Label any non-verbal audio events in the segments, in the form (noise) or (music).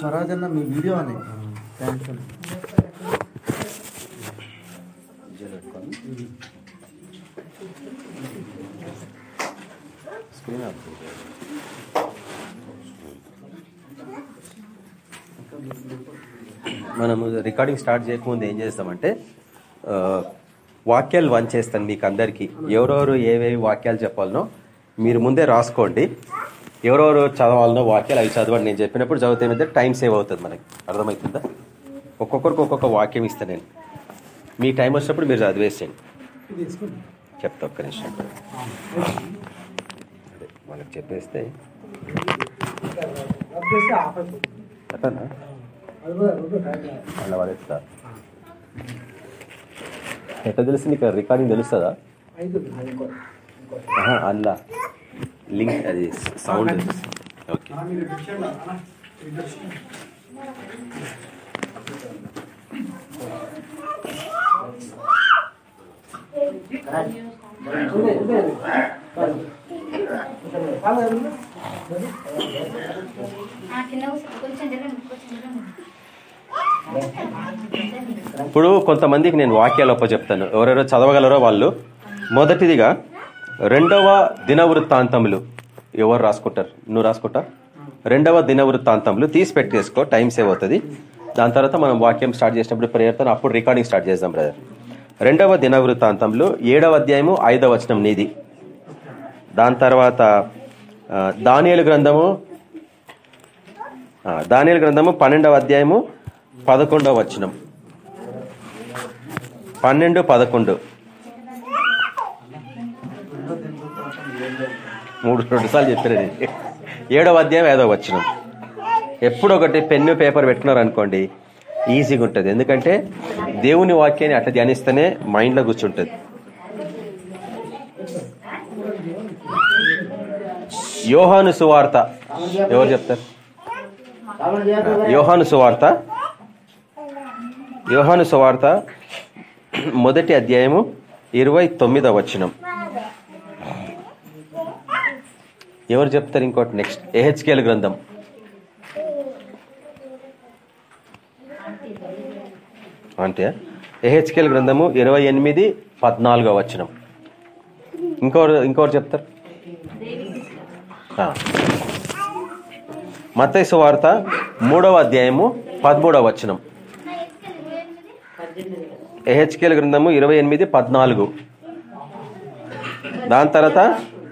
స్వరాజ్ అన్న మీ వీడియో అని. థ్యాంక్స్ అన్న స్క్రీన్ ఆఫ్ మనము రికార్డింగ్ స్టార్ట్ చేయకముందు ఏం చేస్తామంటే వాక్యాలు వన్ చేస్తాను మీకు అందరికీ ఎవరెవరు ఏవేవి వాక్యాలు చెప్పాలనో మీరు ముందే రాసుకోండి. ఎవరెవరు చదవాలనో వాక్యాలు అవి చదవండి. నేను చెప్పినప్పుడు చదివితే టైం సేవ్ అవుతుంది మనకి. అర్థమవుతుందా? ఒక్కొక్కరికి ఒక్కొక్క వాక్యం ఇస్తాను నేను. మీ టైం వచ్చినప్పుడు మీరు చదివేసేయండి. చెప్తా ఒక్క నిమిషం. అదే వాళ్ళకి చెప్పేస్తే. అట్లనా అలా పడేస్తా ఎట్లా తెలుసు నీకు రికార్డింగ్ తెలుస్తుందా? అల్లా. లింక్ అది సౌండ్ ఓకే. ఇప్పుడు కొంతమందికి నేను వాక్యాలు ఒప్ప చెప్తాను ఎవరెవరో చదవగలరో వాళ్ళు. మొదటిదిగా రెండవ దినవృత్తాంతములు. ఎవరు రాసుకుంటారు? నువ్వు రాసుకుంటా? రెండవ దినవృత్తాంతములు తీసి పెట్టేసుకో టైం సేవ్ అవుతుంది. దాని తర్వాత మనం వాక్యం స్టార్ట్ చేసినప్పుడు ప్రేయర్తో అప్పుడు రికార్డింగ్ స్టార్ట్ చేద్దాం బ్రదర్ రెండవ దినవృత్తాంతంలో ఏడవ అధ్యాయము ఐదవ వచనం నీది. దాని తర్వాత దానియలు గ్రంథము దానియలు గ్రంథము పన్నెండవ అధ్యాయము పదకొండవ వచనం. పన్నెండు పదకొండు. మూడు రెండు సార్లు చెప్పినది ఏడవ అధ్యాయం ఏదో వచ్చినం ఎప్పుడు ఒకటి పెన్ను పేపర్ పెట్టుకున్నారు అనుకోండి ఈజీగా ఉంటుంది. ఎందుకంటే దేవుని వాక్యాన్ని అట్లా ధ్యానిస్తేనే మైండ్లో కూర్చుంటుంది. యోహాను సువార్త. ఎవరు చెప్తారు? యోహాను సువార్త. యోహాను సువార్త మొదటి అధ్యాయము ఇరవై తొమ్మిదవ వచనం. ఎవరు చెప్తారు ఇంకోటి నెక్స్ట్? ఏహెచ్కేల్ గ్రంథం. అంటే ఏహెచ్కేల్ గ్రంథము ఇరవై ఎనిమిది పద్నాలుగో వచనం. ఇంకోరు ఇంకోరు చెప్తారు? మత్తైసు వార్త మూడవ అధ్యాయము పదమూడవ వచనం. ఎహెచ్కేల్ గ్రంథము ఇరవై ఎనిమిది పద్నాలుగు. దాని తర్వాత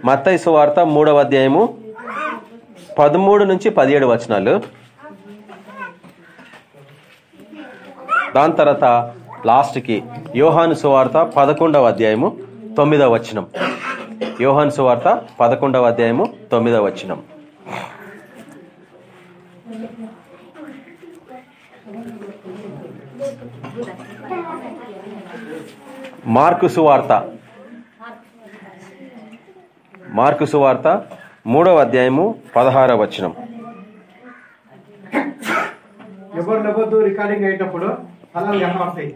మత్తైసు వార్త మూడవ అధ్యాయము పదమూడు నుంచి పదిహేడు వచనాలు. దాని తర్వాత లాస్ట్కి యోహాను సువార్త పదకొండవ అధ్యాయము తొమ్మిదవ వచనం. యోహాను సువార్త పదకొండవ అధ్యాయము తొమ్మిదవ వచనం. మార్కు సువార్త మార్కు సువార్త మూడవ అధ్యాయము పదహారవ వచనం. రికార్డింగ్ అయ్యేటప్పుడు అలా కనబడతాయి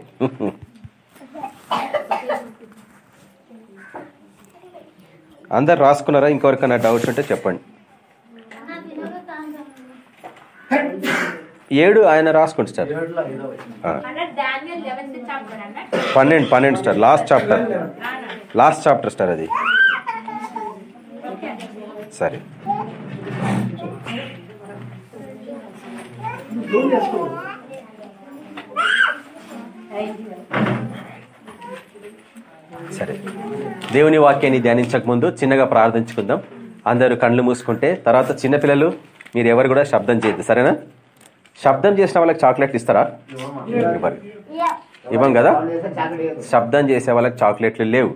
అందరు రాసుకున్నారా? ఇంకెవరికైనా డౌట్స్ ఉంటే చెప్పండి. ఏడు ఆయన రాసుకోండి సార్. పన్నెండు పన్నెండు star last chapter last chapter star అది. సరే. సరే. దేవుని వాక్యాన్ని ధ్యానించక ముందు చిన్నగా ప్రార్థించుకుందాం. అందరూ కళ్ళు మూసుకుంటే తర్వాత చిన్నపిల్లలు మీరు ఎవరు కూడా శబ్దం చేయొద్దు. సరేనా? శబ్దం చేసిన వాళ్ళకి చాక్లెట్లు ఇస్తారా? ఇవ్వం కదా? శబ్దం చేసే వాళ్ళకి చాక్లెట్లు లేవు.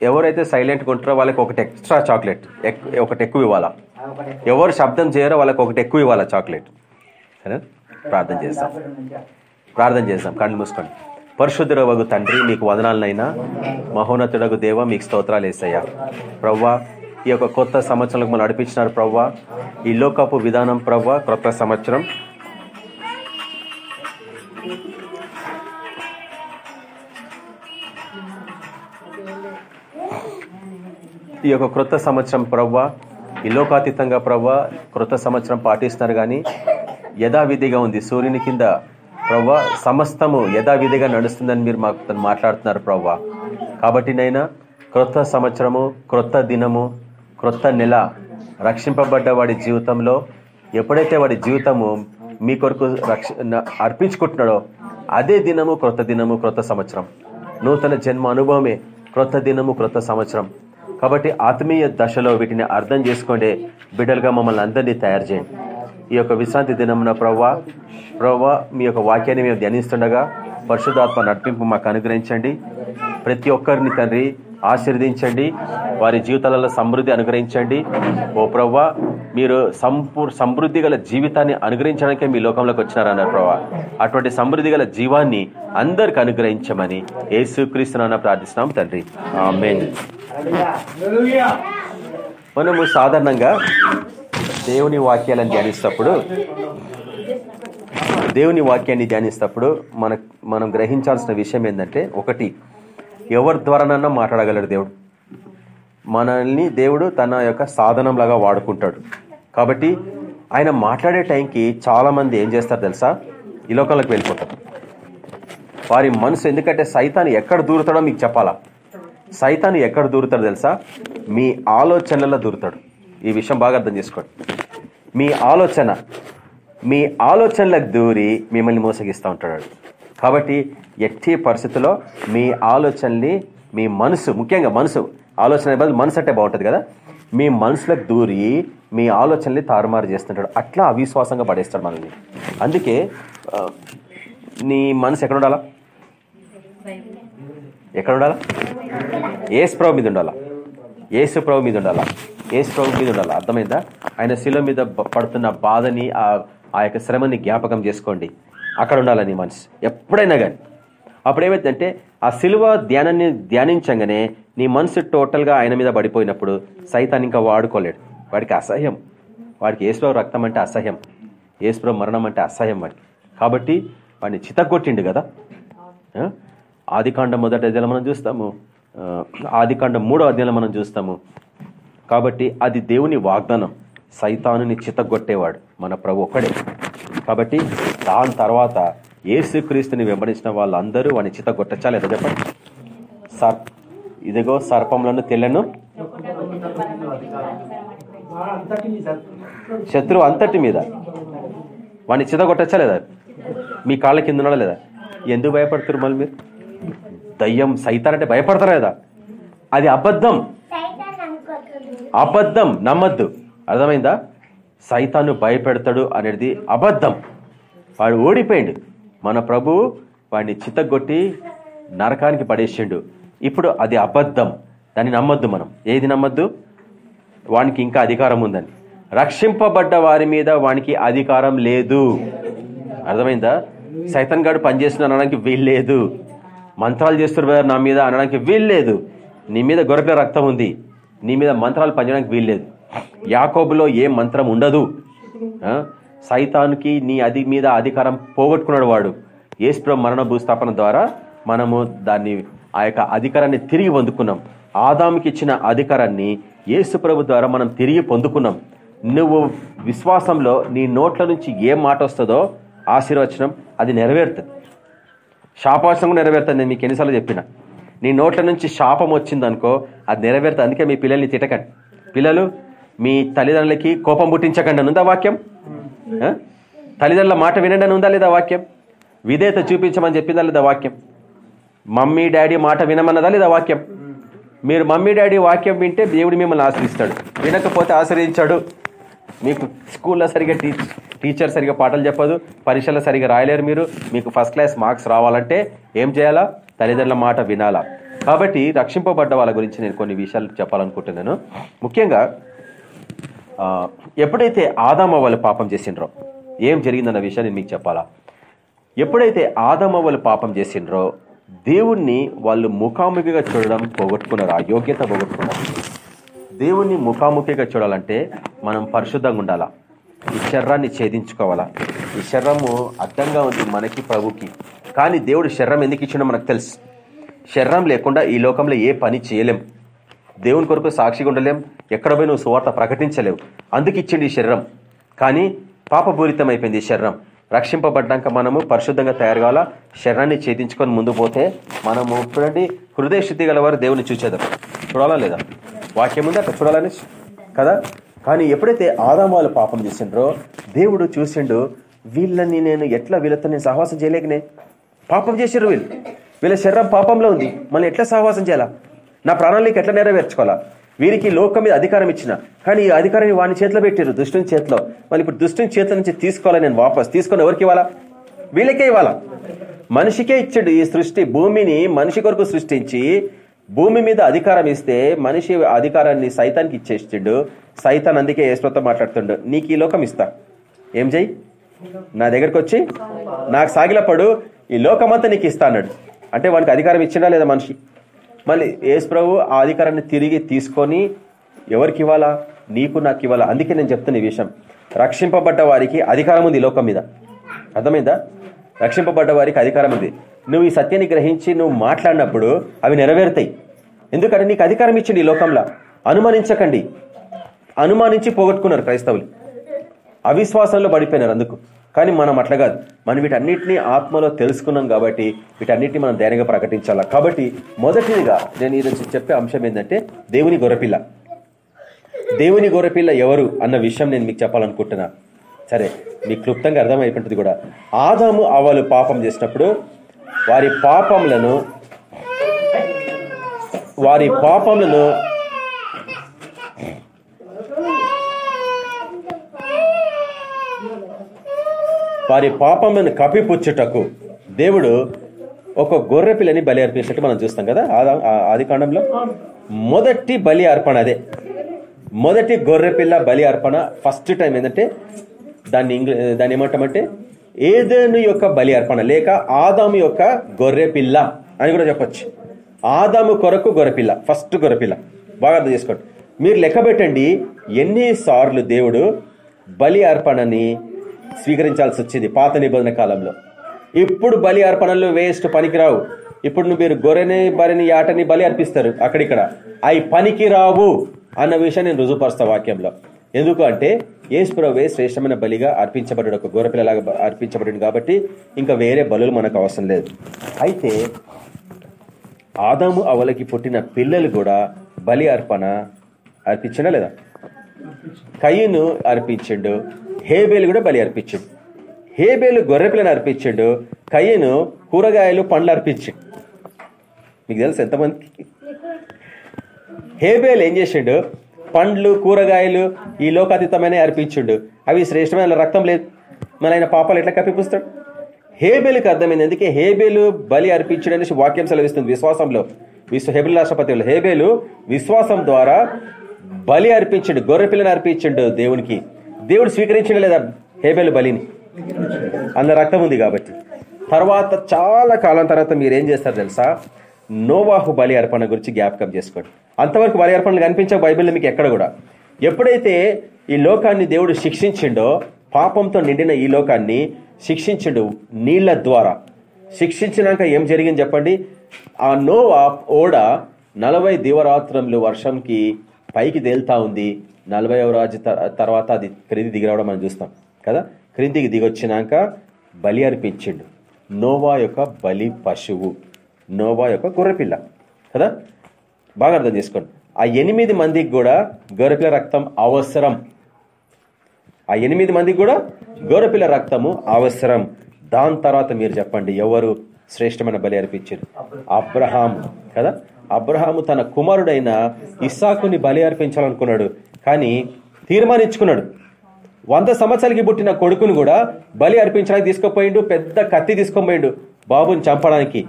ఎవరైతే సైలెంట్గా ఉంటారో వాళ్ళకి ఒకటి ఎక్స్ట్రా చాక్లెట్ ఎక్- ఒకటి ఎక్కువ ఇవ్వాలా? ఎవరు శబ్దం చేయరో వాళ్ళకి ఒకటి ఎక్కువ ఇవ్వాలా చాక్లెట్ సరే? ప్రార్థన చేస్తాం ప్రార్థన చేస్తాం కళ్ళు మూసుకోండి. పరిశుద్ధుడ వగు తండ్రి మీకు వదనాలనైనా మహోన్నతుడగు దేవ మీకు స్తోత్రాలు వేసయ్యా ప్రవ్వా ఈ యొక్క కొత్త సంవత్సరంలో మనం నడిపించినారు ప్రవ్వా. ఈ లోకపు విధానం ప్రవ్వా కొత్త సంవత్సరం. ఈ యొక్క క్రొత్త సంవత్సరం ప్రవ్వా ఈ లోకాతీతంగా ప్రవ్వా క్రొత్త సంవత్సరం పాటిస్తున్నారు కానీ యథావిధిగా ఉంది. సూర్యుని కింద ప్రవ్వా సమస్తము యథావిధిగా నడుస్తుందని మీరు మాకు మాట్లాడుతున్నారు ప్రవ్వా. కాబట్టి నైనా క్రొత్త సంవత్సరము క్రొత్త దినము క్రొత్త నెల రక్షింపబడ్డ వాడి జీవితంలో ఎప్పుడైతే వాడి జీవితము మీ కొరకు రక్ష న- అర్పించుకుంటున్నాడో అదే దినము క్రొత్త దినము క్రొత్త సంవత్సరం. నూతన జన్మ అనుభవమే క్రొత్త దినము క్రొత్త సంవత్సరం. కాబట్టి ఆత్మీయ దశలో వీటిని అర్థం చేసుకుంటే బిడ్డలుగా మమ్మల్ని అందరినీ తయారు చేయండి. ఈ యొక్క విశ్రాంతి దినమున ప్రవ్వా ప్రవ్వా మీ యొక్క వాక్యాన్ని మేము ధ్యానిస్తుండగా పరిశుధాత్మ నడిపింపు మాకు అనుగ్రహించండి. ప్రతి ఒక్కరిని తండ్రి ఆశీర్వదించండి. వారి జీవితాలలో సమృద్ధి అనుగ్రహించండి. ఓ ప్రవ్వా మీరు సంపూర్ సమృద్ధి గల జీవితాన్ని అనుగ్రహించడానికే మీ లోకంలోకి వచ్చినారన్నారు ప్రభా అటువంటి సమృద్ధి గల జీవాన్ని అందరికి అనుగ్రహించమని యేసుక్రీస్తునాన్న ప్రార్థిస్తున్నాం తండ్రి. ఆమేన్. మనము సాధారణంగా దేవుని వాక్యాలను ధ్యానిస్తప్పుడు దేవుని వాక్యాన్ని ధ్యానిస్తప్పుడు మన మనం గ్రహించాల్సిన విషయం ఏంటంటే ఒకటి ఎవరి ద్వారానన్నా మాట్లాడగలడు దేవుడు? మనల్ని దేవుడు తన యొక్క సాధనంలాగా వాడుకుంటాడు. కాబట్టి ఆయన మాట్లాడే టైంకి చాలామంది ఏం చేస్తారు తెలుసా? ఈ లోకంలోకి వెళ్ళిపోతారు. వారి మనసు ఎందుకంటే సైతాన్ని ఎక్కడ దూరుతాడో మీకు చెప్పాలా? సైతాన్ని ఎక్కడ దూరుతాడు తెలుసా? మీ ఆలోచనలలో దూరుతాడు. ఈ విషయం బాగా అర్థం చేసుకోండి. మీ ఆలోచన మీ ఆలోచనలకు దూరి మిమ్మల్ని మోసగిస్తూ ఉంటాడు. కాబట్టి ఎట్టి పరిస్థితుల్లో మీ ఆలోచనల్ని మీ మనసు ముఖ్యంగా మనసు ఆలోచన బదులు మనసు అంటే బాగుంటుంది కదా? మీ మనసులకు దూరి మీ ఆలోచనల్ని తారుమారు చేస్తుంటాడు. అట్లా అవిశ్వాసంగా పడేస్తాడు మనల్ని. అందుకే నీ మనసు ఎక్కడ ఉండాలా? ఎక్కడ ఉండాలా? ఏసు ప్రభు మీద ఉండాలా? ఏసు ప్రభు మీద ఉండాలా? ఏసు ప్రభు మీద ఉండాలా? అర్థమైందా? ఆయన శిలో మీద పడుతున్న బాధని ఆ ఆ యొక్క శ్రమని జ్ఞాపకం చేసుకోండి. అక్కడ ఉండాలని నీ మనసు ఎప్పుడైనా కానీ అప్పుడు ఏమైందంటే ఆ సిలువ ధ్యానాన్ని ధ్యానించగానే నీ మనసు టోటల్గా ఆయన మీద పడిపోయినప్పుడు సైతాన్ని ఇంకా వాడుకోలేడు. వాడికి అసహ్యం. వాడికి ఏసుప్రభు రక్తం అంటే అసహ్యం. ఏసుప్రభు మరణం అంటే అసహ్యం వాడికి. కాబట్టి వాడిని చితగొట్టిండు కదా. ఆదికాండం మొదటి అధ్యాయంలో మనం చూస్తాము. ఆదికాండం మూడో అధ్యాయంలో మనం చూస్తాము. కాబట్టి అది దేవుని వాగ్దానం. సైతానుని చితగొట్టేవాడు మన ప్రభు ఒక్కడే. కాబట్టి దాని తర్వాత ఏసుక్రీస్తుని వెంబడించిన వాళ్ళందరూ వాడిని చితగొట్టచ్చా లేదా చెప్పండి. సర్ ఇదిగో సర్పంలను తెల్లను. శత్రువు అంతటి మీద. వాడిని చితగొట్టచ్చా లేదా? మీ కాళ్ళ కింద ఉన్నాడా లేదా? ఎందుకు భయపడుతున్నారు మళ్ళీ మీరు? దయ్యం సైతానంటే భయపడతారు లేదా? అది అబద్ధం. అబద్ధం నమ్మద్దు. అర్థమైందా? సైతాను భయపెడతాడు అనేది అబద్ధం. వాడు ఓడిపోయిండు. మన ప్రభు వాడిని చిత్తగొట్టి నరకానికి పడేసిండు. ఇప్పుడు అది అబద్ధం. దాన్ని నమ్మద్దు మనం. ఏది నమ్మద్దు? వానికి ఇంకా అధికారం ఉందని. రక్షింపబడ్డ వారి మీద వానికి అధికారం లేదు. అర్థమైందా? సైతన్ గాడు పనిచేస్తున్నా అనడానికి వీల్లేదు మంత్రాలు చేస్తున్నారు నా మీద అనడానికి వీల్లేదు నీ మీద గొర్రెల రక్తం ఉంది. నీ మీద మంత్రాలు పనిచేయడానికి వీల్లేదు యాకోబులో ఏ మంత్రం ఉండదు. సైతానికి నీ అది మీద అధికారం పోగొట్టుకున్నాడు వాడు. ఏసుప్రభు మరణ భూస్థాపన ద్వారా మనము దాన్ని ఆ యొక్క అధికారాన్ని తిరిగి పొందుకున్నాం. ఆదాముకి ఇచ్చిన అధికారాన్ని యేసుప్రభు ద్వారా మనం తిరిగి పొందుకున్నాం. నువ్వు విశ్వాసంలో నీ నోట్ల నుంచి ఏ మాట వస్తుందో ఆశీర్వచనం అది నెరవేరుతుంది. శాపవచనం కూడా నెరవేరుతుంది నేను మీకు ఎన్నిసార్లు చెప్పిన. నీ నోట్ల నుంచి శాపం వచ్చిందనుకో అది నెరవేరుతుంది. అందుకే మీ పిల్లల్ని తిట్టకండి. పిల్లలు మీ తల్లిదండ్రులకి కోపం పుట్టించకండి అనుందా వాక్యం? తల్లిదండ్రుల మాట వినండి అని ఉందా లేదా వాక్యం? విధేయత చూపించమని చెప్పిందా లేదా వాక్యం? మమ్మీ డాడీ మాట వినమన్నదా లేదా వాక్యం? మీరు మమ్మీ డాడీ వాక్యం వింటే దేవుడు మిమ్మల్ని ఆశ్రయిస్తాడు. వినకపోతే ఆశ్రయించాడు. మీకు స్కూల్లో సరిగా టీచ్ టీచర్ సరిగా పాటలు చెప్పదు పరీక్షల్లో సరిగా రాయలేరు మీరు. మీకు ఫస్ట్ క్లాస్ మార్క్స్ రావాలంటే ఏం చేయాలా? తల్లిదండ్రుల మాట వినాలా. కాబట్టి రక్షింపబడ్డ వాళ్ళ గురించి నేను కొన్ని విషయాలు చెప్పాలనుకుంటున్నాను. ముఖ్యంగా ఎప్పుడైతే ఆదామ వాళ్ళు పాపం చేసిండ్రో ఏం జరిగిందన్న విషయాన్ని మీకు చెప్పాలా? ఎప్పుడైతే ఆదామ వాళ్ళు పాపం చేసిండ్రో దేవుణ్ణి వాళ్ళు ముఖాముఖిగా చూడడం పోగొట్టుకున్నారు? ఆ యోగ్యత పోగొట్టుకున్నారు? దేవుణ్ణి ముఖాముఖిగా చూడాలంటే మనం పరిశుద్ధంగా ఉండాలా? ఈ శర్రాన్ని ఛేదించుకోవాలా? ఈ శర్రము అడ్డంగా ఉంది మనకి ప్రభుకి. కానీ దేవుడు శర్రం ఎందుకు ఇచ్చిండో మనకు తెలుసు. శర్రం లేకుండా ఈ లోకంలో ఏ పని చేయలేం. దేవుని కొరకు సాక్షిగా ఉండలేం. ఎక్కడ పోయి నువ్వు సువార్త ప్రకటించలేవు. అందుకు ఇచ్చిండు ఈ శరీరం. కానీ పాపపూరితం అయిపోయింది ఈ శరీరం. రక్షింపబడ్డాక మనము పరిశుద్ధంగా తయారు కావాలా? శరీరాన్ని ఛేదించుకొని ముందు పోతే మనము చూడండి హృదయ శుద్ధి గలవారు దేవుని చూసేదాం చూడాలా లేదా? వాక్యం ఉంది? అక్కడ చూడాలని? కదా? కానీ ఎప్పుడైతే ఆదాం వాళ్ళు పాపం చేసిండ్రో దేవుడు చూసిండు వీళ్ళని నేను ఎట్లా వీళ్ళతో నేను సహవాసం చేయలేకనే? పాపం చేసిర్రు వీళ్ళు. వీళ్ళ శరీరం పాపంలో ఉంది. మళ్ళీ ఎట్లా సహవాసం చేయాలా? నా ప్రాణాలకి ఎట్లా నెరవేర్చుకోవాలా? వీరికి లోకం మీద అధికారం ఇచ్చిన. కానీ ఈ అధికారాన్ని వాని చేతిలో పెట్టారు దుష్టుని చేతిలో. మళ్ళీ ఇప్పుడు దుష్టుని చేతిలో నుంచి తీసుకోవాలి నేను వాపస్ తీసుకొని ఎవరికి ఇవ్వాలా? వీళ్ళకే ఇవ్వాలా? మనిషికే ఇచ్చాడు ఈ సృష్టి భూమిని మనిషి కొరకు సృష్టించి భూమి మీద అధికారం ఇస్తే మనిషి అధికారాన్ని సైతానికి ఇచ్చేసిండు. సైతాన్ అందుకే ఏశ్వతో మాట్లాడుతుండు. నీకు ఈ లోకం ఇస్తా. ఏం చెయ్యి? నా దగ్గరకు వచ్చి నాకు సాగిలపడు. ఈ లోకమంతా నీకు ఇస్తా అన్నాడు. అంటే వానికి అధికారం ఇచ్చిండా లేదా మనిషి? మళ్ళీ యేసు ప్రభు ఆ అధికారాన్ని తిరిగి తీసుకొని ఎవరికి ఇవ్వాలా? నీకు నాకు ఇవ్వాలా? అందుకే నేను చెప్తున్న ఈ విషయం. రక్షింపబడ్డ వారికి అధికారం ఉంది ఈ లోకం మీద. అర్థమైందా? రక్షింపబడ్డ వారికి అధికారం ఉంది. నువ్వు ఈ సత్యాన్ని గ్రహించి నువ్వు మాట్లాడినప్పుడు అవి నెరవేరుతాయి. ఎందుకంటే నీకు అధికారం ఇచ్చింది ఈ లోకంలో. అనుమానించకండి. అనుమానించి పోగొట్టుకున్నారు క్రైస్తవులు. అవిశ్వాసంలో పడిపోయినారు అందుకు. కానీ మనం అట్లా కాదు. మనం వీటన్నిటినీ ఆత్మలో తెలుసుకున్నాం కాబట్టి వీటన్నిటిని మనం ధైర్యంగా ప్రకటించాలి. కాబట్టి మొదటిదిగా నేను ఈరోజు చెప్పే అంశం ఏంటంటే దేవుని గొర్రెపిల్ల. దేవుని గొర్రెపిల్ల ఎవరు అన్న విషయం నేను మీకు చెప్పాలనుకుంటున్నా. సరే మీకు క్లుప్తంగా అర్థమైపోతుంది కూడా. ఆదాము అవలు పాపం చేసినప్పుడు వారి పాపములను వారి పాపములను వారి పాపమును కప్పిపుచ్చుటకు. దేవుడు ఒక గొర్రె పిల్లని బలి అర్పించినట్టు మనం చూస్తాం కదా ఆది కాండంలో. మొదటి బలి అర్పణ అదే. మొదటి గొర్రె పిల్ల బలి అర్పణ ఫస్ట్ టైం ఏంటంటే దాన్ని ఇంగ్లీ దాన్ని ఏమంటామంటే ఏదేను యొక్క బలి అర్పణ లేక ఆదాము యొక్క గొర్రె పిల్ల అని కూడా చెప్పొచ్చు. ఆదాము కొరకు గొర్రెపిల్ల ఫస్ట్ గొర్రెపిల్ల బాగా అర్థం చేసుకోండి. మీరు లెక్క పెట్టండి ఎన్నిసార్లు దేవుడు బలి అర్పణని స్వీకరించాల్సి వచ్చింది పాత నిబంధన కాలంలో. ఇప్పుడు బలి అర్పణలు వేస్ట్ పనికిరావు. ఇప్పుడు నువ్వు మీరు గొర్రెని బరిని యాటని బలి అర్పిస్తారు అక్కడిక్కడ. అవి పనికిరావు అన్న విషయాన్ని నేను రుజుపరుస్తా వాక్యంలో. ఎందుకు అంటే ఏసుప్రవే శ్రేష్టమైన బలిగా అర్పించబడ్డాడు. ఒక గొర్రెపిల్లలాగా అర్పించబడింది కాబట్టి ఇంకా వేరే బలులు మనకు అవసరం లేదు. అయితే ఆదాము అవలకి పుట్టిన పిల్లలు కూడా బలి అర్పణ అర్పించడా లేదా? కయ్యను అర్పించిండు హేబేలు కూడా బలి అర్పించిండు. హేబేలు గొర్రెపిల్లని అర్పించిండు కయ్యను కూరగాయలు పండ్లు అర్పించిండు మీకు తెలుసు ఎంతమందికి హేబేలు ఏం చేసిండు? పండ్లు కూరగాయలు ఈ లోకాతీతమైన అర్పించిండు. అవి శ్రేష్టమైన రక్తం లేదు. మన ఆయన పాపాలు ఎట్లా కప్పిపుస్తాడు? హేబేలుకి అర్థమైంది అందుకే హేబేలు బలి అర్పించడం అనేసి వాక్యం సెలవిస్తుంది విశ్వాసంలో. విశ్వ హెబిల్ రాష్ట్రపతి హేబేలు విశ్వాసం ద్వారా బలి అర్పించండు గొర్రె పిల్లని అర్పించిండు దేవునికి. దేవుడు స్వీకరించడం లేదా? హేబెల్ బలిని. అందులో రక్తం ఉంది కాబట్టి. తర్వాత చాలా కాలం తర్వాత మీరు ఏం చేస్తారు తెలుసా? నోవాహు బలి అర్పణ గురించి జ్ఞాపకం చేసుకోండి. అంతవరకు బలి అర్పణలు కనిపించవు బైబిల్లో మీకు ఎక్కడ కూడా. ఎప్పుడైతే ఈ లోకాన్ని దేవుడు శిక్షించిండో పాపంతో నిండిన ఈ లోకాన్ని శిక్షించిండు నీళ్ళ ద్వారా. శిక్షించినాక ఏం జరిగింది చెప్పండి? ఆ నోవా ఓడ నలభై దివరాత్రములు వర్షంకి పైకి తేలుతా ఉంది. నలభై రాజు తర్వాత అది క్రింది దిగిరావడం మనం చూస్తాం. కదా? క్రిందికి దిగొచ్చినాక బలి అర్పించిండు. నోవా యొక్క బలి పశువు. నోవా యొక్క గొర్రెపిల్ల. కదా? బాగా అర్థం చేసుకోండి. ఆ ఎనిమిది మందికి కూడా గొర్రెపిల్ల రక్తం అవసరం. ఆ ఎనిమిది మందికి కూడా గొర్రెపిల్ల రక్తము అవసరం. దాని తర్వాత మీరు చెప్పండి ఎవరు శ్రేష్టమైన బలి అర్పించారు అబ్రహాం కదా? అబ్రహాము తన కుమారుడైన ఇస్సాకుని బలి అర్పించాలనుకున్నాడు. కానీ తీర్మానించుకున్నాడు. వంద సంవత్సరాలకి పుట్టిన కొడుకును కూడా బలి అర్పించడానికి తీసుకుపోయిండు పెద్ద కత్తి తీసుకుపోయిండు బాబుని చంపడానికి.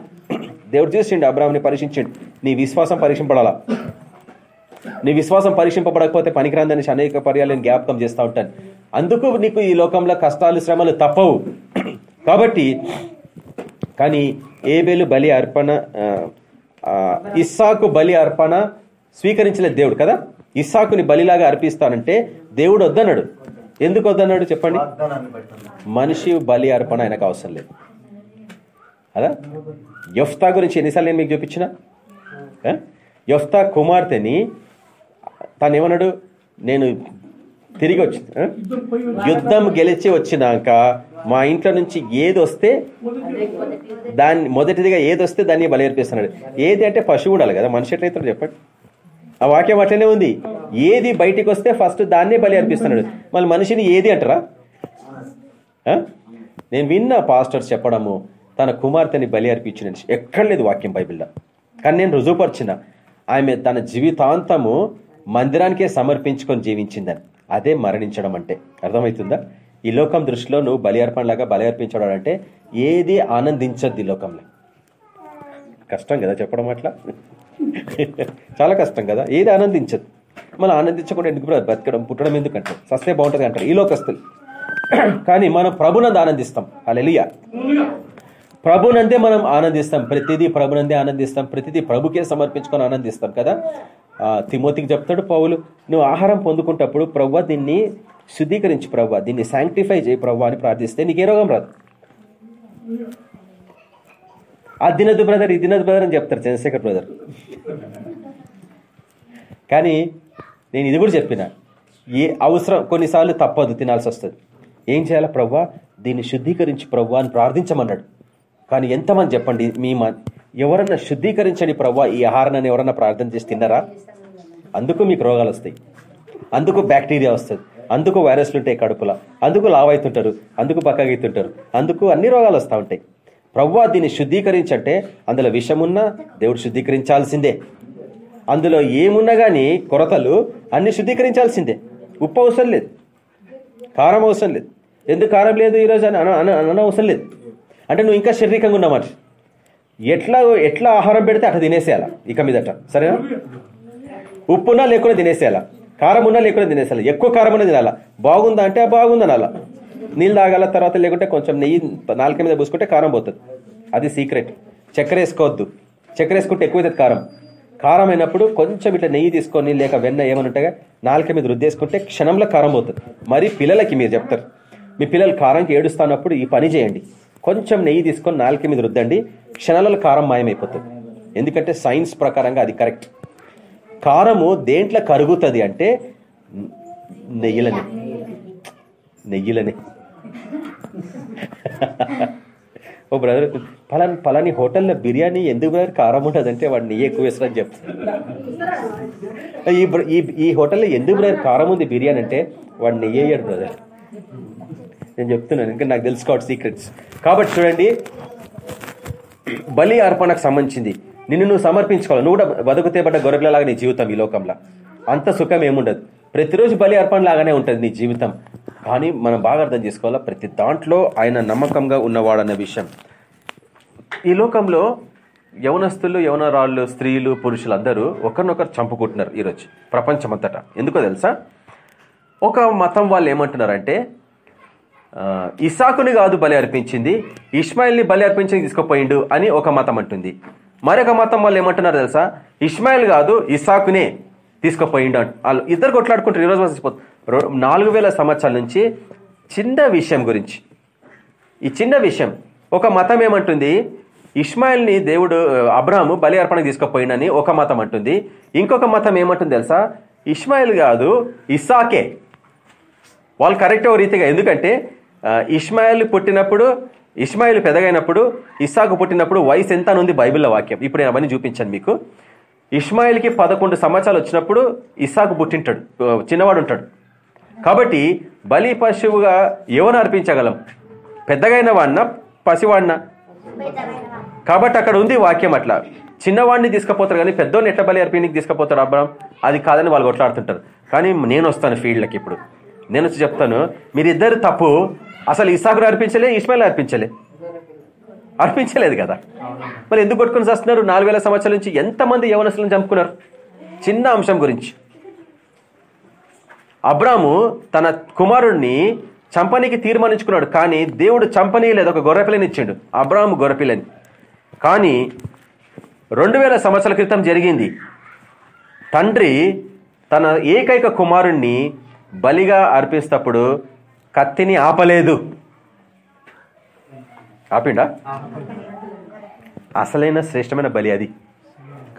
దేవుడు చూసిండు అబ్రాహాంని పరీక్షించిండు. నీ విశ్వాసం పరీక్షింపడాలా నీ విశ్వాసం పరీక్షింపబడకపోతే పనికిరాందని అనేక పర్యాలు నేను జ్ఞాపకం చేస్తూ ఉంటాను. అందుకు నీకు ఈ లోకంలో కష్టాలు శ్రమలు తప్పవు. కాబట్టి కానీ ఏబేలు బలి అర్పణ ఇస్సాకు బలి అర్పణ స్వీకరించలేదు దేవుడు కదా? ఇస్సాకుని బలిలాగా అర్పిస్తానంటే దేవుడు వద్దన్నాడు. ఎందుకు వద్దన్నాడు చెప్పండి? మనిషి బలి అర్పణ ఆయనకు అవసరం లేదు. అదా? యఫ్తా గురించి ఎన్నిసార్లు నేను మీకు చూపించిన? యఫ్తా కుమార్తెని తను ఏమన్నాడు నేను తిరిగి వచ్చింది? యుద్ధం గెలిచి వచ్చినాక మా ఇంట్లో నుంచి ఏది వస్తే దాన్ని మొదటిదిగా ఏది వస్తే దాన్ని బలి అర్పిస్తున్నాడు. ఏది అంటే పశువు ఉండాలి కదా మనిషి ఎట్లయితే చెప్పండి? ఆ వాక్యం అట్లనే ఉంది. ఏది బయటికి వస్తే ఫస్ట్ దాన్నే బలి అర్పిస్తున్నాడు. మళ్ళీ మనిషిని ఏది అంటారా? నేను విన్నా పాస్టర్స్ చెప్పడము తన కుమార్తెని బలి అర్పించిన ఎక్కడ లేదు వాక్యం బైబిల్లో. కానీ నేను రుజువుపరిచిన ఆమె తన జీవితాంతము మందిరానికే సమర్పించుకొని జీవించిందని. అదే మరణించడం అంటే. అర్థమవుతుందా? ఈ లోకం దృష్టిలో నువ్వు బలి అర్పణలాగా బలి అర్పించడం అంటే ఏది ఆనందించద్దు ఈ లోకంలో. కష్టం కదా చెప్పడం అట్లా? చాలా కష్టం కదా? ఏది ఆనందించదు మనం ఆనందించకుండా ఎందుకు బతకడం పుట్టడం ఎందుకంటే సస్తే బాగుంటుంది అంటారు ఈ లోకస్తులు. కానీ మనం ప్రభునందు ఆనందిస్తాం. అలెలియా ప్రభునందే మనం ఆనందిస్తాం. ప్రతిదీ ప్రభునందే ఆనందిస్తాం. ప్రతిదీ ప్రభుకే సమర్పించుకొని ఆనందిస్తాం కదా? తిమోతికి చెప్తాడు పౌలు నువ్వు ఆహారం పొందుకుంటప్పుడు ప్రవ్వ దీన్ని శుద్ధీకరించి ప్రవ్వ దీన్ని శాంక్టిఫై చేయి ప్రవ్వ అని ప్రార్థిస్తే నీకే రోగం రాదు. ఆ దినదు బ్రదర్ ఈ దినదు బ్రదర్ అని చెప్తారు చంద్రశేఖర్ బ్రదర్. కానీ నేను ఇది కూడా చెప్పిన ఏ అవసరం కొన్నిసార్లు తప్పదు తినాల్సి వస్తుంది. ఏం చేయాలా ప్రవ్వా? దీన్ని శుద్ధీకరించి ప్రవ్వా అని ప్రార్థించమన్నాడు. కానీ ఎంతమంది చెప్పండి మీ ఎవరన్నా శుద్ధీకరించండి ప్రవ్వా ఈ ఆహారాన్ని ఎవరన్నా ప్రార్థన చేసి తిన్నారా? అందుకు మీకు రోగాలు వస్తాయి. అందుకు బ్యాక్టీరియా వస్తుంది. అందుకు వైరస్లు ఉంటాయి కడుపులో. అందుకు లావైతుంటారు. అందుకు బక్కగైతుంటారు. అందుకు అన్ని రోగాలు వస్తూ ఉంటాయి. ప్రవ్వా దీన్ని శుద్ధీకరించంటే అందులో విషమున్నా దేవుడు శుద్ధీకరించాల్సిందే. అందులో ఏమున్నా కానీ కొరతలు అన్ని శుద్ధీకరించాల్సిందే. ఉప్పు అవసరం లేదు. కారం అవసరం లేదు. ఎందుకు కారం లేదు ఈరోజు అని అన అన అవసరం లేదు. అంటే నువ్వు ఇంకా శారీరకంగా ఉన్నామాట ఎట్లా ఎట్లా ఆహారం పెడితే అట్లా తినేసేయాల ఇక మీదట. సరేనా? ఉప్పున్నా లేకుండా తినేసేయాల? కారం ఉన్నా లేకుండా తినేసేయాలి? ఎక్కువ కారం ఉన్నా తినాలా? బాగుందా అంటే "ఆ, బాగుంది అనాల? నీళ్ళు తాగాల తర్వాత లేకుంటే కొంచెం నెయ్యి నాలుక మీద పూసుకుంటే కారం పోతుంది. అది సీక్రెట్ చక్కెర వేసుకోవద్దు. చక్కెర వేసుకుంటే ఎక్కువ కారం. కారం అయినప్పుడు కొంచెం ఇట్లా నెయ్యి తీసుకొని లేక వెన్న ఏమనుంటగా నాలుక మీద రుద్దేసుకుంటే క్షణంలో కారం పోతుంది. మరి పిల్లలకి మీరు చెప్తారు. మీ పిల్లలు కారంకి ఏడుస్తున్నప్పుడు ఈ పని చేయండి. కొంచెం నెయ్యి తీసుకొని నాలుక మీద రుద్దండి. క్షణాలలో కారం మాయమైపోతుంది. ఎందుకంటే సైన్స్ ప్రకారంగా అది కరెక్ట్. కారము దేంట్లో కరుగుతుంది అంటే నెయ్యిలని. నెయ్యిలని. ఓ బ్రదర్ పలాని పలాని హోటల్లో బిర్యానీ ఎందుకు బ్రదర్ కారం ఉంటుంది అంటే వాడు నెయ్యి ఎక్కువ వేస్తారని చెప్తాడు. ఈ ఈ హోటల్లో ఎందుకు బ్రదర్ కారం ఉంది బిర్యానీ అంటే వాడు నెయ్యి అయ్యాడు బ్రదర్. నేను చెప్తున్నాను ఇంకా నాకు తెలుసుకోవాలి సీక్రెట్స్ కాబట్టి చూడండి బలి అర్పణకు సంబంధించింది. నిన్ను నువ్వు సమర్పించుకోవాలి. నువ్వు కూడా బతుకుతే పడ్డ గొర్రెలలాగా నీ జీవితం ఈ లోకంలో. అంత సుఖం ఏముండదు. ప్రతిరోజు బలి అర్పణ లాగానే ఉంటుంది నీ జీవితం. కానీ మనం బాగా అర్థం చేసుకోవాలా? ప్రతి దాంట్లో ఆయన నమ్మకంగా ఉన్నవాడన్న విషయం. ఈ లోకంలో యవనస్తులు యవనరాళ్ళు స్త్రీలు పురుషులు అందరూ ఒకరినొకరు చంపుకుంటున్నారు ఈరోజు. ప్రపంచమంతటా. ఎందుకో తెలుసా? ఒక మతం వాళ్ళు ఏమంటున్నారంటే ఇసాకుని కాదు బలి అర్పించింది ఇస్మాయిల్ని బలి అర్పించి తీసుకుపోయిండు అని ఒక మతం అంటుంది. మరొక మతం వాళ్ళు ఏమంటున్నారు తెలుసా? ఇస్మాయిల్ కాదు ఇసాకునే తీసుకుపోయిండు వాళ్ళు ఇద్దరు కొట్లాడుకుంటారు ఈరోజు నాలుగు వేల సంవత్సరాల నుంచి చిన్న విషయం గురించి. ఈ చిన్న విషయం ఒక మతం ఏమంటుంది? ఇస్మాయిల్ని దేవుడు అబ్రాహము బలి అర్పణకు తీసుకుపోయిండని ఒక మతం అంటుంది. ఇంకొక మతం ఏమంటుంది తెలుసా? ఇస్మాయిల్ కాదు ఇస్సాకే. వాళ్ళు కరెక్ట్ ఒక రీతిగా ఎందుకంటే ఇష్మాయిల్ ఇస్మాయిల్ పుట్టినప్పుడు ఇస్మాయిల్ పెదగైనప్పుడు ఇస్సాకు పుట్టినప్పుడు వయసు ఎంత అని ఉంది బైబిల్లో వాక్యం. ఇప్పుడు నేను అవన్నీ చూపించాను మీకు. ఇస్మాయిల్కి పదకొండు సంవత్సరాలు వచ్చినప్పుడు ఇస్సాకు పుట్టింటాడు చిన్నవాడు ఉంటాడు. కాబట్టి బలి పశువుగా ఎవరు అర్పించగలం? పెద్దగైన వాడిన పసివాడిన? కాబట్టి అక్కడ ఉంది వాక్యం అట్లా. చిన్నవాడిని తీసుకుపోతారు కానీ పెద్దోని ఎట్లా బలి అర్పించి తీసుకుపోతారు అబ్బాం అది కాదని వాళ్ళు కొట్లాడుతుంటారు. కానీ నేను వస్తాను ఫీల్డ్లకి ఇప్పుడు. నేను వచ్చి చెప్తాను మీరిద్దరు తప్పు అసలు ఇసాకును అర్పించలే ఇస్మాయిల్ అర్పించలే. అర్పించలేదు కదా. మరి ఎందుకు కొట్టుకుని చేస్తున్నారు? నాలుగు వేల సంవత్సరాల నుంచి ఎంతమంది యవనసులను చంపుకున్నారు? చిన్న అంశం గురించి. అబ్రాము తన కుమారుణ్ణి చంపనీకి తీర్మానించుకున్నాడు కానీ దేవుడు చంపనీ లేదు ఒక గొర్రెపిల్లని ఇచ్చిండు. అబ్రాము గొర్రెపిల్లని. కానీ రెండు వేల సంవత్సరాల క్రితం జరిగింది. తండ్రి తన ఏకైక కుమారుణ్ణి బలిగా అర్పిస్తప్పుడు కత్తిని ఆపలేదు. ఆపిండా? అసలైన శ్రేష్టమైన బలి అది.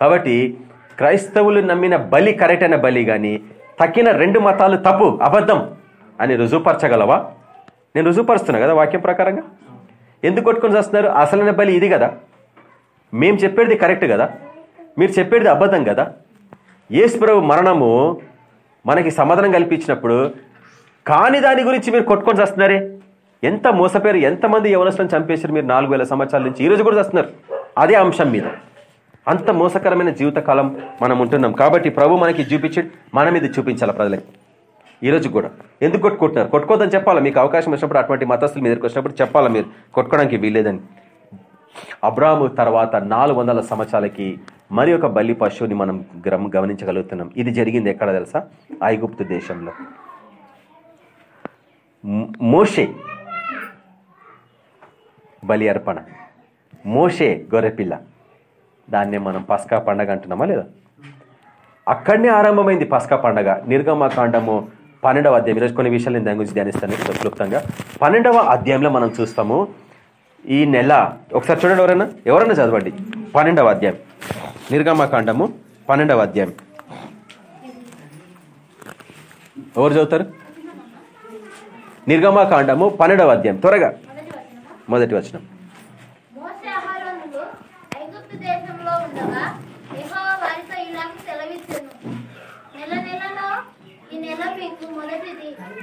కాబట్టి క్రైస్తవులు నమ్మిన బలి కరెక్ట్ అయిన బలి కానీ తక్కిన రెండు మతాలు తప్పు అబద్ధం అని రుజువుపరచగలవా? నేను రుజువుపరుస్తున్నా కదా వాక్యం ప్రకారంగా? ఎందుకు కొట్టుకొని చేస్తున్నారు? అసలైన బలి ఇది కదా. మేము చెప్పేది కరెక్ట్ కదా? మీరు చెప్పేది అబద్ధం కదా? యేసుప్రభు మరణము మనకి సమాధానం కల్పించినప్పుడు కాని దాని గురించి మీరు కొట్టుకొని వస్తున్నారే ఎంత మోసపేరు ఎంతమంది యవనస్తులను చంపేశారు మీరు నాలుగు వేల సంవత్సరాల నుంచి? ఈరోజు కూడా వస్తున్నారు అదే అంశం మీద. అంత మోసకరమైన జీవితకాలం మనం ఉంటున్నాం. కాబట్టి ప్రభు మనకి చూపించి మన మీద చూపించాలి ప్రజలకి ఈరోజు కూడా. ఎందుకు కొట్టుకుంటున్నారు? కొట్టుకోదని చెప్పాలా? మీకు అవకాశం వచ్చినప్పుడు అటువంటి మతస్థులు మీదకి వచ్చినప్పుడు చెప్పాలా మీరు? కొట్టుకోవడానికి వీల్లేదని. అబ్రాము తర్వాత నాలుగు వందల సంవత్సరాలకి మరి ఒక బలి పశువుని మనం గమనించగలుగుతున్నాం. ఇది జరిగింది ఎక్కడ తెలుసా? ఐగుప్తు దేశంలో. మోషే బలి అర్పణ మోషే గొర్రెపిల్ల. దాన్నే మనం పస్కా పండగ అంటున్నామా లేదా? అక్కడనే ఆరంభమైంది పస్కా పండగ. నిర్గమకాండము పన్నెండవ అధ్యాయం. ఈరోజు కొన్ని విషయాలు నేను దాని గురించి ధ్యానిస్తాను క్లుప్తంగా. పన్నెండవ అధ్యాయంలో మనం చూస్తాము ఈ నెల ఒకసారి చూడండి ఎవరైనా ఎవరైనా చదవండి. పన్నెండవ అధ్యాయం. నిర్గమకాండము పన్నెండవ అధ్యాయం. ఎవరు చదువుతారు? నిర్గమకాండము పన్నెండవ అధ్యాయం. త్వరగా. మొదటి వచనం.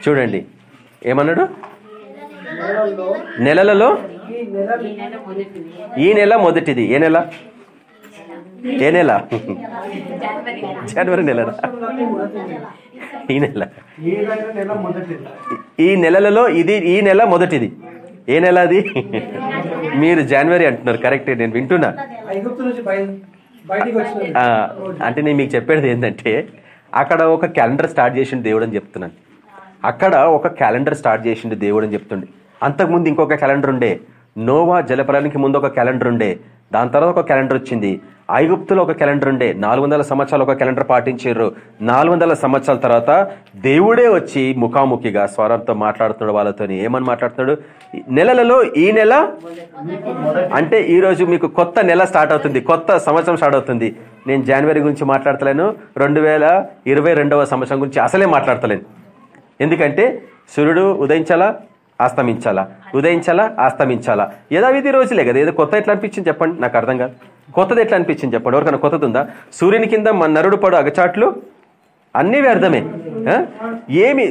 చూడండి. ఏమన్నాడు? నెల నెలలో ఈ నెల నెలలో ఈ నెల మొదటిది. ఏ నెల? ఏ నెల? జనవరి నెల ఈ నెల. ఈ నెలలలో ఇది ఈ నెల మొదటిది. ఏ నెల అది? మీరు జనవరి అంటున్నారు కరెక్ట్ నేను వింటున్నా. అంటే నేను మీకు చెప్పేది ఏంటంటే అక్కడ ఒక క్యాలెండర్ స్టార్ట్ చేసిండు దేవుడు అని చెప్తున్నాను. అక్కడ ఒక క్యాలెండర్ స్టార్ట్ చేసిండు దేవుడు అని చెప్తుండే. అంతకుముందు ఇంకొక క్యాలెండర్ ఉండే. నోవా జలపరానికి ముందు ఒక క్యాలెండర్ ఉండే. దాని తర్వాత ఒక క్యాలెండర్ వచ్చింది. ఐగుప్తులో ఒక క్యాలెండర్ ఉండే. నాలుగు వందల సంవత్సరాలు ఒక క్యాలెండర్ పాటించారు. నాలుగు వందల సంవత్సరాల తర్వాత దేవుడే వచ్చి ముఖాముఖిగా స్వరంతో మాట్లాడుతున్నాడు వాళ్ళతోని. ఏమని మాట్లాడుతున్నాడు? నెలలలో ఈ నెల? అంటే ఈ రోజు మీకు కొత్త నెల స్టార్ట్ అవుతుంది. కొత్త సంవత్సరం స్టార్ట్ అవుతుంది. నేను జనవరి గురించి మాట్లాడతలేను. రెండు వేల ఇరవై రెండవ సంవత్సరం గురించి అసలే మాట్లాడతలేను. ఎందుకంటే సూర్యుడు ఉదయించాలా? ఆస్తమించాలా? ఉదయించాలా? ఆస్తమించాలా? యథావిధి రోజులే కదా. ఏదో కొత్త ఎట్లా అనిపించింది చెప్పండి. నాకు అర్థం కాదు. కొత్తది ఎట్లా అనిపించింది చెప్పండి. ఎవరికైనా కొత్తది ఉందా సూర్యుని కింద మన నరుడు పడు అగచాట్లు? అన్నీ వ్యర్థమే. ఏమి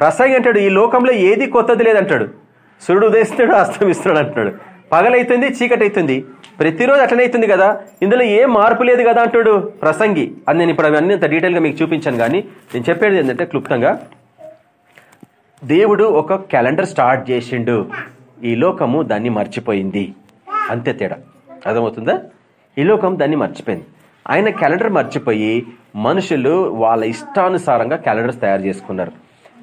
ప్రసంగి అంటాడు ఈ లోకంలో ఏది కొత్తది లేదంటాడు. సూర్యుడు ఉదయిస్తున్నాడు అస్తమిస్తాడు అంటున్నాడు. పగలైతుంది చీకటి అవుతుంది ప్రతిరోజు అట్లనే అవుతుంది కదా. ఇందులో ఏ మార్పు లేదు కదా అంటాడు ప్రసంగి. అని నేను ఇప్పుడు అవన్నీ అంత డీటెయిల్గా మీకు చూపించాను కానీ నేను చెప్పేది ఏంటంటే క్లుప్తంగా దేవుడు ఒక క్యాలెండర్ స్టార్ట్ చేసిండు. ఈ లోకము దాన్ని మర్చిపోయింది. అంతే తేడా. అర్థమవుతుందా? ఈ లోకం దాన్ని మర్చిపోయింది. ఆయన క్యాలెండర్ మర్చిపోయి మనుషులు వాళ్ళ ఇష్టానుసారంగా క్యాలెండర్స్ తయారు చేసుకున్నారు.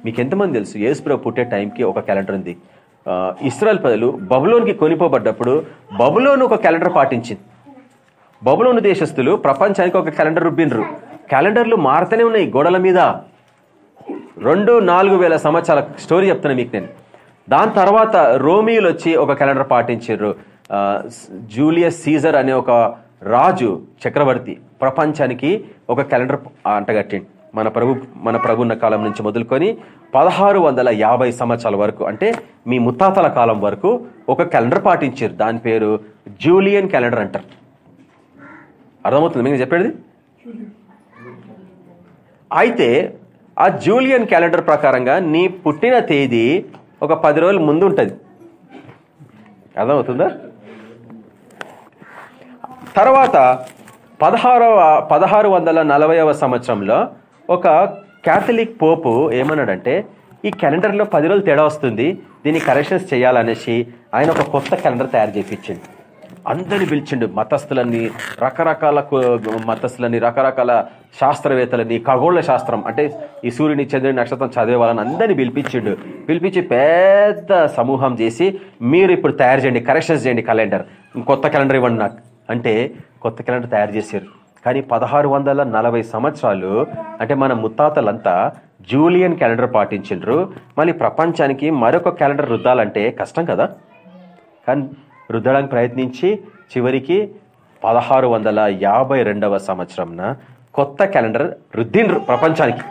మీకు ఎంతమంది తెలుసు? యేసుప్రభు పుట్టే టైంకి ఒక క్యాలెండర్ ఉంది. ఇస్రాయల్ ప్రజలు బబులోనికి కొనిపోబడ్డప్పుడు బబులోను ఒక క్యాలెండర్ పాటించింది. బబులోను దేశస్తులు ప్రపంచానికి ఒక క్యాలెండర్ రుబ్బిండ్రు. క్యాలెండర్లు మారుతూనే ఉన్నాయి గోడల మీద. రెండు నాలుగు వేల సంవత్సరాల స్టోరీ చెప్తున్నా మీకు నేను. దాని తర్వాత రోమియోలు వచ్చి ఒక క్యాలెండర్ పాటించారు. జూలియస్ సీజర్ అనే ఒక రాజు చక్రవర్తి ప్రపంచానికి ఒక క్యాలెండర్ అంటగట్టిండు. మన ప్రభు మన ప్రభున్న కాలం నుంచి మొదలుకొని పదహారు వందల యాభై సంవత్సరాల వరకు అంటే మీ ముత్తాతల కాలం వరకు ఒక క్యాలెండర్ పాటించారు. దాని పేరు జూలియన్ క్యాలెండర్ అంటారు. అర్థమవుతుంది మీకు చెప్పేది? అయితే ఆ జూలియన్ క్యాలెండర్ ప్రకారంగా నీ పుట్టిన తేదీ ఒక పది రోజుల ముందు ఉంటుంది. అర్థమవుతుందా? తర్వాత పదహారవ పదహారు వందల నలభైవ సంవత్సరంలో ఒక క్యాథలిక్ పోపు ఏమన్నాడంటే ఈ క్యాలెండర్లో పది రోజులు తేడా వస్తుంది దీన్ని కరెక్షన్స్ చేయాలనేసి ఆయన ఒక కొత్త క్యాలెండర్ తయారు చేయించిండు అందరిని పిలిచిండు మతస్థులని రకరకాల కు- మతస్థులని రకరకాల శాస్త్రవేత్తలని ఖగోళ శాస్త్రం అంటే ఈ సూర్యుని చంద్రుని నక్షత్రం చదివే వాళ్ళని అందరినీ పిలిపించిండు. పిలిపించి పెద్ద సమూహం చేసి మీరు ఇప్పుడు తయారు చేయండి కరెక్షన్స్ చేయండి క్యాలెండర్ కొత్త క్యాలెండర్ ఇవ్వండి నాకు. అంటే కొత్త క్యాలెండర్ తయారు చేశారు. కానీ పదహారు వందల నలభై సంవత్సరాలు అంటే మన ముత్తాతలంతా జూలియన్ క్యాలెండర్ పాటించిండ్రు. మళ్ళీ ప్రపంచానికి మరొక క్యాలెండర్ రుద్దాలంటే కష్టం కదా. కానీ రుద్దడానికి ప్రయత్నించి చివరికి పదహారు వందల యాభై రెండవ సంవత్సరంన కొత్త క్యాలెండర్ రుద్దిండ్రు ప్రపంచానికి.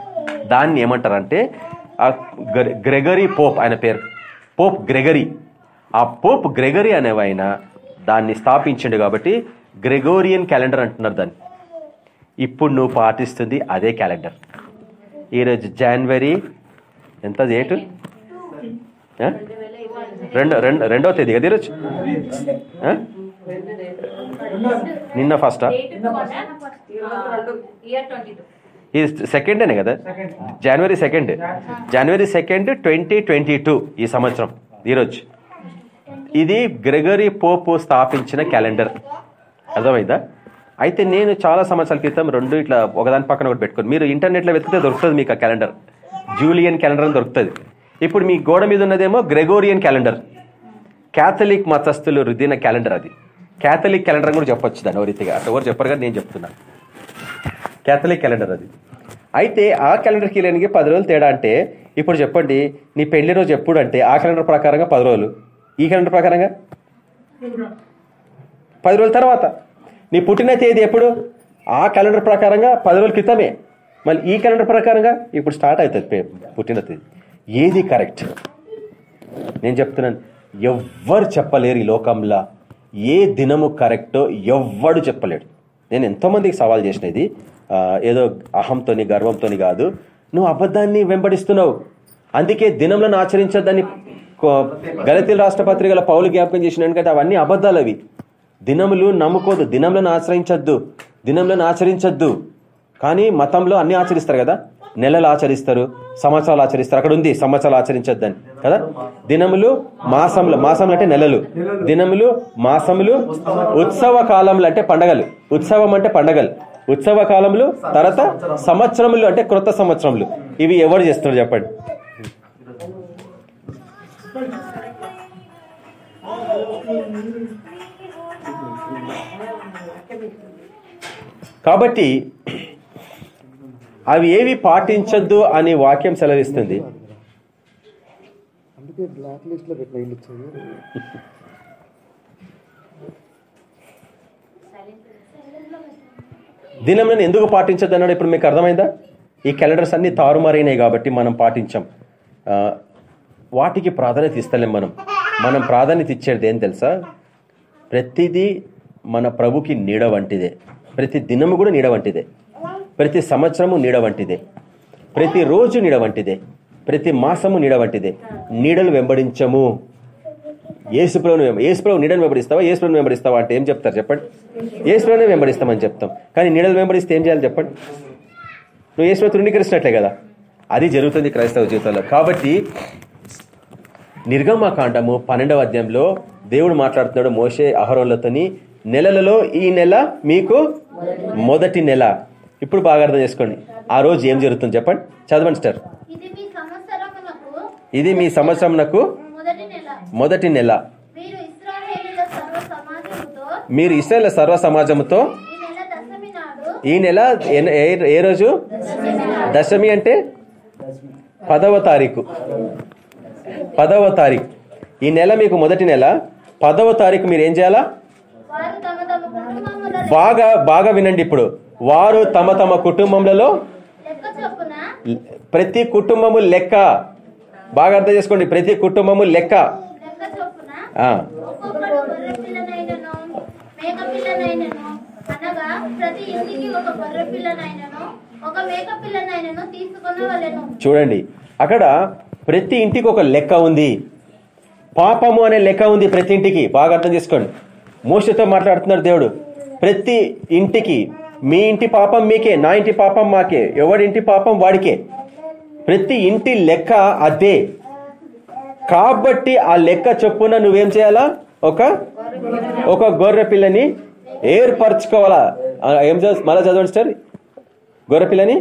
దాన్ని ఏమంటారంటే గ్రెగరీ పోప్ ఆయన పేరు. Pope Gregory. ఆ పోప్ గ్రెగరీ అనేవాయన దాన్ని స్థాపించిండు కాబట్టి గ్రెగోరియన్ క్యాలెండర్ అంటున్నారు దాన్ని. ఇప్పుడు నువ్వు పాటిస్తుంది అదే క్యాలెండర్. ఈరోజు జనవరి ఎంత డేటు? రెండో రెండు రెండవ తేదీ కదా ఈరోజు? నిన్న ఫస్టా? ఇది సెకండేనే కదా? జనవరి సెకండ్ జనవరి సెకండ్ ట్వంటీ ట్వంటీ టూ ఈ సంవత్సరం ఈరోజు. ఇది గ్రెగరీ పోపు స్థాపించిన క్యాలెండర్. అర్థమైందా? అయితే నేను చాలా సంవత్సరాల క్రితం రెండు ఇట్లా ఒకదాని పక్కన ఒకటి పెట్టుకుని మీరు ఇంటర్నెట్లో వెతికితే దొరుకుతుంది మీకు ఆ క్యాలెండర్. జూలియన్ క్యాలెండర్ అని దొరుకుతుంది. ఇప్పుడు మీ గోడ మీద ఉన్నదేమో గ్రెగోరియన్ క్యాలెండర్. క్యాథలిక్ మతస్థులు రుద్దిన క్యాలెండర్ అది. క్యాథలిక్ క్యాలెండర్ కూడా చెప్పొచ్చు దాని ఓ రీతిగా. ఎవరు చెప్పరు కానీ నేను చెప్తున్నాను క్యాథలిక్ క్యాలెండర్ అది. అయితే ఆ క్యాలెండర్కి లేనికి పది రోజులు తేడా అంటే ఇప్పుడు చెప్పండి నీ పెళ్ళి రోజు ఎప్పుడు అంటే ఆ క్యాలెండర్ ప్రకారంగా పది రోజులు. ఈ క్యాలెండర్ ప్రకారంగా? పది రోజుల తర్వాత. నీ పుట్టిన తేదీ ఎప్పుడు? ఆ క్యాలెండర్ ప్రకారంగా పది రోజుల క్రితమే. మళ్ళీ ఈ క్యాలెండర్ ప్రకారంగా? ఇప్పుడు స్టార్ట్ అవుతుంది పుట్టిన తేదీ. ఏది కరెక్ట్? నేను చెప్తున్నాను ఎవ్వరు చెప్పలేరు ఈ లోకంలో. ఏ దినము కరెక్టో ఎవ్వడు చెప్పలేడు. నేను ఎంతోమందికి సవాల్ చేసిన ఇది. ఏదో అహంతోని గర్వంతోని కాదు. నువ్వు అబద్ధాన్ని వెంబడిస్తున్నావు. అందుకే దినములను ఆచరించొద్దని కో- గలతీల రాష్ట్ర పత్రికల పౌలు జ్ఞాపకం చేసిన ఎందుకంటే అవన్నీ అబద్ధాలు అవి. దినములు నమ్ముకోదు దినములను ఆచరించొద్దు దినములను ఆచరించొద్దు. కానీ మతంలో అన్ని ఆచరిస్తారు కదా? నెలలు ఆచరిస్తారు సంవత్సరాలు ఆచరిస్తారు. అక్కడ ఉంది సంవత్సరాలు ఆచరించొద్దని. కదా? దినములు మాసంలో మాసంలో అంటే నెలలు. దినములు మాసములు ఉత్సవ కాలంలో అంటే పండగలు. ఉత్సవం అంటే పండగలు. ఉత్సవ కాలములు తర్వాత సంవత్సరములు అంటే క్రొత్త సంవత్సరములు. ఇవి ఎవరు చేస్తున్నారు చెప్పండి? కాబట్టి అవి ఏవి పాటించొద్దు అని వాక్యం సెలవిస్తుంది. దినములను ఎందుకు పాటించద్దు అన్నాడు? ఇప్పుడు మీకు అర్థమైందా? ఈ క్యాలెండర్స్ అన్ని తారుమారైనాయి కాబట్టి మనం పాటించాం. వాటికి ప్రాధాన్యత ఇస్తలేం మనం. మనం ప్రాధాన్యత ఇచ్చేది ఏం తెలుసా? ప్రతిదీ మన ప్రభుకి నీడ వంటిదే. ప్రతి దినము కూడా నీడ వంటిదే. ప్రతి సంవత్సరము నీడ వంటిదే. ప్రతిరోజు నీడ వంటిదే. ప్రతి మాసము నీడ వంటిదే. నీడలు వెంబడించము. ఏసుప్రభుని వెంబ ఏసుప్రభు నీడను వెంబడిస్తావా? ఏసుప్రభుని వెంబడిస్తావా అంటే ఏం చెప్తారు చెప్పండి? ఏసుప్రభునే వెంబడిస్తామని చెప్తాం. కానీ నీడలు వెంబడిస్తే ఏం చేయాలి చెప్పండి? నువ్వు ఏసుప్రభు తృణీకరిస్తున్నట్లే కదా? అది జరుగుతుంది క్రైస్తవ జీవితంలో. కాబట్టి నిర్గమకాండము పన్నెండవ అధ్యాయంలో దేవుడు మాట్లాడుతున్నాడు మోషే అహరోన్లతోని నెలలలో ఈ నెల మీకు మొదటి నెల. ఇప్పుడు బాగా అర్థం చేసుకోండి. ఆ రోజు ఏం జరుగుతుంది చెప్పండి. చదవండి సార్ ఇది మీ సంవత్సరంకు మొదటి నెల. మీరు ఇస్రాయల్ సర్వ సమాజముతో ఈ నెల ఏ- రోజు? దశమి అంటే పదవ తారీఖు. పదవ తారీఖు. ఈ నెల మీకు మొదటి నెల. పదవ తారీఖు మీరు ఏం చేయాలా? బాగా బాగా వినండి ఇప్పుడు. వారు తమ తమ కుటుంబములలో ప్రతి కుటుంబము లెక్క. బాగా అర్థం చేసుకోండి. ప్రతి కుటుంబము లెక్క. చూడండి. అక్కడ ప్రతి ఇంటికి ఒక లెక్క ఉంది. పాపము అనే లెక్క ఉంది ప్రతి ఇంటికి. బాగా అర్థం చేసుకోండి. మోసతో మాట్లాడుతున్నాడు దేవుడు. ప్రతి ఇంటికి మీ ఇంటి పాపం మీకే నా ఇంటి పాపం మాకే ఎవడి ఇంటి పాపం వాడికే. ప్రతి ఇంటి లెక్క అదే. కాబట్టి ఆ లెక్క చొప్పున నువ్వేం చేయాలా? ఒక ఒక గొర్రె పిల్లని ఏర్పరచుకోవాలా? ఏం చదువు మళ్ళా చదవండి సార్. గొర్రె పిల్లని?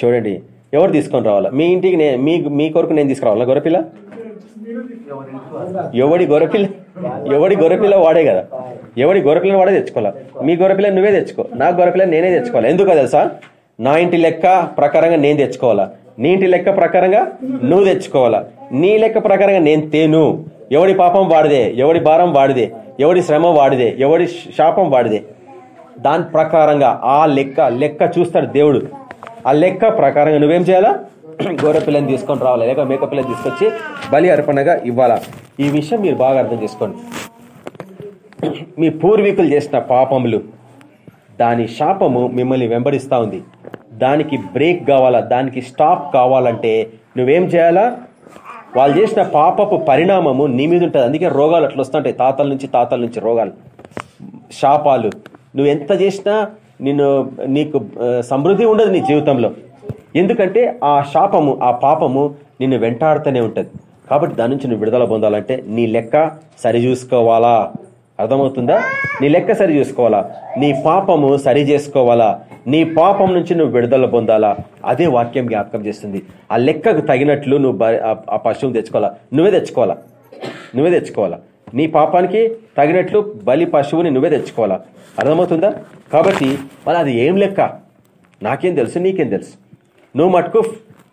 చూడండి. ఎవరు తీసుకొని రావాలా? మీ ఇంటికి నేను మీ మీ కొరకు నేను తీసుకురావాలా? గొర్రెపిల్ల? ఎవడి గొర్రెపిల్ల? ఎవడి గొర్రెపిల్ల వాడే కదా. ఎవడి గొర్రెపిల్లని వాడే తెచ్చుకోవాలా? మీ గొర్రెపిల్ల నువ్వే తెచ్చుకో. నా గొర్రెపిల్ల నేనే తెచ్చుకోవాలి? ఎందుకు తెలుసా నా ఇంటి లెక్క ప్రకారంగా నేను తెచ్చుకోవాలా? నీ ఇంటి లెక్క ప్రకారంగా నువ్వు తెచ్చుకోవాలా? నీ లెక్క ప్రకారంగా నేను తేను. ఎవడి పాపం వాడిదే ఎవడి భారం వాడిదే ఎవడి శ్రమ వాడిదే ఎవడి శాపం వాడిదే. దాని ప్రకారంగా ఆ లెక్క లెక్క చూస్తాడు దేవుడు. ఆ లెక్క ప్రకారంగా నువ్వేం చేయాలా? గోరె పిల్లని తీసుకొని రావాలి. లేక మేక పిల్లని తీసుకొచ్చి బలి అర్పణగా ఇవ్వాలా? ఈ విషయం మీరు బాగా అర్థం చేసుకోండి. మీ పూర్వీకులు చేసిన పాపములు దాని శాపము మిమ్మల్ని వెంబడిస్తూ ఉంది. దానికి బ్రేక్ కావాలా? దానికి స్టాప్ కావాలంటే నువ్వేం చేయాలా? వాళ్ళు చేసిన పాపపు పరిణామము నీ మీద ఉంటుంది. అందుకే రోగాలు అట్లా వస్తుంటాయి. తాతల నుంచి తాతల నుంచి రోగాలు శాపాలు. నువ్వు ఎంత చేసినా నిన్ను నీకు సమృద్ధి ఉండదు నీ జీవితంలో. ఎందుకంటే ఆ శాపము ఆ పాపము నిన్ను వెంటాడుతూనే ఉంటుంది. కాబట్టి దాని నుంచి నువ్వు విడుదల పొందాలంటే నీ లెక్క సరి చూసుకోవాలా అర్థమవుతుందా? నీ లెక్క సరి చూసుకోవాలా నీ పాపము సరి చేసుకోవాలా నీ పాపం నుంచి నువ్వు విడుదల పొందాలా? అదే వాక్యం జ్ఞాపకం చేస్తుంది. ఆ లెక్కకు తగినట్లు నువ్వు ఆ పశువుని తెచ్చుకోవాలా? నువ్వే తెచ్చుకోవాలా? నువ్వే తెచ్చుకోవాలా? నీ పాపానికి తగినట్లు బలి పశువుని నువ్వే తెచ్చుకోవాలా? అర్థమవుతుందా? కాబట్టి మరి అది ఏం లెక్క? నాకేం తెలుసు నీకేం తెలుసు? నువ్వు మటుకు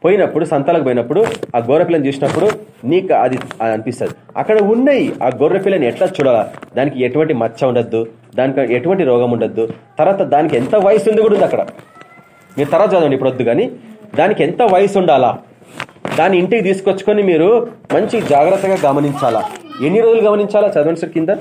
పోయినప్పుడు సంతలకు పోయినప్పుడు ఆ గొర్రె పిల్లని చూసినప్పుడు నీకు అది అది అనిపిస్తుంది. అక్కడ ఉన్నాయి ఆ గొర్రె పిల్లని ఎట్లా చూడాలా? దానికి ఎటువంటి మచ్చ ఉండద్దు దానికి ఎటువంటి రోగం ఉండద్దు. తర్వాత దానికి ఎంత వయసు ఉంది కూడా ఉంది అక్కడ. మీరు తర్వాత చదవండి ఇప్పుడు వద్దు కానీ దానికి ఎంత వయసు ఉండాలా? దాన్ని ఇంటికి తీసుకొచ్చుకొని మీరు మంచి జాగ్రత్తగా గమనించాలా? ఎన్ని రోజులు గమనించాలా చదవండి సార్ కింద?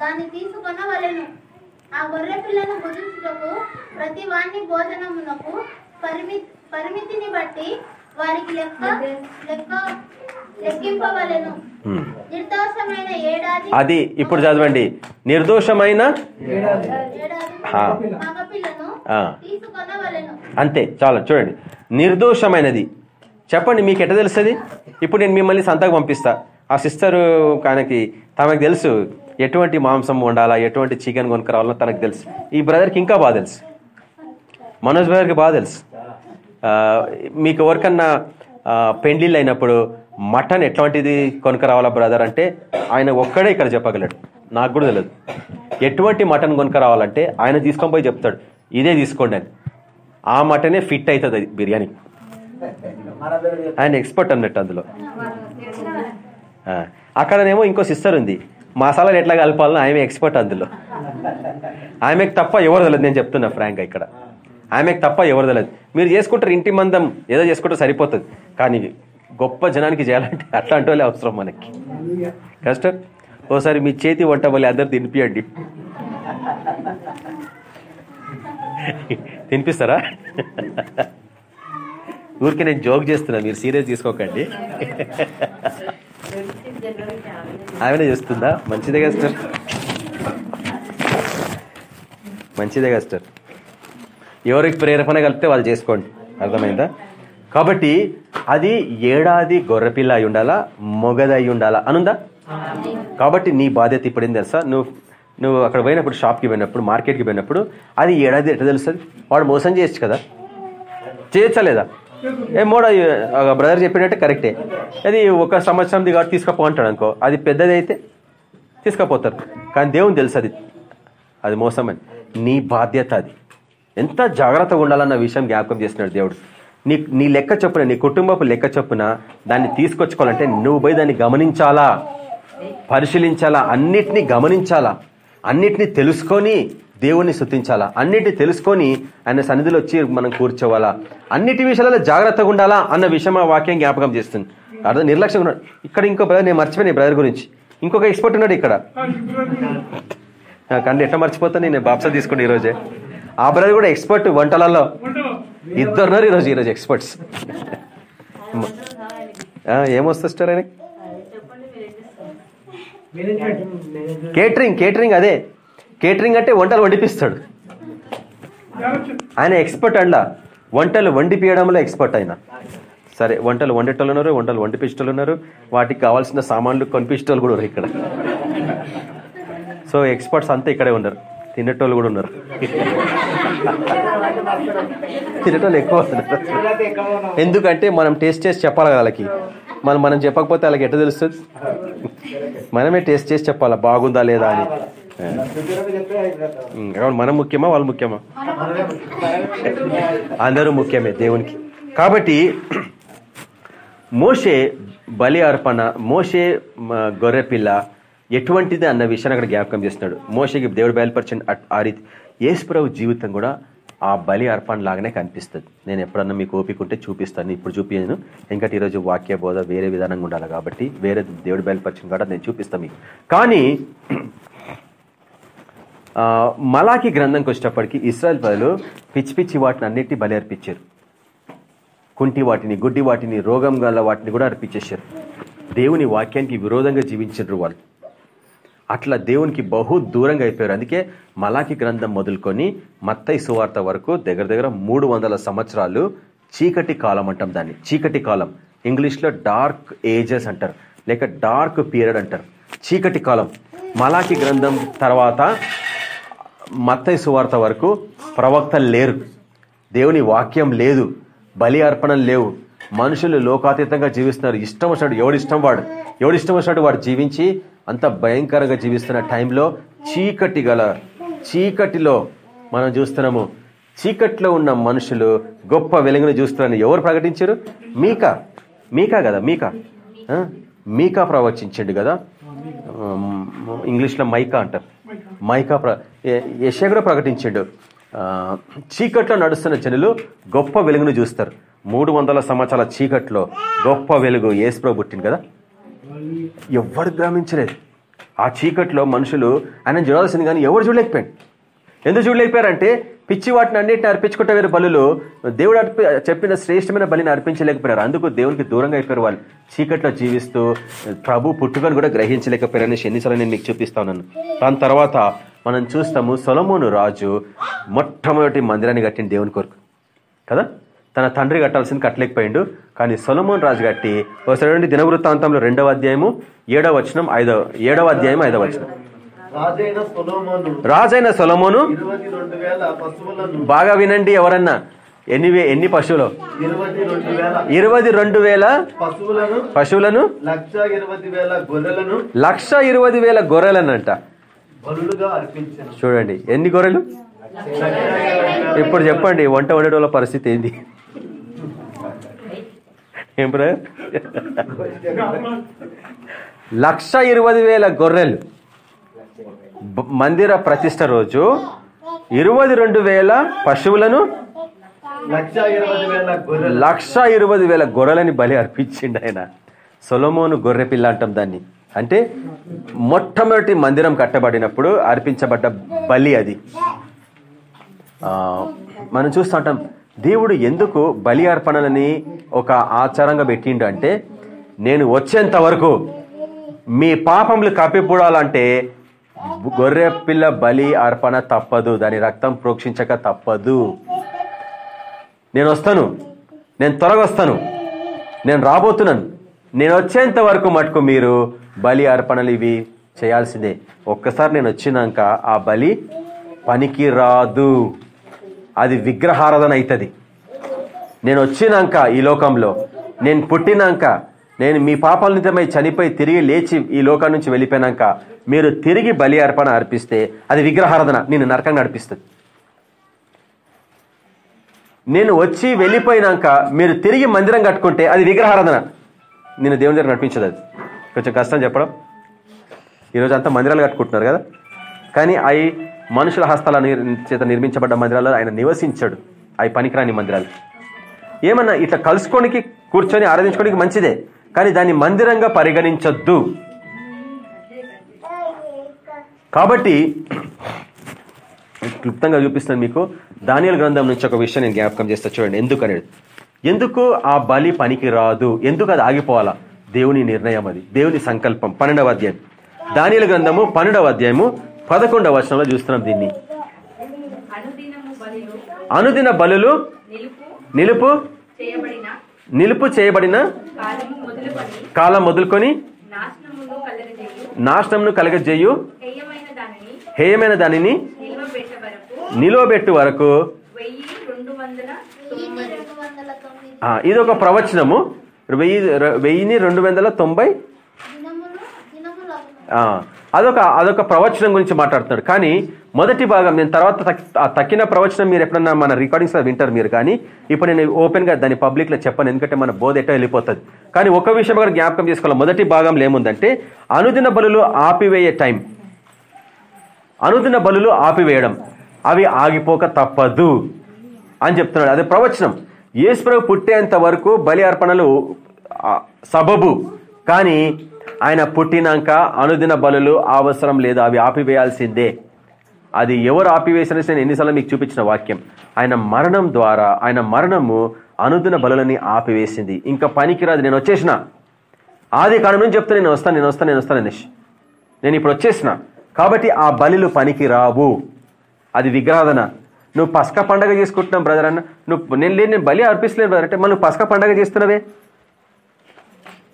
దాన్ని తీసుకొనవలెను. ఆ గొర్రె పిల్లను భుజించుటకు ప్రతి వాణ్ణి భోజనమునకు పరిమితి పరిమితిని బట్టి వారికి లెక్క లెక్క లెక్కింపవలెను. నిర్దోషమైన ఏడాది అది ఇప్పుడు చదవండి. నిర్దోషమైన ఏడాది. ఆ. మగపిల్లను ఆ. తీసుకొనవలెను. అంతే చాలా చూడండి. నిర్దోషమైనది. చెప్పండి మీకు ఎట్ట తెలుస్తుంది? ఇప్పుడు నేను మిమ్మల్ని సంతకు పంపిస్తా. ఆ సిస్టర్ ఆయనకి తనకు తెలుసు ఎటువంటి మాంసం వండాలా ఎటువంటి చికెన్ కొనుక్కరావాలో తనకు తెలుసు. ఈ బ్రదర్కి ఇంకా బాగా తెలుసు. మనోజ్ బ్రదర్కి బాగా తెలుసు. మీకు ఎవరికన్నా పెండ్లిళ్ళు అయినప్పుడు మటన్ ఎట్లాంటిది కొనుక్కరావాలా బ్రదర్? అంటే ఆయన ఒక్కడే ఇక్కడ చెప్పగలడు. నాకు కూడా తెలియదు ఎటువంటి మటన్ కొనుక్కరావాలంటే ఆయన తీసుకొని పోయి చెప్తాడు. ఇదే తీసుకోండి అని. ఆ మటనే ఫిట్ అవుతుంది అది బిర్యానీ. ఆయన ఎక్స్పర్ట్ అన్నట్టు అందులో. అక్కడనేమో ఇంకో సిస్టర్ ఉంది. మసాలాలు ఎట్లా కలపాలని ఆమె ఎక్స్పర్ట్ అందులో. ఆమెకు తప్ప ఎవరు తెలియదు నేను చెప్తున్నా ఫ్రాంక్ ఇక్కడ. ఆమెకు తప్ప ఎవరు తెలియదు మీరు చేసుకుంటారు ఇంటి మందం ఏదో చేసుకుంటే సరిపోతుంది. కానీ గొప్ప జనానికి చేయాలంటే అట్లాంటి వాళ్ళే అవసరం మనకి. కష్టం? ఓసారి మీ చేతి వంట వల్ల అందరు తినిపియండి. తినిపిస్తారా? ఊరికే నేను జోక్ చేస్తున్నా మీరు సీరియస్ తీసుకోకండి. ఆమెనే చేస్తుందా? మంచిదే కదా మంచిదే కదా ఎవరికి ప్రేరేపణ కలిపితే వాళ్ళు చేసుకోండి. అర్థమైందా? కాబట్టి అది ఏడాది గొర్రెపిల్ల అయి ఉండాలా మొగదయి ఉండాలా అనుందా? కాబట్టి నీ బాధ్యత ఇప్పుడు ఏం తెలుసా? నువ్వు నువ్వు అక్కడ పోయినప్పుడు షాప్కి పోయినప్పుడు మార్కెట్కి పోయినప్పుడు అది ఏడాది ఎట్లా తెలుస్తుంది? వాడు మోసం చేయొచ్చు కదా? చేయొచ్చలేదా ఏ మోడ బ్రదర్ చెప్పినట్టే కరెక్టే. అది ఒక సంవత్సరంది కాబట్టి తీసుకపో అంటాడు అనుకో. అది పెద్దది అయితే తీసుకపోతారు. కానీ దేవుని తెలుసు అది అది మోసం అని నీ బాధ్యత అది. ఎంత జాగ్రత్తగా ఉండాలన్న విషయం జ్ఞాపకం చేస్తున్నాడు దేవుడు. నీ నీ లెక్క చొప్పున నీ కుటుంబపు లెక్క చొప్పున దాన్ని తీసుకొచ్చుకోవాలంటే నువ్వు పోయి దాన్ని గమనించాలా? పరిశీలించాలా? అన్నిటినీ గమనించాలా? అన్నిటినీ తెలుసుకొని దేవుణ్ణి స్తుతించాలా? అన్నిటిని తెలుసుకొని ఆయన సన్నిధిలో వచ్చి మనం కూర్చోవాలా? అన్నిటి విషయాలలో జాగ్రత్తగా ఉండాలా అన్న విషయం ఆ వాక్యం జ్ఞాపకం చేస్తుంది. అర్థం? నిర్లక్ష్యంగా ఉన్నాడు. ఇక్కడ ఇంకో బ్రదర్ నేను మర్చిపోయాను బ్రదర్ గురించి. ఇంకొక ఎక్స్పర్ట్ ఉన్నాడు ఇక్కడ. కండి ఎట్లా మర్చిపోతా నేను బాప్సా తీసుకుంటే ఈరోజే. ఆ బ్రదర్ కూడా ఎక్స్పర్ట్ వంటలలో. ఇద్దరు ఉన్నారు ఈరోజు ఈరోజు ఎక్స్పర్ట్స్. ఏమొస్తా సిస్టర్ ఆయన కేటరింగ్ కేటరింగ్ అదే. కేటరింగ్ అంటే వంటలు వండిపిస్తాడు. ఆయన ఎక్స్పర్ట్ అండ. వంటలు వండిపియడంలో ఎక్స్పర్ట్ ఆయన. సరే వంటలు వండేటోళ్ళు ఉన్నారు వంటలు వండిపించేటోళ్ళు ఉన్నారు. వాటికి కావాల్సిన సామాన్లు కొనిపించేటోళ్ళు కూడా ఉన్నారు ఇక్కడ. సో ఎక్స్పర్ట్స్ అంతా ఇక్కడే ఉన్నారు. తినేటోళ్ళు కూడా ఉన్నారు. తినేటోళ్ళు ఎక్కువ ఉన్నారు. ఎందుకంటే మనం టేస్ట్ చేసి చెప్పాలి కదా వాళ్ళకి. మనం మనం చెప్పకపోతే వాళ్ళకి ఎట్లా తెలుస్తుంది? మనమే టేస్ట్ చేసి చెప్పాలా బాగుందా లేదా అని. మనం ముఖ్యమా వాళ్ళు ముఖ్యమా? అందరూ ముఖ్యమే దేవునికి. కాబట్టి మోషే బలి అర్పణ మోషే గొర్రెపిల్ల ఎటువంటిది అన్న విషయాన్ని అక్కడ జ్ఞాపకం చేస్తున్నాడు. మోసకి దేవుడు బయలుపరిచిన అట్- ఆ రీతి యేసుప్రభు జీవితం కూడా ఆ బలి అర్పణ లాగానే కనిపిస్తుంది. నేను ఎప్పుడన్నా మీకు ఓపిక ఉంటే చూపిస్తాను. ఇప్పుడు చూపించను ఎందుకంటే ఈరోజు వాక్య బోధ వేరే విధానంగా ఉండాలి కాబట్టి వేరే దేవుడు బయలుపరిచిన కూడా నేను చూపిస్తాను మీకు. కానీ మలాకి గ్రంథంకి వచ్చేటప్పటికి ఇస్రాయల్ ప్రజలు పిచ్చి పిచ్చి వాటిని అన్నిటి బలి అర్పించారు. కుంటి వాటిని గుడ్డి వాటిని రోగం గల వాటిని కూడా అర్పించేశారు. దేవుని వాక్యానికి విరోధంగా జీవించారు వాళ్ళు. అట్లా దేవునికి బహు దూరంగా అయిపోయారు. అందుకే మలాకి గ్రంథం మొదలుకొని మత్తయి సువార్త వరకు దగ్గర దగ్గర మూడు వందల సంవత్సరాలు చీకటి కాలం అంటాం దాన్ని. చీకటి కాలం. ఇంగ్లీష్లో డార్క్ ఏజెస్ అంటారు. లేక డార్క్ పీరియడ్ అంటారు. చీకటి కాలం. మలాకి గ్రంథం తర్వాత మత్తయి సువార్త వరకు ప్రవక్తలు లేరు. దేవుని వాక్యం లేదు. బలి అర్పణలు లేవు. మనుషులు లోకాతీతంగా జీవిస్తున్నారు. ఇష్టం వచ్చినట్టు ఎవడిష్టం వాడు? ఎవడిష్టం వచ్చినట్టు వాడు జీవించి అంత భయంకరంగా జీవిస్తున్న టైంలో చీకటి గల చీకటిలో మనం చూస్తున్నాము చీకట్లో ఉన్న మనుషులు గొప్ప వెలుగును చూస్తున్నారని ఎవరు ప్రకటించారు? మీకా? మీకా కదా మీకా? మీకా ప్రవచించండు కదా. ఇంగ్లీష్లో మైకా అంటారు. మైకా ప్ర యశ కూడా ప్రకటించాడు. చీకట్లో నడుస్తున్న జనులు గొప్ప వెలుగును చూస్తారు. మూడు వందల సంవత్సరాల చీకట్లో గొప్ప వెలుగు ఏసుప్రో పుట్టింది కదా. ఎవరు గ్రహించలేదు ఆ చీకట్లో మనుషులు ఆయన చూడాల్సింది కానీ ఎవరు చూడలేకపోయాడు ఎందుకు చూడలేకపోయారంటే పిచ్చి వాటిని అన్నిటిని అర్పించుకుంటే వేరే బలులు దేవుడు అర్పి చెప్పిన శ్రేష్టమైన బలిని అర్పించలేకపోయారు. అందుకు దేవునికి దూరంగా అయిపోయారు వాళ్ళు. చీకట్లో జీవిస్తూ ప్రభు పుట్టుకను కూడా గ్రహించలేకపోయారు అనేసి ఎన్నిసార్లు నేను మీకు చూపిస్తాను దాని తర్వాత మనం చూస్తాము సొలమోను రాజు మొట్టమొదటి మందిరాన్ని కట్టిన దేవుని కొరకు. కదా? తన తండ్రి కట్టాల్సింది కట్టలేకపోయిండు. కానీ సొలమోన్ రాజు కట్టి ఒకసారి దినవృత్తాంతంలో రెండవ అధ్యాయము ఏడవ వచనం ఐదవ ఏడవ అధ్యాయం ఐదవ వచనం. రాజైన సొలొమోను. బాగా వినండి ఎవరన్నా. ఎన్ని ఎన్ని పశువులు? ఇరవై రెండు వేల పశువులను. పశువులను. లక్ష ఇరవై వేల గొర్రెలనంట. చూడండి ఎన్ని గొర్రెలు? ఇప్పుడు చెప్పండి వంట వండేటోళ్ళ పరిస్థితి ఏంది? ఏం బ్రదర్? లక్ష ఇరవై వేల గొర్రెలు. మందిర ప్రతిష్ట రోజు ఇరవై రెండు వేల పశువులను లక్ష ఇరవై వేల గొర్రెలు లక్ష ఇరవై వేల గొర్రెలని బలి అర్పించిండు ఆయన. సొలమోను గొర్రె పిల్ల అంటాం దాన్ని. అంటే మొట్టమొదటి మందిరం కట్టబడినప్పుడు అర్పించబడ్డ బలి అది. ఆ, మనం చూస్తూ ఉంటాం. దేవుడు ఎందుకు బలి అర్పణలని ఒక ఆచారంగా పెట్టిండు అంటే నేను వచ్చేంత వరకు మీ పాపములు కప్పిపూడాలంటే గొర్రె పిల్ల బలి అర్పణ తప్పదు దాని రక్తం ప్రోక్షించక తప్పదు. నేను వస్తాను నేను త్వరగా వస్తాను నేను రాబోతున్నాను. నేను వచ్చేంత వరకు మటుకు మీరు బలి అర్పణలు ఇవి చేయాల్సిందే. ఒక్కసారి నేను వచ్చినాక ఆ బలి పనికి రాదు అది విగ్రహారాధన అవుతుంది నేను వచ్చినాక ఈ లోకంలో నేను పుట్టినాక నేను మీ పాపాల నిమిత్తమై చనిపోయి తిరిగి లేచి ఈ లోకం నుంచి వెళ్ళిపోయినాక మీరు తిరిగి బలి అర్పణ అర్పిస్తే అది విగ్రహారాధన నేను నరకంగా నడిపిస్తుంది. నేను వచ్చి వెళ్ళిపోయినాక మీరు తిరిగి మందిరం కట్టుకుంటే అది విగ్రహారాధన. నేను దేవుని దగ్గర నడిపించదు అది. కొంచెం కష్టం చెప్పడం. ఈరోజు అంతా మందిరాలు కట్టుకుంటున్నారు కదా. కానీ అవి మనుషుల హస్తాల చేత నిర్మించబడ్డ మందిరాల్లో ఆయన నివసించాడు. అవి పనికిరాని మందిరాలు. ఏమన్నా ఇట్లా కలుసుకోనికి కూర్చొని ఆరాధించుకోవడానికి మంచిదే కానీ దాన్ని మందిరంగా పరిగణించొద్దు. కాబట్టి క్లుప్తంగా చూపిస్తాను మీకు. దానియల గ్రంథం నుంచి ఒక విషయం నేను జ్ఞాపకం చేస్తా చూడండి. ఎందుకు అనేది ఎందుకు ఆ బలి పనికి రాదు? ఎందుకు అది ఆగిపోవాలా? దేవుని నిర్ణయం అది. దేవుని సంకల్పం. పన్నెండవ అధ్యాయం. దానియల గ్రంథము పన్నెండవ అధ్యాయము పదకొండవ వచనంలో చూస్తున్నాం దీన్ని. అనుదిన బలులు నిలుపు నిలుపు చేయబడిన కాలం మొదలుకొని నాశనంను కలగజేయు హేయమైన దానిని నిల్వబెట్ట వరకు ఇది ఒక ప్రవచనము. వెయ్యి వెయ్యిని రెండు వందల తొంభై అదొక అదొక ప్రవచనం గురించి మాట్లాడుతున్నాడు కానీ మొదటి భాగం నేను తర్వాత తక్- ఆ తక్కిన ప్రవచనం మీరు ఎప్పుడన్నా మన రికార్డింగ్స్లో వింటారు మీరు కానీ ఇప్పుడు నేను ఓపెన్గా దాన్ని పబ్లిక్లో చెప్పను ఎందుకంటే మన బోధ ఎట్టో వెళ్ళిపోతుంది. కానీ ఒక విషయం కూడా జ్ఞాపకం చేసుకోవాలి. మొదటి భాగంలో ఏముందంటే అనుదిన బలులు ఆపివేయే టైం అనుదిన బలులు ఆపివేయడం. అవి ఆగిపోక తప్పదు అని చెప్తున్నాడు. అదే ప్రవచనం. ఏసుప్రభు పుట్టేంత వరకు బలి అర్పణలు సబబు. కానీ ఆయన పుట్టినాక అనుదిన బలులు అవసరం లేదు అవి ఆపివేయాల్సిందే. అది ఎవరు ఆపివేసిన నేను ఎన్నిసార్లు మీకు చూపించిన వాక్యం. ఆయన మరణం ద్వారా ఆయన మరణము అనుదిన బలులని ఆపివేసింది. ఇంకా పనికిరాదు నేను వచ్చేసిన. ఆది కాలం నుంచి చెప్తా నేను వస్తాను నేను వస్తాను నేను వస్తాను అనేష్ నేను ఇప్పుడు వచ్చేసిన. కాబట్టి ఆ బలిలు పనికి రావు అది విగ్రాధన నువ్వు పసక పండగ చేసుకుంటున్నావు బ్రదర్ అన్న నువ్వు నేను లేని నేను బలి అర్పిస్తలేను బ్రదర్. అంటే మళ్ళీ పసక పండగ చేస్తున్నావే?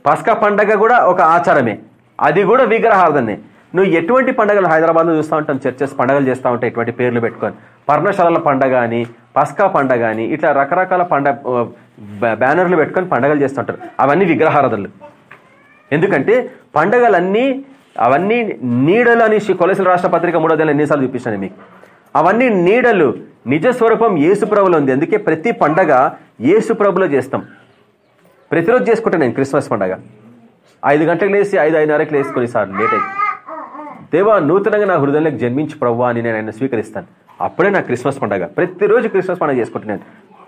పస్కా పండగ కూడా ఒక ఆచారమే. అది కూడా విగ్రహార్థనే నువ్వు ఎటువంటి పండగలు హైదరాబాద్లో చూస్తూ ఉంటాం చర్చెస్ పండగలు చేస్తూ ఉంటాయి ఇటువంటి పేర్లు పెట్టుకొని. పర్ణశాలల పండగ అని పస్కా పండగ అని ఇట్లా రకరకాల పండగ బ్యానర్లు పెట్టుకొని పండగలు చేస్తుంటారు అవన్నీ విగ్రహారాధనలు. ఎందుకంటే పండగలన్నీ అవన్నీ నీడలు అని శ్రీ రాష్ట్ర పత్రిక మూడో నెల ఎన్నిసార్లు చూపించాను మీకు. అవన్నీ నీడలు. నిజ స్వరూపం ఉంది. అందుకే ప్రతి పండగ ఏసుప్రభులో చేస్తాం. ప్రతిరోజు చేసుకుంటాను నేను క్రిస్మస్ పండగ. ఐదు గంటలకు లేచి ఐదు ఐదున్నరకు లేచి కొన్నిసార్లు లేట్ అయింది దేవా నూతనంగా నా హృదయంలోకి జన్మించి ప్రవ్వా అని నేను ఆయన స్వీకరిస్తాను. అప్పుడే నా క్రిస్మస్ పండగ. ప్రతిరోజు క్రిస్మస్ పండగ చేసుకుంటున్నాను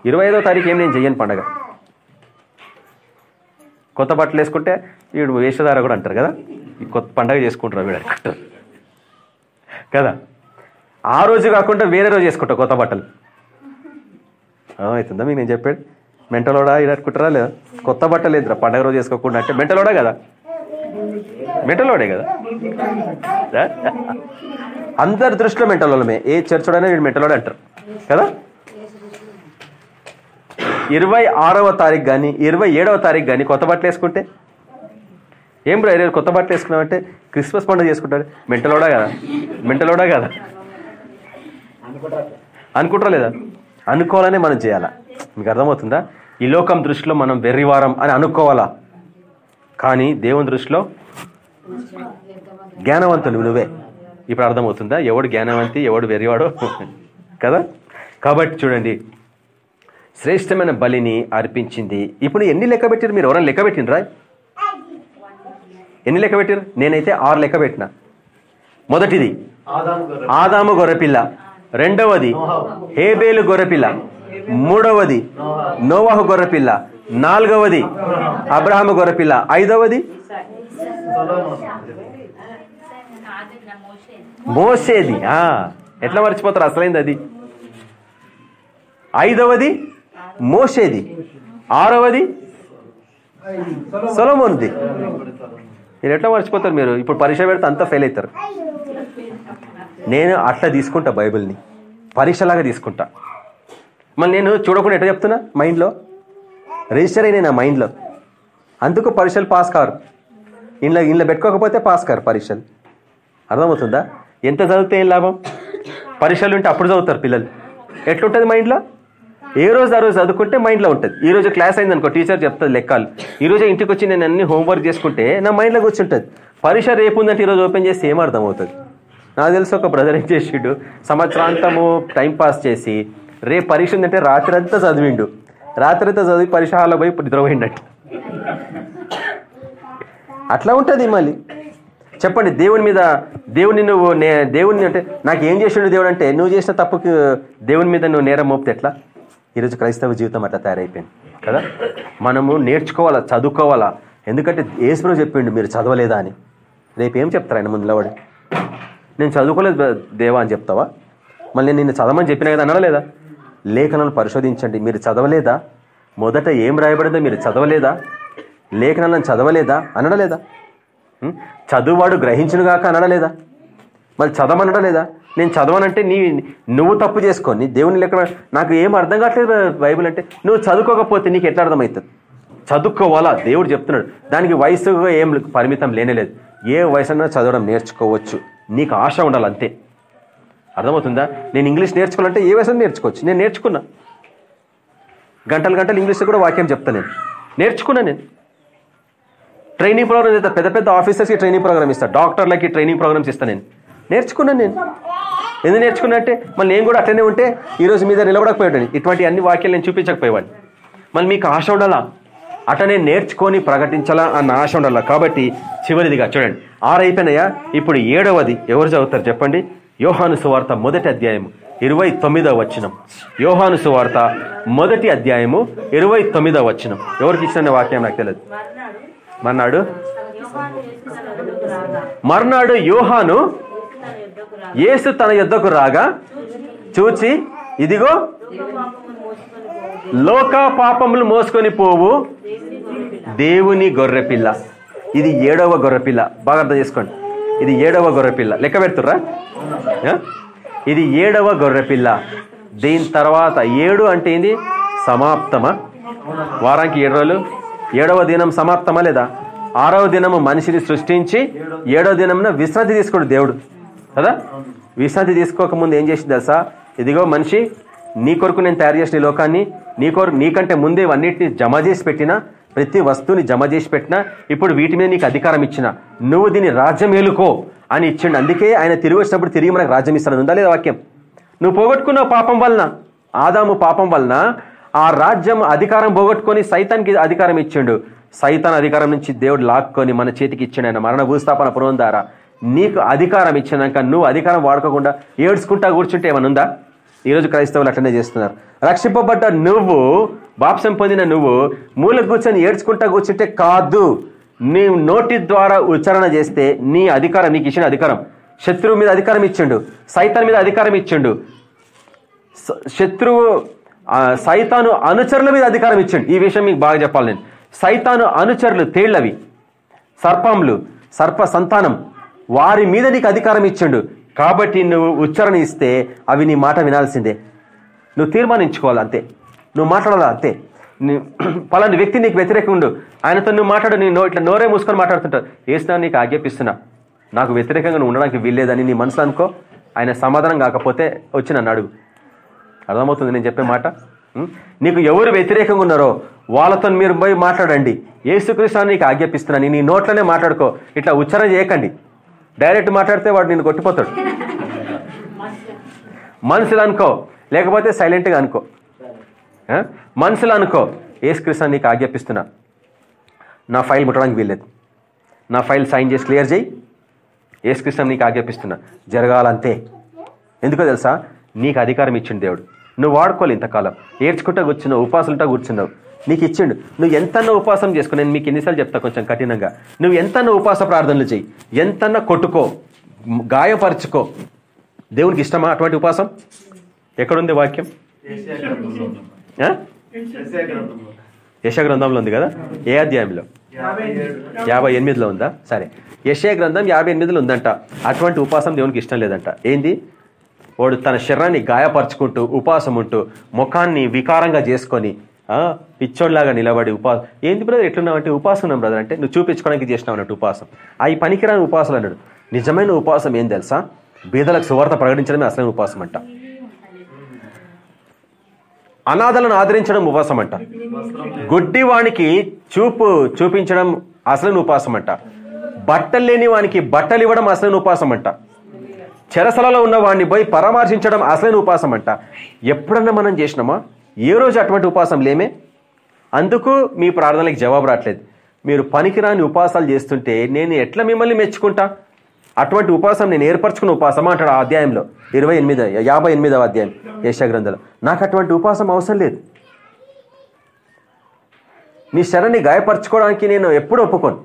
ఇరవై ఐదో తారీఖు ఏం నేను చెయ్యను పండగ. కొత్త బట్టలు వేసుకుంటే వీడు వేషధార కూడా అంటారు కదా? ఈ కొత్త పండగ చేసుకుంటారు వీడు అనుకుంటారు కదా? ఆ రోజు కాకుండా వేరే రోజు చేసుకుంటా కొత్త బట్టలు. అవుతుందా మీకు నేను చెప్పాడు మెంటలోడా ఇది అనుకుంటారా లేదా? కొత్త బట్టలు లేదురా పండగ రోజు వేసుకోకుండా అంటే మెంటలోడా కదా? మెంటలోడే కదా? అందరి దృష్టిలో మెంటలోమే ఏ చర్చడైనా వీడు మెంటలోడే అంటారు కదా? ఇరవై ఆరవ తారీఖు కానీ ఇరవై ఏడవ తారీఖు కానీ కొత్త బట్టలు వేసుకుంటే? ఏం బ్రో కొత్త బట్టలు వేసుకున్నామంటే క్రిస్మస్ పండుగ చేసుకుంటారు? మెంటలోడా కదా? మెంటలోడా కదా? అనుకుంటారా లేదా? అనుకోవాలనే మనం చేయాలా? మీకు అర్థమవుతుందా? ఈ లోకం దృష్టిలో మనం వెర్రివారం అని అనుకోవాలా? కానీ దేవుని దృష్టిలో జ్ఞానవంతులు నువ్వే. ఇప్పుడు అర్థమవుతుందా? ఎవడు జ్ఞానవంతి ఎవడు వెర్రివాడో? కదా? కాబట్టి చూడండి. శ్రేష్టమైన బలిని అర్పించింది. ఇప్పుడు ఎన్ని లెక్క పెట్టారు మీరు? ఎవరైనా లెక్క పెట్టినరా ఎన్ని లెక్క పెట్టారు నేనైతే ఆరు లెక్క పెట్టిన. మొదటిది. ఆదాము గొర్రె ఆదాము గొర్రెపిల్ల. రెండవది. హేబేలు గొర్రెపిల్ల. మూడవది నోవాహు గొర్రపిల్ల. నాలుగవది అబ్రహాం గొర్రపిల్ల. ఐదవది? మోసేది ఎట్లా మర్చిపోతారు? అసలైంది అది. ఐదవది? మోసేది ఆరవది? సొలమోన్ది. మీరు ఎట్లా మర్చిపోతారు మీరు? ఇప్పుడు పరీక్ష పెడితే అంతా ఫెయిల్ అవుతారు. నేను అట్లా తీసుకుంటా బైబిల్ని. పరీక్షలాగా తీసుకుంటా. మళ్ళీ నేను చూడకుండా ఎట్లా చెప్తున్నా? మైండ్లో రిజిస్టర్ అయినాయి నా మైండ్లో అందుకు పరీక్షలు పాస్ కారు. ఇంట్లో ఇంట్లో పెట్టుకోకపోతే పాస్ కారు పరీక్షలు. అర్థమవుతుందా? ఎంత చదివితే ఏం లాభం? పరీక్షలు ఉంటే అప్పుడు చదువుతారు పిల్లలు. ఎట్లుంటుంది మైండ్లో ఏ రోజు ఆ రోజు చదువుకుంటే మైండ్లో ఉంటుంది. ఈ రోజు క్లాస్ అయింది అనుకో టీచర్ చెప్తుంది లెక్కలు. ఈ రోజు ఇంటికి వచ్చి నేను అన్ని హోంవర్క్ చేసుకుంటే నా మైండ్లో కూర్చుంటుంది. పరీక్ష రేపు ఉందంటే ఈరోజు ఓపెన్ చేసి ఏం అర్థమవుతుంది? నాకు తెలిసి ఒక బ్రదర్ ఏం చేసిండు? సంవత్సరాంతము టైం పాస్ చేసి రేపు పరీక్ష ఉందంటే రాత్రి అంతా చదివిండు. రాత్రి అంతా చదివి పరీక్ష హాల్లో పోయి నిద్రపోయిండట్టు అట్లా ఉంటుంది మళ్ళీ. చెప్పండి దేవుని మీద దేవుని నువ్వు నే దేవుని అంటే నాకు ఏం చేసిండు దేవుడు అంటే నువ్వు చేసిన తప్పుకు దేవుని మీద నువ్వు నేరం మోపితే ఎట్లా? ఈరోజు క్రైస్తవ జీవితం అట్లా తయారైపోయింది కదా? మనము నేర్చుకోవాలా చదువుకోవాలా? ఎందుకంటే ఏసుప్రభు చెప్పిండు మీరు చదవలేదా అని. రేపు ఏం చెప్తారు ఆయన ముందులవాడు నేను చదువుకోలేదు దేవా అని చెప్తావా? మళ్ళీ నేను చదవమని చెప్పినా కదా అనలేదా లేఖనాలను పరిశోధించండి. మీరు చదవలేదా? మొదట ఏం రాయబడిందో మీరు చదవలేదా? లేఖనాలను చదవలేదా? అనడలేదా? ఉం? చదువువాడు గ్రహించునుగాక అనడలేదా? మళ్ళీ చదవనడలేదా? నేను చదవనంటే నీ నువ్వు తప్పు చేసుకొని దేవుని లెక్క నాకు ఏం అర్థం కావట్లేదు బైబుల్ అంటే. నువ్వు చదువుకోకపోతే నీకు ఎట్లా అర్థమవుతుంది? చదువుకోవాలా? దేవుడు చెప్తున్నాడు. దానికి వయసుగా ఏం పరిమితం లేనేలేదు ఏ వయసైనా చదవడం నేర్చుకోవచ్చు. నీకు ఆశ ఉండాలి అంతే అర్థమవుతుందా? నేను ఇంగ్లీష్ నేర్చుకోవాలంటే ఏ వయసు నేర్చుకోవచ్చు? నేను నేర్చుకున్నా. గంటలు గంటలు ఇంగ్లీష్లో కూడా వాక్యం చెప్తాను నేను. నేర్చుకున్నా నేను. ట్రైనింగ్ ప్రోగ్రామ్ ఇస్తా పెద్ద పెద్ద ఆఫీసర్స్కి ట్రైనింగ్ ప్రోగ్రామ్ ఇస్తా డాక్టర్లకి ట్రైనింగ్ ప్రోగ్రామ్స్ ఇస్తాను నేను. నేర్చుకున్నాను నేను. ఎందుకు నేర్చుకున్నట్టే మళ్ళీ నేను కూడా అట్లనే ఉంటే ఈరోజు మీద నిలబడకపోయాడు ఇటువంటి అన్ని వాక్యాలు నేను చూపించకపోయేవాడిని. మళ్ళీ మీకు ఆశ ఉండాలా? అటనే నేర్చుకొని ప్రకటించాలా అన్న ఆశ ఉండాలా? కాబట్టి చివరిదిగా చూడండి. ఆరు అయిపోయినాయా ఇప్పుడు ఏడవది. ఎవరు చదువుతారు చెప్పండి? యోహాను సువార్త మొదటి అధ్యాయము ఇరవై తొమ్మిదవ వచనం. యోహాను సువార్త మొదటి అధ్యాయము ఇరవై తొమ్మిదవ వచనం. ఎవరికి ఇచ్చిన వాక్యం నాకు తెలియదు? మర్నాడు? మర్నాడు యోహాను యేసు తన యుద్ధకు రాగా చూచి ఇదిగో లోక పాపములు మోసుకొని పోవు. దేవుని గొర్రెపిల్ల. ఇది ఏడవ గొర్రెపిల్ల. బాగా అర్థం చేసుకోండి. ఇది ఏడవ గొర్రెపిల్ల. లెక్క పెడుతుర్రా? ఇది ఏడవ గొర్రెపిల్ల. దీని తర్వాత ఏడు అంటే ఏంది? సమాప్తమా? వారానికి ఏడు రోజులు? ఏడవ దినం సమాప్తమా లేదా? ఆరవ దినము మనిషిని సృష్టించి ఏడవ దినమున విశ్రాంతి తీసుకోడు దేవుడు. కదా? విశ్రాంతి తీసుకోక ముందు ఏం చేసింది తెలుసా? ఇదిగో మనిషి నీ కొరకు నేను తయారు చేసిన లోకాన్ని నీ కొరకు నీకంటే ముందే అన్నిటిని జమ చేసి పెట్టినా ప్రతి వస్తువుని జమ చేసి పెట్టినా ఇప్పుడు వీటి మీద నీకు అధికారం ఇచ్చిన నువ్వు దీన్ని రాజ్యం ఏలుకో అని ఇచ్చిండు. అందుకే ఆయన తిరిగి వచ్చినప్పుడు తిరిగి మనకు రాజ్యం ఇస్తాను ఉందా లేదా వాక్యం? నువ్వు పోగొట్టుకున్న పాపం వలన ఆదాము పాపం వలన ఆ రాజ్యం అధికారం పోగొట్టుకొని సైతానికి అధికారం ఇచ్చిండు. సైతాన్ అధికారం నుంచి దేవుడు లాక్కొని మన చేతికి ఇచ్చిండు ఆయన మరణ భూస్థాపన పురం ద్వారా నీకు అధికారం ఇచ్చినాక నువ్వు అధికారం వాడుకోకుండా ఏడ్చుకుంటా కూర్చుంటే ఏమైనా ఉందా? ఈరోజు క్రైస్తవులు అట్లనే చేస్తున్నారు. రక్షింపబడ్డ నువ్వు బాప్సం పొందిన నువ్వు మూల కూర్చొని ఏడ్చుకుంటా కూర్చుంటే కాదు. నీ నోటి ద్వారా ఉచ్చారణ చేస్తే నీ అధికారం నీకు ఇచ్చిన అధికారం. శత్రువు మీద అధికారం ఇచ్చిండు. సైతాన్ మీద అధికారం ఇచ్చిండు. శత్రువు సైతాను అనుచరుల మీద అధికారం ఇచ్చిండు. ఈ విషయం మీకు బాగా చెప్పాలి నేను. సైతాను అనుచరులు తేళ్ళవి. సర్పంలు సర్ప సంతానం. వారి మీద నీకు అధికారం ఇచ్చిండు. కాబట్టి నువ్వు ఉచ్చారణ ఇస్తే అవి నీ మాట వినాల్సిందే. నువ్వు తీర్మానించుకోవాలి అంతే. నువ్వు మాట్లాడాలా అంతే. నీ- (clears throat) పలాని వ్యక్తి నీకు వ్యతిరేకంగా ఉండు. ఆయనతో నువ్వు మాట్లాడు నీ నో ఇట్లా నోరే మూసుకొని మాట్లాడుతుంటావు వేస్తున్నా నీకు ఆజ్ఞాపిస్తున్నా. నాకు వ్యతిరేకంగా నువ్వు ఉండడానికి వీల్లేదని నీ మనసులో అనుకో. ఆయన సమాధానం కాకపోతే వచ్చి నన్ను అడుగు. అర్థమవుతుంది నేను చెప్పే మాట? నీకు ఎవరు వ్యతిరేకంగా ఉన్నారో వాళ్ళతో మీరు పోయి మాట్లాడండి. ఏసుకృష్ణ నీకు ఆజ్ఞాపిస్తున్నాను నీ నోట్లోనే మాట్లాడుకో. ఇట్లా ఉచ్చారణ చేయకండి. డైరెక్ట్ మాట్లాడితే వాడు నేను కొట్టిపోతాడు. మనసులు అనుకో లేకపోతే సైలెంట్గా అనుకో. మనసులు అనుకో ఏసుకృష్ణ నీకు ఆజ్ఞాపిస్తున్నా. నా ఫైల్ ముట్టడానికి వీల్లేదు. నా ఫైల్ సైన్ చేసి క్లియర్ చేయి. ఏసుకృష్ణ నీకు ఆజ్ఞాపిస్తున్నా. జరగాలంతే. ఎందుకో తెలుసా? నీకు అధికారం ఇచ్చిండు దేవుడు. నువ్వు వాడుకోవాలి ఇంతకాలం. ఏడ్చుకుంటా కూర్చున్నావు ఉపాసులుంటా కూర్చున్నావు. నీకు ఇచ్చిండు నువ్వు ఎంతన్నా ఉపాసం చేసుకో. నేను మీకు ఎన్నిసార్లు చెప్తా కొంచెం కఠినంగా. నువ్వు ఎంతన్నా ఉపాస ప్రార్థనలు చెయ్యి. ఎంతన్నా కొట్టుకో. గాయపరచుకో. గాయపరుచుకో దేవునికి ఇష్టమా అటువంటి ఉపాసం ఎక్కడుంది వాక్యం? యశా గ్రంథంలో ఉంది. కదా? ఏ అధ్యాయంలో? యాభై ఎనిమిదిలో ఉందా? సరే. యశయ గ్రంథం యాభై ఎనిమిదిలో ఉందంట. అటువంటి ఉపాసం దేవునికి ఇష్టం లేదంట. ఏంది? వాడు తన శరీరాన్ని గాయపరుచుకుంటూ ఉపాసం ఉంటూ ముఖాన్ని వికారంగా చేసుకొని పిచ్చోడ్లాగా నిలబడి ఉపాసం ఏంది బ్రదర్ ఎట్లున్నావు అంటే ఉపాసం ఉన్నాం బ్రదర్ అంటే నువ్వు చూపించుకోవడానికి చేసినావు అన్నట్టు ఉపాసం. ఆ ఈ పనికిరాని ఉపాసాలు అన్నాడు. నిజమైన ఉపాసం ఏం తెలుసా? బీదలకు సువార్త ప్రకటించడమే అసలైన ఉపాసం అంట. అనాథలను ఆదరించడం ఉపవాసం అంట. గుడ్డివానికి చూపు చూపించడం అసలైన ఉపాసం అంట. బట్టలు లేని వానికి బట్టలు ఇవ్వడం అసలైన ఉపాసం అంట. చెరసలలో ఉన్న వాడిని పోయి పరామర్శించడం అసలైన ఉపాసం అంట. ఎప్పుడన్నా మనం చేసినామా? ఏ రోజు అటువంటి ఉపాసం లేమే? అందుకు మీ ప్రార్థనలకు జవాబు రావట్లేదు మీరు పనికిరాని ఉపాసాలు చేస్తుంటే నేను ఎట్లా మిమ్మల్ని మెచ్చుకుంటా? అటువంటి ఉపాసం నేను ఏర్పరచుకున్న ఉపాసం అంటాడు ఆ అధ్యాయంలో. ఇరవై ఎనిమిదో యాభై ఎనిమిదవ అధ్యాయం యశాగ్రంథంలో నాకు అటువంటి ఉపాసం అవసరం లేదు. నీ శరణి గాయపరచుకోవడానికి నేను ఎప్పుడు ఒప్పుకోను.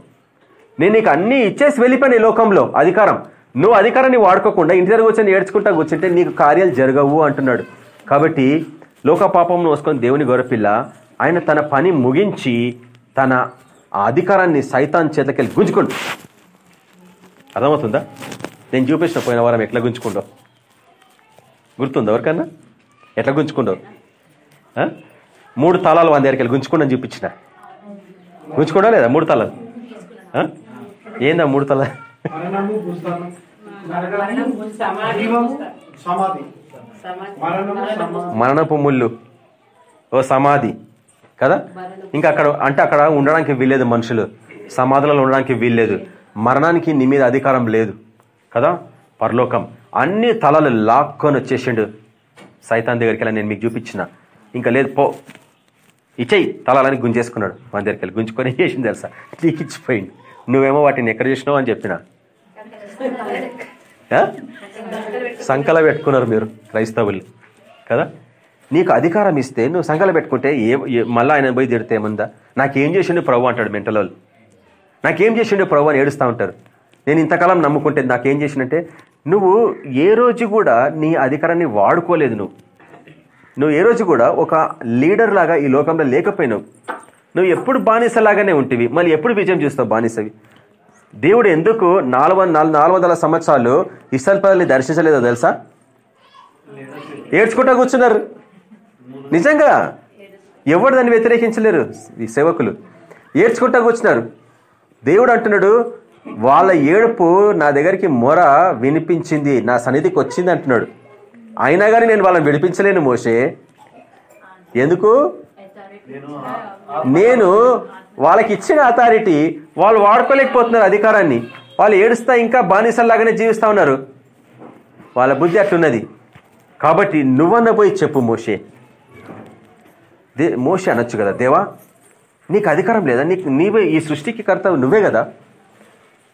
నేను నీకు అన్నీ ఇచ్చేసి వెళ్ళిపోయాను ఈ లోకంలో. అధికారం. నువ్వు అధికారాన్ని వాడుకోకుండా ఇంటి దగ్గర కూర్చొని ఏడ్చుకుంటా కూర్చుంటే నీకు కార్యాలు జరగవు అంటున్నాడు. కాబట్టి లోక పాపం వసుకొని దేవుని గొరపిల్ల ఆయన తన పని ముగించి తన ఆ అధికారాన్ని సైతాన్ చేతకెళ్ళి గుంజుకుంటు అర్థమవుతుందా? నేను చూపించిన పోయిన వారం ఎట్లా గుంజుకుండో? గుర్తుందా ఎవరికన్నా? ఎట్లా గుంజుకుండో? మూడు తాళాలు వాని దగ్గరికి వెళ్ళి గుంజుకోండి చూపించిన. గుంజుకోవడా లేదా మూడు తాళాలు? ఏందా మూడు తాళాలు? మరణపు ముళ్ళు. ఓ సమాధి. కదా? ఇంకా అక్కడ అంటే అక్కడ ఉండడానికి వీలేదు మనుషులు. సమాధులలో ఉండడానికి వీల్లేదు. మరణానికి నీ మీద అధికారం లేదు. కదా? పరలోకం. అన్ని తలలు లాక్కొని వచ్చేసిండు. సైతాన్ దగ్గరికి వెళ్ళి నేను మీకు చూపించిన. ఇంకా లేదు పో. ఇచ్చేయి. తలాలని గుంజేసుకున్నాడు. మన దగ్గరికి వెళ్ళి గుంజుకొని చేసింది తెలుసా? ఇచ్చిపోయింది నువ్వేమో వాటిని ఎక్కడ చేసినావు అని చెప్పిన? సంకల పెట్టుకున్నారు మీరు క్రైస్తవులు కదా? నీకు అధికారం ఇస్తే నువ్వు సంకల పెట్టుకుంటే ఏ మళ్ళీ ఆయన పోయి తిడితే ఏముందా? నాకేం చేసిండు ప్రభు అంటాడు మెంటల్ వాళ్ళు నాకేం చేసిండు ప్రభు అని ఏడుస్తూ ఉంటారు. నేను ఇంతకాలం నమ్ముకుంటే నాకేం చేసినంటే నువ్వు ఏ రోజు కూడా నీ అధికారాన్ని వాడుకోలేదు నువ్వు. నువ్వు ఏ రోజు కూడా ఒక లీడర్ లాగా ఈ లోకంలో లేకపోయినావు. నువ్వు ఎప్పుడు బానిసలాగానే ఉంటివి. మళ్ళీ ఎప్పుడు విజయం చూస్తావు బానిసవి? దేవుడు ఎందుకు నాలుగు నాలుగు వందల సంవత్సరాలు ఇసల్ పదల్ని దర్శించలేదో తెలుసా? ఏడ్చుకుంటా కూర్చున్నారు. నిజంగా? ఎవరు దాన్ని వ్యతిరేకించలేరు? ఈ సేవకులు. ఏడ్చుకుంటా కూర్చున్నారు. దేవుడు అంటున్నాడు వాళ్ళ ఏడుపు నా దగ్గరికి మొర వినిపించింది నా సన్నిధికి వచ్చింది అంటున్నాడు. అయినా కానీ నేను వాళ్ళని విడిపించలేను మోసే ఎందుకు? నేను వాళ్ళకి ఇచ్చిన అథారిటీ వాళ్ళు వాడుకోలేకపోతున్నారు అధికారాన్ని. వాళ్ళు ఏడుస్తా ఇంకా బానిసల్లాగానే జీవిస్తా ఉన్నారు. వాళ్ళ బుద్ధి అట్లున్నది. కాబట్టి నువ్వన్న పోయి చెప్పు మోషే. దే మోషే అనొచ్చు కదా దేవా నీకు అధికారం లేదా? నీకు నీవే ఈ సృష్టికి కర్త నువ్వే కదా?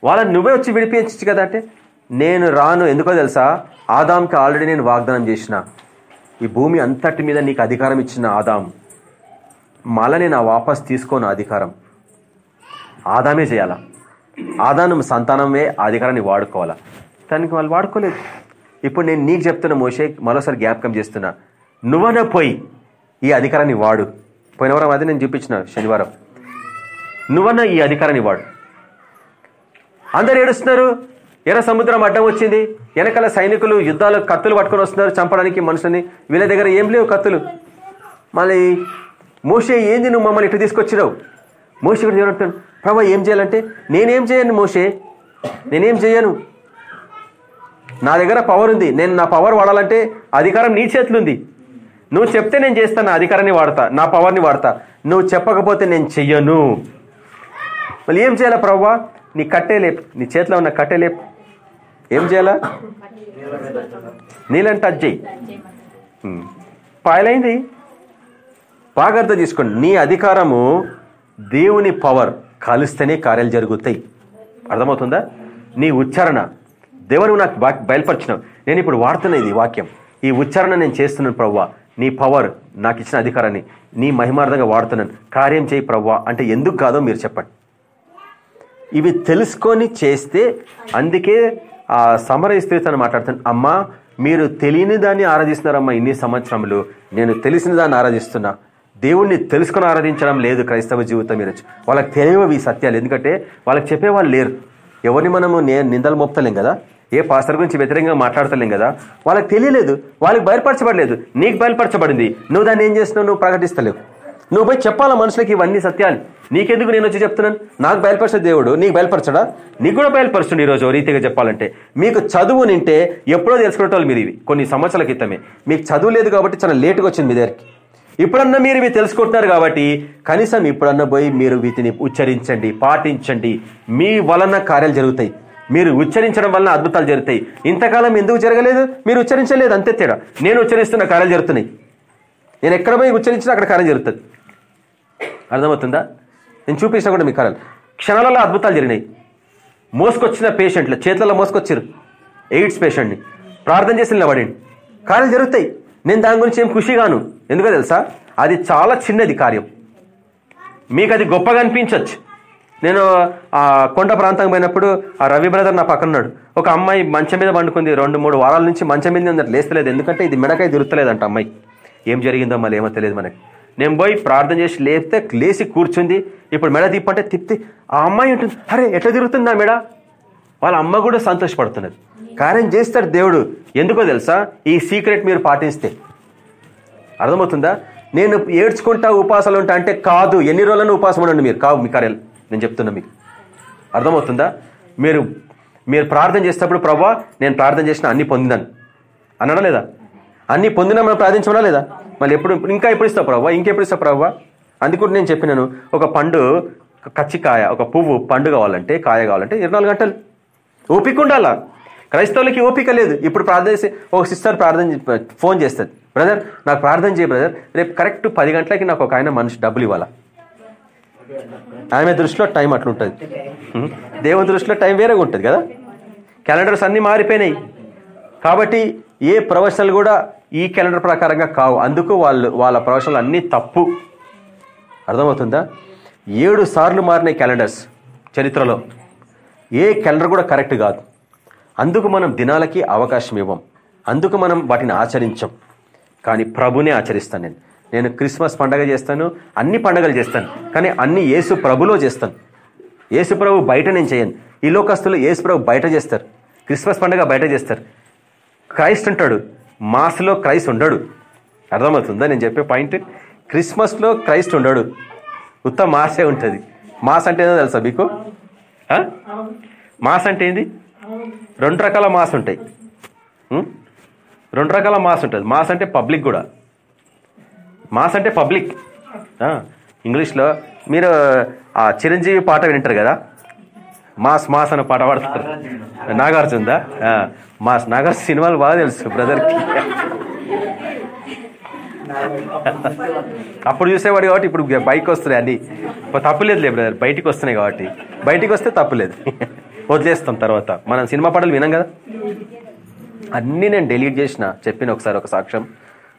వాళ్ళని నువ్వే వచ్చి విడిపించచ్చు కదా అంటే? నేను రాను ఎందుకో తెలుసా? ఆదాంకి ఆల్రెడీ నేను వాగ్దానం చేసిన. ఈ భూమి అంతటి మీద నీకు అధికారం ఇచ్చిన ఆదాం. మళ్ళా నేను ఆ వాపస్ తీసుకోను అధికారం. ఆదామే చేయాలా? ఆదానం సంతానమే ఆ అధికారాన్ని వాడుకోవాలా? దానికి వాళ్ళు వాడుకోలేదు. ఇప్పుడు నేను నీకు చెప్తున్న మోషే మరోసారి జ్ఞాపకం చేస్తున్నా. నువ్వన పోయి ఈ అధికారాన్ని వాడు. పోయిన వారం అదే నేను చూపించిన శనివారం. నువ్వన్న ఈ అధికారాన్ని వాడు. అందరు ఏడుస్తున్నారు. ఎర్ర సముద్రం అడ్డం వచ్చింది. వెనకాల సైనికులు యుద్ధాలు కత్తులు పట్టుకొని వస్తున్నారు. చంపడానికి మనుషులని. వీళ్ళ దగ్గర ఏం లేవు కత్తులు. మళ్ళీ మోషే ఏంది నువ్వు మమ్మల్ని ఇటు తీసుకొచ్చినావు? మోషే కూడా దేవుడు ప్రభా ఏం చేయాలంటే నేనేం చేయను మోషే నేనేం చేయను. నా దగ్గర పవర్ ఉంది నేను నా పవర్ వాడాలంటే అధికారం నీ చేతులుంది. నువ్వు చెప్తే నేను చేస్తాను నా అధికారాన్ని వాడతా నా పవర్ని వాడతా. నువ్వు చెప్పకపోతే నేను చెయ్యను. మళ్ళీ ఏం చేయాలా ప్రవ్వా నీ కట్టే లేపు నీ చేతిలో ఉన్న కట్టే లేపు. ఏం చేయాలా? నీళ్ళని టచ్ చేయి. పాయలైంది. బాగా అర్థం చేసుకోండి. నీ అధికారము దేవుని పవర్ కలిస్తేనే కార్యాలు జరుగుతాయి. అర్థమవుతుందా? నీ ఉచ్చారణ. దేవుని నాకు బా- బయలుపరిచినావు. నేను ఇప్పుడు వాడుతున్న ఇది వాక్యం. ఈ ఉచ్చారణ నేను చేస్తున్నాను ప్రవ్వా. నీ పవర్ నాకు ఇచ్చిన అధికారాన్ని. నీ మహిమార్థంగా వాడుతున్నాను. కార్యం చేయి ప్రవ్వా. అంటే ఎందుకు కాదో మీరు చెప్పండి. ఇవి తెలుసుకొని చేస్తే అందుకే ఆ సమర స్త్రీతో మాట్లాడుతాను అమ్మా మీరు తెలియని దాన్ని ఆరాధిస్తున్నారమ్మా ఇన్ని సంవత్సరములు. నేను తెలిసిన దాన్ని ఆరాధిస్తున్నా. దేవుణ్ణి తెలుసుకొని ఆరాధించడం లేదు క్రైస్తవ జీవితం మీరు వాళ్ళకి తెలియవు ఈ సత్యాలు. ఎందుకంటే వాళ్ళకి చెప్పేవాళ్ళు లేరు. ఎవరిని మనము నేను నిందలు మోపుతలేం కదా? ఏ పాస్టర్ గురించి వ్యతిరేకంగా మాట్లాడతలేం కదా? వాళ్ళకి తెలియలేదు. వాళ్ళకి బయలుపరచబడలేదు. నీకు బయలుపరచబడింది. నువ్వు దాన్ని ఏం చేస్తున్నావు? నువ్వు ప్రకటిస్తలేవు. నువ్వు పోయి చెప్పాలా మనుషులకి ఇవన్నీ సత్యాలు? నీకెందుకు నేను వచ్చి చెప్తున్నాను? నాకు బయలుపరచే దేవుడు నీకు బయలుపరచడా? నీకు కూడా బయలుపరుస్తుండే ఈరోజు రీతిగా చెప్పాలంటే. మీకు చదువు నింటే ఎప్పుడో తెలుసుకునేటోళ్ళు మీరు ఇవి కొన్ని సంవత్సరాల క్రితమే. మీకు చదువు లేదు కాబట్టి చాలా లేటుగా వచ్చింది మీ దగ్గరికి. ఇప్పుడన్నా మీరు ఇవి తెలుసుకుంటున్నారు కాబట్టి కనీసం ఇప్పుడన్నా పోయి మీరు వీటిని ఉచ్చరించండి పాటించండి. మీ వలన కార్యాలు జరుగుతాయి. మీరు ఉచ్చరించడం వలన అద్భుతాలు జరుగుతాయి. ఇంతకాలం ఎందుకు జరగలేదు? మీరు ఉచ్చరించలేదు. అంతే తేడా. నేను ఉచ్చరిస్తున్న కార్యాలు జరుగుతున్నాయి. నేను ఎక్కడ పోయి ఉచ్చరించినా అక్కడ కార్యం జరుగుతుంది. అర్థమవుతుందా? నేను చూపించినా కూడా మీ కార్యాలు. క్షణాలలో అద్భుతాలు జరిగినాయి. మోసుకొచ్చిన పేషెంట్లు చేతులలో మోసుకొచ్చారు. ఎయిడ్స్ పేషెంట్ని. ప్రార్థన చేసి నిలబడండి. కార్యాలు జరుగుతాయి. నేను దాని గురించి ఏం ఖుషిగాను. ఎందుకో తెలుసా? అది చాలా చిన్నది కార్యం. మీకు అది గొప్పగా అనిపించవచ్చు నేను ఆ కొండ ప్రాంతం పోయినప్పుడు ఆ రవి బ్రదర్ నా పక్కనన్నాడు. ఒక అమ్మాయి మంచం మీద పండుకుంది. రెండు మూడు వారాల నుంచి మంచం మీద ఉంది లేస్తలేదు. ఎందుకంటే ఇది మెడకాయ తిరుగుతలేదంట అమ్మాయి. ఏం జరిగిందో మళ్ళీ ఏమో తెలియదు మనకి. నేను పోయి ప్రార్థన చేసి లేపితే లేచి కూర్చుంది. ఇప్పుడు మెడ తిప్పంటే తిప్పి ఆ అమ్మాయి ఉంటుంది. అరే ఎట్లా తిరుగుతుంది నా మెడ? వాళ్ళ అమ్మ కూడా సంతోషపడుతున్నది. కార్యం చేస్తాడు దేవుడు. ఎందుకో తెలుసా? ఈ సీక్రెట్ మీరు పాటిస్తే. అర్థమవుతుందా? నేను ఏడ్చుకుంటా ఉపాసాలు ఉంటా అంటే కాదు. ఎన్ని రోజులను ఉపాసం ఉండండి మీరు. కావు మీ కార్యాలు. నేను చెప్తున్నా మీకు. అర్థమవుతుందా? మీరు మీరు ప్రార్థన చేసేటప్పుడు ప్రభా నేను ప్రార్థన చేసిన అన్ని పొందినాను. అనడా లేదా? అన్ని పొందినా మనం ప్రార్థించమనా లేదా? మళ్ళీ ఎప్పుడు ఇంకా ఎప్పుడు ఇస్తావు ప్రభావ ఇంకెప్పుడు ఇస్తావు ప్రభావ అందుకు నేను చెప్పినాను. ఒక పండు కచ్చికాయ ఒక పువ్వు పండు కావాలంటే కాయ కావాలంటే ఇరవై నాలుగు గంటలు. ఓపిక ఉండాలా? క్రైస్తవులకి ఓపిక లేదు. ఇప్పుడు ప్రార్థన చేసి ఒక సిస్టర్ ప్రార్థన ఫోన్ చేస్తుంది బ్రదర్ నాకు ప్రార్థన చేయ బ్రదర్. రేపు కరెక్ట్ పది గంటలకి నాకు ఒక ఆయన మనిషి డబ్బులు ఇవ్వాలా? ఆమె దృష్టిలో టైం అట్లుంటుంది. దేవుని దృష్టిలో టైం వేరేగా ఉంటుంది కదా? క్యాలెండర్స్ అన్నీ మారిపోయినాయి. కాబట్టి ఏ ప్రవచనాలు కూడా ఈ క్యాలెండర్ ప్రకారంగా కావు. అందుకు వాళ్ళు వాళ్ళ ప్రవచనాలు అన్నీ తప్పు. అర్థమవుతుందా? ఏడు సార్లు మారినాయి క్యాలెండర్స్ చరిత్రలో. ఏ క్యాలెండర్ కూడా కరెక్ట్ కాదు. అందుకు మనం దినాలకి అవకాశం ఇవ్వం. అందుకు మనం వాటిని ఆచరించం. కానీ ప్రభునే ఆచరిస్తాను నేను. నేను క్రిస్మస్ పండగ చేస్తాను అన్ని పండగలు చేస్తాను. కానీ అన్ని యేసు ప్రభులో చేస్తాను. యేసు ప్రభు బయట నేను చేయను. ఈ లోకస్తులు యేసు ప్రభు బయట చేస్తారు. క్రిస్మస్ పండగ బయట చేస్తారు. క్రైస్ట్ ఉంటాడు. మాస్లో క్రైస్ట్ ఉండడు. అర్థమవుతుందా? నేను చెప్పే పాయింట్. క్రిస్మస్లో క్రైస్ట్ ఉండడు. ఉత్త మాసే ఉంటుంది. మాస్ అంటే ఏదో తెలుసా మీకు? మాస్ అంటే ఏంది? రెండు రకాల మాస్ ఉంటాయి. రెండు రకాల మాస్ ఉంటుంది. మాస్ అంటే పబ్లిక్ కూడా. మాస్ అంటే పబ్లిక్. ఇంగ్లీష్లో మీరు ఆ చిరంజీవి పాట వింటారు కదా? మాస్ మాస్ అనే పాట పాడతారు నాగార్జునదా మాస్. నాగార్జున సినిమాలు బాగా తెలుసు బ్రదర్కి అప్పుడు చూసేవాడు కాబట్టి ఇప్పుడు బైక్ వస్తున్నాయి అన్ని తప్పులేదులే బ్రదర్ బయటికి వస్తున్నాయి కాబట్టి. బయటికి వస్తే తప్పులేదు (laughs) వదిలేస్తాం తర్వాత. మనం సినిమా పాటలు వినాం కదా? అన్నీ నేను డెలీట్ చేసిన చెప్పిన ఒకసారి ఒక సాక్ష్యం.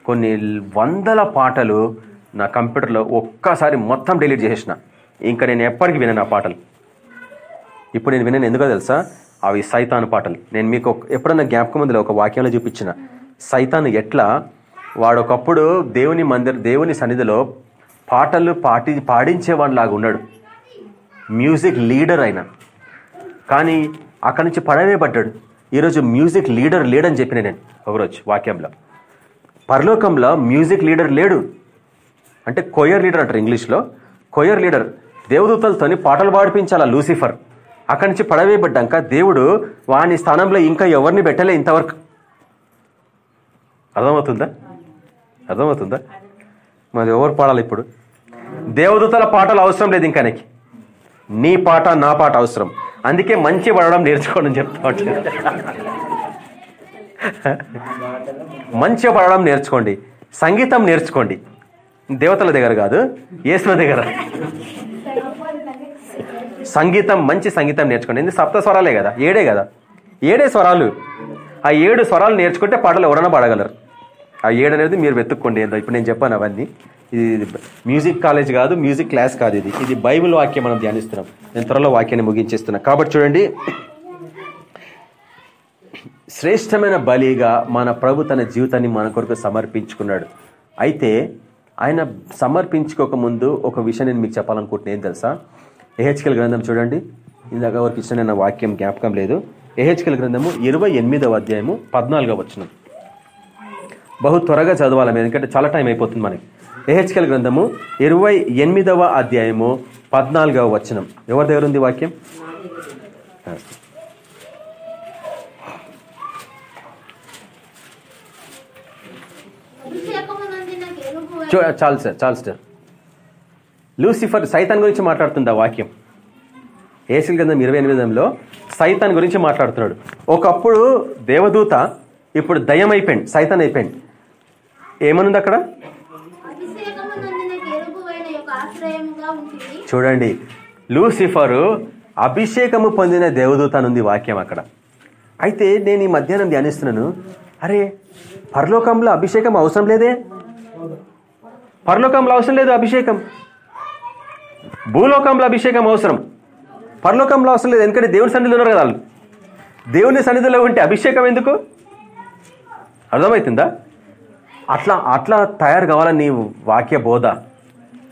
కొన్ని వందల పాటలు నా కంప్యూటర్లో ఒక్కసారి మొత్తం డెలీట్ చేసేసిన. ఇంకా నేను ఎప్పటికీ వినను ఆ పాటలు. ఇప్పుడు నేను వినను ఎందుకో తెలుసా? అవి సైతాను పాటలు. నేను మీకు ఎప్పుడన్నా జ్ఞాపకం ముందులో ఒక వాక్యంలో చూపించిన. సైతాను ఎట్లా వాడొకప్పుడు దేవుని మందిర్ దేవుని సన్నిధిలో పాటలు పాటి పాడించేవాడిలాగా ఉన్నాడు. మ్యూజిక్ లీడర్ ఆయన కానీ అక్కడి నుంచి పడవే పడ్డాడు ఈరోజు మ్యూజిక్ లీడర్ లేడని చెప్పిన నేను ఒకరోజు వాక్యంలో. పరలోకంలో మ్యూజిక్ లీడర్ లేడు. అంటే కొయర్ లీడర్ అంటారు ఇంగ్లీష్లో. Choir leader. దేవదూతలతోని పాటలు పాడిపించాలా లూసిఫర్. అక్కడి నుంచి పడవేయబడ్డాక దేవుడు వాని స్థానంలో ఇంకా ఎవరిని పెట్టలే ఇంతవరకు. అర్థమవుతుందా? అర్థమవుతుందా? మరి ఎవరు పాడాలి ఇప్పుడు? దేవదూతల పాటలు అవసరం లేదు ఇంకా నీకు. నీ పాట నా పాట అవసరం. అందుకే మంచి పడడం నేర్చుకోండి అని చెప్తా మంచి మంచిగా పడడం నేర్చుకోండి. సంగీతం నేర్చుకోండి. దేవతల దగ్గర కాదు యేసుల దగ్గర. సంగీతం మంచి సంగీతం నేర్చుకోండి. ఎందుకు? సప్త స్వరాలే కదా ఏడే కదా. ఏడే స్వరాలు? ఆ ఏడు స్వరాలు నేర్చుకుంటే పాటలు ఎవరైనా పాడగలరు. ఆ ఏడు అనేది మీరు వెతుక్కోండి. ఏందో ఇప్పుడు నేను చెప్పాను అవన్నీ. ఇది మ్యూజిక్ కాలేజ్ కాదు మ్యూజిక్ క్లాస్ కాదు ఇది. ఇది బైబిల్ వాక్యం మనం ధ్యానిస్తున్నాం. నేను త్వరలో వాక్యాన్ని ముగించేస్తున్నా. కాబట్టి చూడండి. శ్రేష్టమైన బలిగా మన ప్రభు తన జీవితాన్ని మన కొరకు సమర్పించుకున్నాడు. అయితే ఆయన సమర్పించుకోక ముందు ఒక విషయం నేను మీకు చెప్పాలనుకుంటున్నాను ఏం తెలుసా? ఏహెచ్కెల్ గ్రంథం చూడండి. ఇందాక వరకు ఇచ్చిన వాక్యం జ్ఞాపకం లేదు. ఏహెచ్కెల్ గ్రంథము ఇరవై ఎనిమిదవ అధ్యాయము పద్నాలుగవ వచ్చినాం బహు త్వరగా చదవాలి మేము ఎందుకంటే చాలా టైం అయిపోతుంది మనకి. ఏహెచ్కెల్ గ్రంథము ఇరవై ఎనిమిదవ అధ్యాయము పద్నాలుగవ వచనం. ఎవరి దగ్గర ఉంది వాక్యం? చాలు సార్ చాలు సార్. లూసిఫర్ సైతాన్ గురించి మాట్లాడుతుంది ఆ వాక్యం? ఏసుల గ్రంథం ఇరవై ఎనిమిదంలో సైతాన్ గురించి మాట్లాడుతున్నాడు. ఒకప్పుడు దేవదూత ఇప్పుడు దయ్యం అయిపోయింది సైతాన్ అయిపోయింది ఏమనుంది అక్కడ? చూడండి లూసిఫరు అభిషేకము పొందిన దేవదూత అనుంది వాక్యం అక్కడ. అయితే నేను ఈ మధ్యాహ్నం ధ్యానిస్తున్నాను. అరే పరలోకంలో అభిషేకం అవసరం లేదే? పరలోకంలో అవసరం లేదు అభిషేకం. భూలోకంలో అభిషేకం అవసరం. పరలోకంలో అవసరం లేదు ఎందుకంటే దేవుని సన్నిధిలో ఉన్నారు కదా వాళ్ళు. దేవుని సన్నిధిలో ఉంటే అభిషేకం ఎందుకు? అర్థమవుతుందా అట్లా అట్లా తయారు కావాలా నీ వాక్య బోధ?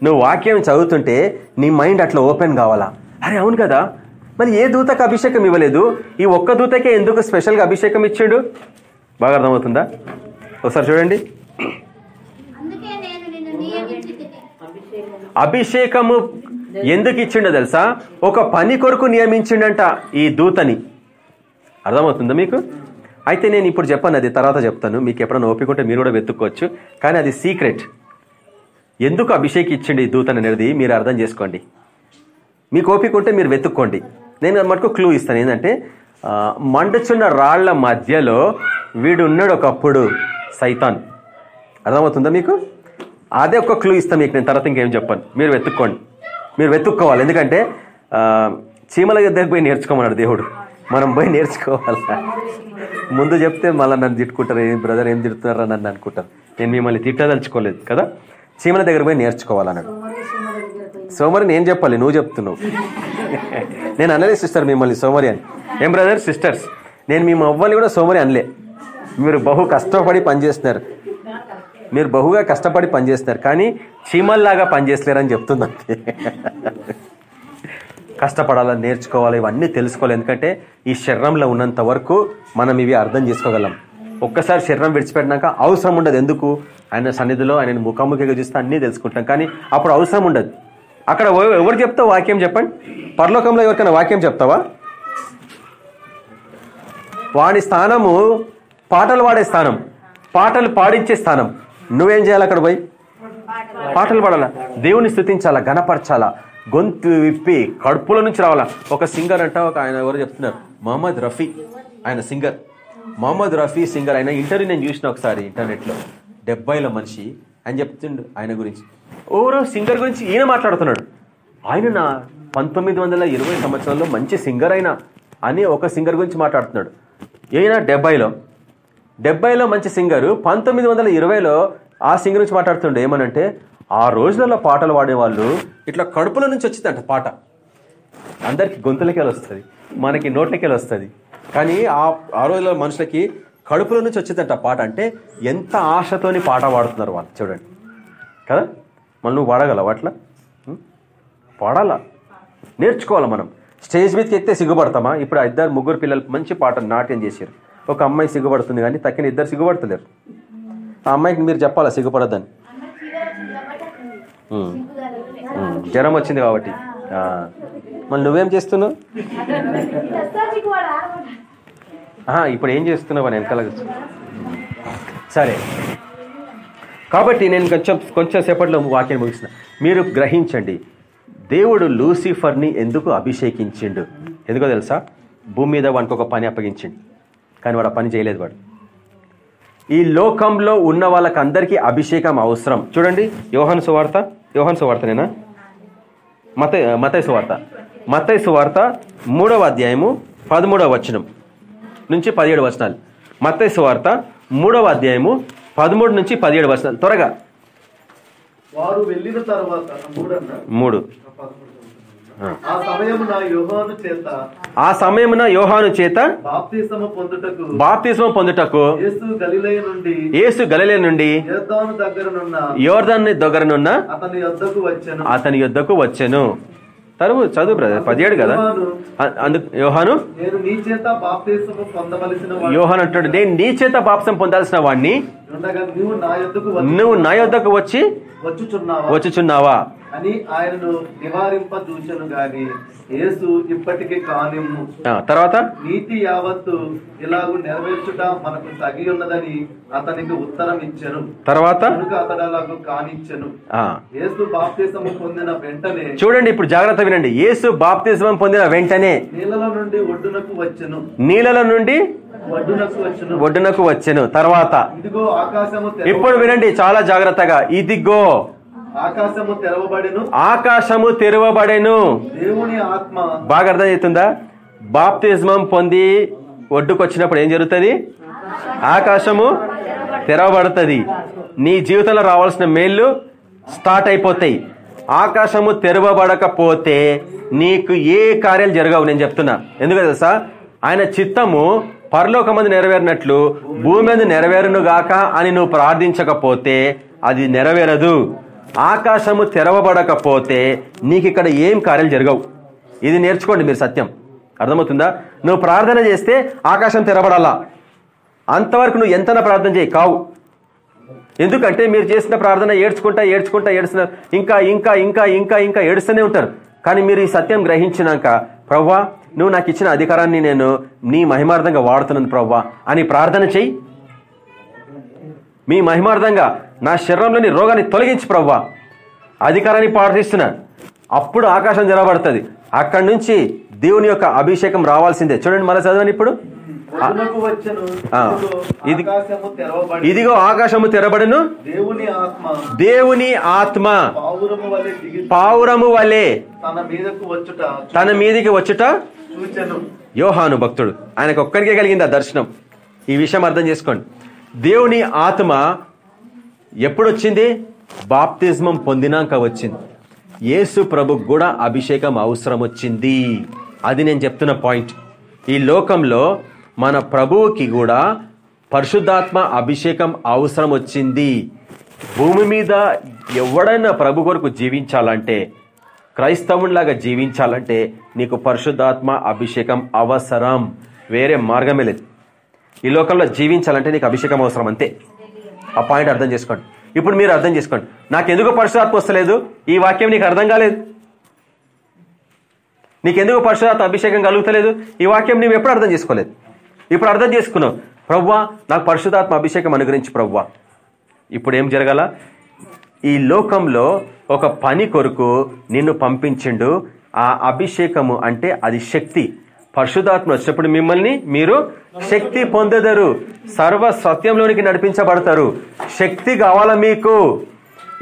నువ్వు వాక్యం చదువుతుంటే నీ మైండ్ అట్లా ఓపెన్ కావాలా? అరే అవును కదా. మరి ఏ దూతకు అభిషేకం ఇవ్వలేదు? ఈ ఒక్క దూతకే ఎందుకు స్పెషల్గా అభిషేకం ఇచ్చాడు? బాగా అర్థమవుతుందా? ఒకసారి చూడండి. అభిషేకము ఎందుకు ఇచ్చిండో తెలుసా? ఒక పని కొరకు నియమించిండంట ఈ దూతని. అర్థమవుతుందా మీకు? అయితే నేను ఇప్పుడు చెప్పాను అది తర్వాత చెప్తాను. మీకు ఎప్పుడైనా ఒప్పుకుంటే మీరు కూడా వెతుక్కోవచ్చు. కానీ అది సీక్రెట్ ఎందుకు అభిషేక్ ఇచ్చండి ఈ అనేది మీరు అర్థం చేసుకోండి. మీకు ఓపిక ఉంటే మీరు వెతుక్కోండి. నేను మటుకు క్లూ ఇస్తాను. ఏంటంటే మండుచున్న రాళ్ళ మధ్యలో వీడు ఉన్నాడు ఒకప్పుడు సైతాన్. అర్థమవుతుందా మీకు? అదే ఒక క్లూ ఇస్తాను మీకు నేను తర్వాత ఇంకేం చెప్పాను. మీరు వెతుక్కోండి. మీరు వెతుక్కోవాలి. ఎందుకంటే చీమల యుద్ధకు పోయి నేర్చుకోమన్నాడు దేవుడు. మనం పోయి నేర్చుకోవాలి? ముందు చెప్తే మళ్ళీ నన్ను తిట్టుకుంటారు. ఏం బ్రదర్ ఏం తిడుతున్నారా నన్ను అనుకుంటారు. నేను మిమ్మల్ని తిట్టదలుచుకోలేదు కదా? చీమల దగ్గర పోయి నేర్చుకోవాలన్నాడు. సోమరి నేను చెప్పాలి? నువ్వు చెప్తున్నావు. (laughs) నేను అనలే సిస్టర్ మిమ్మల్ని సోమరి అని. ఏం బ్రదర్ సిస్టర్స్ నేను మీ అవ్వాలి కూడా సోమరి అనలే. మీరు బహు కష్టపడి పనిచేస్తున్నారు. మీరు బహుగా కష్టపడి పనిచేస్తున్నారు. కానీ చీమల్లాగా పనిచేసలేరని చెప్తుంది (laughs) అంతే కష్టపడాలని నేర్చుకోవాలి ఇవన్నీ తెలుసుకోవాలి. ఎందుకంటే ఈ శరీరంలో ఉన్నంత వరకు మనం ఇవి అర్థం చేసుకోగలం. ఒక్కసారి శరీరం విడిచిపెట్టినాక అవసరం ఉండదు. ఎందుకు? ఆయన సన్నిధిలో ఆయన ముఖాముఖిగా చూస్తే అన్నీ తెలుసుకుంటాం. కానీ అప్పుడు అవసరం ఉండదు. అక్కడ ఎవరు చెప్తావు వాక్యం చెప్పండి? పరలోకంలో ఎవరికైనా వాక్యం చెప్తావా? వాడి స్థానము పాటలు పాడే స్థానం. పాటలు పాడించే స్థానం. నువ్వేం చేయాలి అక్కడ పోయి? పాటలు పాడాలా? దేవుని స్థుతించాలా? గణపరచాలా గొంతు విప్పి కడుపులో నుంచి రావాలా? ఒక సింగర్ అంట ఒక ఆయన ఎవరు చెప్తున్నారు. మహమ్మద్ రఫీ ఆయన సింగర్. మహమ్మద్ రఫీ సింగర్. ఆయన ఇంటర్వ్యూ నేను చూసిన ఒకసారి ఇంటర్నెట్లో. డెబ్బైల మనిషి అని చెప్తుండు ఆయన గురించి. ఓరో సింగర్ గురించి ఈయన మాట్లాడుతున్నాడు. ఆయన నా పంతొమ్మిది వందల ఇరవై సంవత్సరంలో మంచి సింగర్ అయినా అని ఒక సింగర్ గురించి మాట్లాడుతున్నాడు. ఈయన డెబ్బైలో. డెబ్బైలో మంచి సింగరు. పంతొమ్మిది వందల ఇరవైలో ఆ సింగర్ నుంచి మాట్లాడుతుండే. ఏమనంటే ఆ రోజులలో పాటలు పాడేవాళ్ళు ఇట్లా కడుపుల నుంచి వచ్చిందంట పాట. అందరికి గొంతులకెళ్ళి వస్తుంది మనకి నోట్లకెళ్ళి వస్తుంది. కానీ ఆ ఆ రోజుల్లో మనుషులకి కడుపుల నుంచి వచ్చిందంట పాట అంటే ఎంత ఆశతోని పాట పాడుతున్నారు వాళ్ళు చూడండి. కదా? మళ్ళీ నువ్వు పాడగలవు అట్లా? పాడాలా నేర్చుకోవాలి మనం? స్టేజ్ మీదకి ఎక్కితే సిగ్గుపడతామా? ఇప్పుడు ఇద్దరు ముగ్గురు పిల్లలు మంచి పాట నాట్యం చేశారు. ఒక అమ్మాయి సిగ్గుపడుతుంది కానీ తక్కిన ఇద్దరు సిగ్గుపడతలేరు. ఆ అమ్మాయికి మీరు చెప్పాలా సిగ్గుపడద్దని? జ్వరం వచ్చింది కాబట్టి. మళ్ళీ నువ్వేం చేస్తున్నావు? ఇప్పుడు ఏం చేస్తున్నావు అని వెనకాల సరే. కాబట్టి నేను కొంచెం కొంచెం సేపట్లో వాక్యం ముగిసిన మీరు గ్రహించండి. దేవుడు లూసిఫర్ని ఎందుకు అభిషేకించిండు? ఎందుకో తెలుసా? భూమి మీద వానికి ఒక పని అప్పగించిండు. కానీ వాడు పని చేయలేదు వాడు. ఈ లోకంలో ఉన్న వాళ్ళకందరికీ అభిషేకం అవసరం. చూడండి యోహన్ సువార్త. యోహన్ సువార్తనేనా మత మతయ సువార్త. మతయ సువార్త మూడవ అధ్యాయము పదమూడవ వచనం నుంచి పదిహేడు వచనాలు. మత్తయి సువార్త మూడవ అధ్యాయము పదమూడు నుంచి పదిహేడు వచనాలు. త్వరగా. వారు వెళ్ళిన తర్వాత మూడు. ఆ. సమయమున యోహాను చేత ఆ సమయమున యోహాను చేత బాప్తిసము పొందుటకు బాప్తిస్మం పొందుటకు యేసు గలిలయ నుండి యేసు గలిలే నుండి యోర్దాను దగ్గరనున్న యోర్దాన్ దగ్గరనున్న అతని యొద్దకు వచ్చెను. అతని యొద్దకు వచ్చెను. తరువు చదువు బ్రదర్ పదిహేడు కదా? అందుకు యోహాను? యోహాన్ అంటాడు నేను నీ చేత బాప్సం పొందాల్సిన వాడిని. నువ్వు నా యొద్దకు వచ్చి నువ్వు నా యొద్దకు వచ్చి వచ్చుచున్నావా? వచ్చుచున్నావా? అని ఆయనను నివారింప చూచెను గాని యేసు ఇప్పటికి కానిమ్ము. తర్వాత? నీతి యావత్తు ఇలాగు నెరవేర్చుట మనకు తగి ఉన్నదని అతనికి ఉత్తరం ఇచ్చెను తర్వాత? కనుక అతడు అలాగు కానిచ్చెను. యేసు బాప్తిసము పొందిన వెంటనే చూడండి ఇప్పుడు జాగ్రత్త వినండి. యేసు బాప్తిస్మం పొందిన వెంటనే నీళ్ళలో నుండి ఒడ్డునకు వచ్చెను. నీళ్ళల నుండి ఒడ్డునకు వచ్చెను. ఒడ్డునకు వచ్చెను. తర్వాత? ఇదిగో ఆకాశము ఇప్పుడు వినండి చాలా జాగ్రత్తగా. ఇదిగో ఆకాశము తెరవబడెను. ఆకాశము తెరవబడెను. దేవుని ఆత్మ బాగా అర్థం అవుతుందా? బాప్తిజమం పొంది ఒడ్డుకొచ్చినప్పుడు ఏం జరుగుతుంది? ఆకాశము తెరవబడుతుంది. నీ జీవితంలో రావాల్సిన మేళ్ళు స్టార్ట్ అయిపోతాయి. ఆకాశము తెరవబడకపోతే నీకు ఏ కార్యాలు జరగవు నేను చెప్తున్నా. ఎందుకు తెలుసా? ఆయన చిత్తము పరలోకమంది నెరవేరినట్లు భూమి మీద నెరవేరును గాక అని నువ్వు ప్రార్థించకపోతే అది నెరవేరదు. ఆకాశము తెరవబడకపోతే నీకు ఇక్కడ ఏం కార్యాలు జరగవు. ఇది నేర్చుకోండి మీరు సత్యం. అర్థమవుతుందా? నువ్వు ప్రార్థన చేస్తే ఆకాశం తెరబడాలా అంతవరకు నువ్వు ఎంత ప్రార్థన చేయి కావు. ఎందుకంటే మీరు చేసిన ప్రార్థన ఏడ్చుకుంటా ఏడ్చుకుంటా ఏడుస్తున్నారు. ఇంకా ఇంకా ఇంకా ఇంకా ఇంకా ఏడుస్తూనే ఉంటారు. కానీ మీరు ఈ సత్యం గ్రహించినాక ప్రవ్వా నువ్వు నాకు ఇచ్చిన అధికారాన్ని నేను నీ మహిమార్థంగా వాడుతున్నాను ప్రవ్వా అని ప్రార్థన చెయ్యి మీ మహిమార్థంగా నా శరీరంలోని రోగాన్ని తొలగించి ప్రవ్వా. అధికారాన్ని పాటిస్తున్నా అప్పుడు ఆకాశం జరబడుతుంది అక్కడి నుంచి దేవుని యొక్క అభిషేకం రావాల్సిందే. చూడండి మళ్ళీ చదవండి ఇప్పుడు. ఇదిగో ఇది- ఆకాశము తెరవబడి ఇదిగో ఆకాశము తెరబడును దేవుని ఆత్మ. దేవుని ఆత్మ. పావురము వలె తన మీదకు వచ్చుట. తన మీదికి వచ్చుట. చూచెను యోహాను భక్తుడు. ఆయనకు ఒక్కరికే కలిగింది ఆ దర్శనం? ఈ విషయం అర్థం చేసుకోండి. దేవుని ఆత్మ ఎప్పుడు వచ్చింది బాప్తిజమం పొందినాక వచ్చింది. యేసు ప్రభుకు కూడా అభిషేకం అవసరం వచ్చింది అది నేను చెప్తున్న పాయింట్. ఈ లోకంలో మన ప్రభువుకి కూడా పరిశుద్ధాత్మ అభిషేకం అవసరం వచ్చింది భూమి మీద ఎవడైనా ప్రభు కొరకు జీవించాలంటే క్రైస్తవునిలాగా జీవించాలంటే నీకు పరిశుద్ధాత్మ అభిషేకం అవసరం. వేరే మార్గమే లేదు. ఈ లోకంలో జీవించాలంటే నీకు అభిషేకం అవసరం అంతే. ఆ పాయింట్ అర్థం చేసుకోండి. ఇప్పుడు మీరు అర్థం చేసుకోండి. నాకెందుకు పరిశుధాత్మ వస్తలేదు? ఈ వాక్యం నీకు అర్థం కాలేదు. నీకెందుకు పరిశుధాత్మ అభిషేకం కలుగుతలేదు? ఈ వాక్యం నువ్వు ఎప్పుడు అర్థం చేసుకోలేదు? ఇప్పుడు అర్థం చేసుకున్నావు. ప్రవ్వా నాకు పరిశుధాత్మ అభిషేకం అనుగ్రహించి ప్రవ్వా. ఇప్పుడు ఏం జరగాల? ఈ లోకంలో ఒక పని కొరకు నిన్ను పంపించిండు. ఆ అభిషేకము అంటే అది శక్తి. పరిశుధాత్మ వచ్చినప్పుడు మిమ్మల్ని మీరు శక్తి పొందెదరు. సర్వ సత్యంలోనికి నడిపించబడతారు. శక్తి కావాలా మీకు?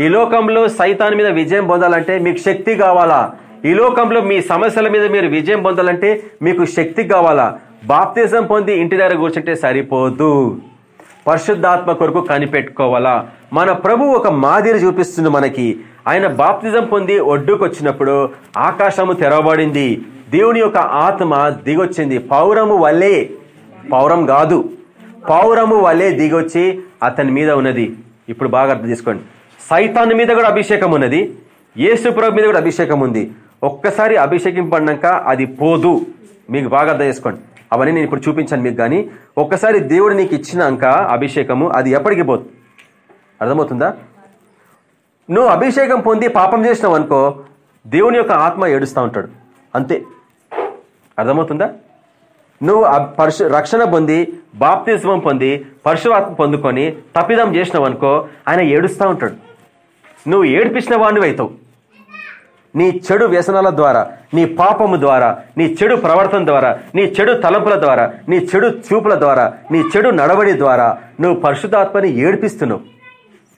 ఈ లోకంలో సైతాన్ మీద విజయం పొందాలంటే మీకు శక్తి కావాలా? ఈ లోకంలో మీ సమస్యల మీద మీరు విజయం పొందాలంటే మీకు శక్తి కావాలా? బాప్తిజం పొంది ఇంటి దగ్గర కూర్చుంటే సరిపోదు. పరిశుద్ధాత్మ కొరకు కనిపెట్టుకోవాలా? మన ప్రభు ఒక మాదిరి చూపిస్తుంది మనకి. ఆయన బాప్తిజం పొంది ఒడ్డుకు వచ్చినప్పుడు ఆకాశము తెరవబడింది. దేవుని యొక్క ఆత్మ దిగొచ్చింది. పౌరము వల్లే పౌరం కాదు. పౌరము వల్లే దిగొచ్చి అతని మీద ఉన్నది. ఇప్పుడు బాగా అర్థం చేసుకోండి. సైతాన్ మీద కూడా అభిషేకం ఉన్నది. యేసు మీద కూడా అభిషేకం ఉంది. ఒక్కసారి అభిషేకింపడినాక అది పోదు. మీకు బాగా అర్థం చేసుకోండి. అవన్నీ నేను ఇప్పుడు చూపించాను మీకు కానీ ఒక్కసారి దేవుడు నీకు ఇచ్చినాక అభిషేకము అది ఎప్పటికి పోదు. అర్థమవుతుందా? నువ్వు అభిషేకం పొంది పాపం చేసినావు అనుకో దేవుని యొక్క ఆత్మ ఏడుస్తూ ఉంటాడు. అంతే. అర్థమవుతుందా? నువ్వు ఆ పరశు రక్షణ పొంది బాప్తిజమం పొంది పరశురాత్మ పొందుకొని తప్పిదం చేసినావు అనుకో ఆయన ఏడుస్తూ ఉంటాడు. నువ్వు ఏడిపించిన వాడిని అవుతావు. నీ చెడు వ్యసనాల ద్వారా నీ పాపము ద్వారా నీ చెడు ప్రవర్తన ద్వారా నీ చెడు తలంపుల ద్వారా నీ చెడు చూపుల ద్వారా నీ చెడు నడవడి ద్వారా నువ్వు పరిశుధాత్మని ఏడిపిస్తున్నావు.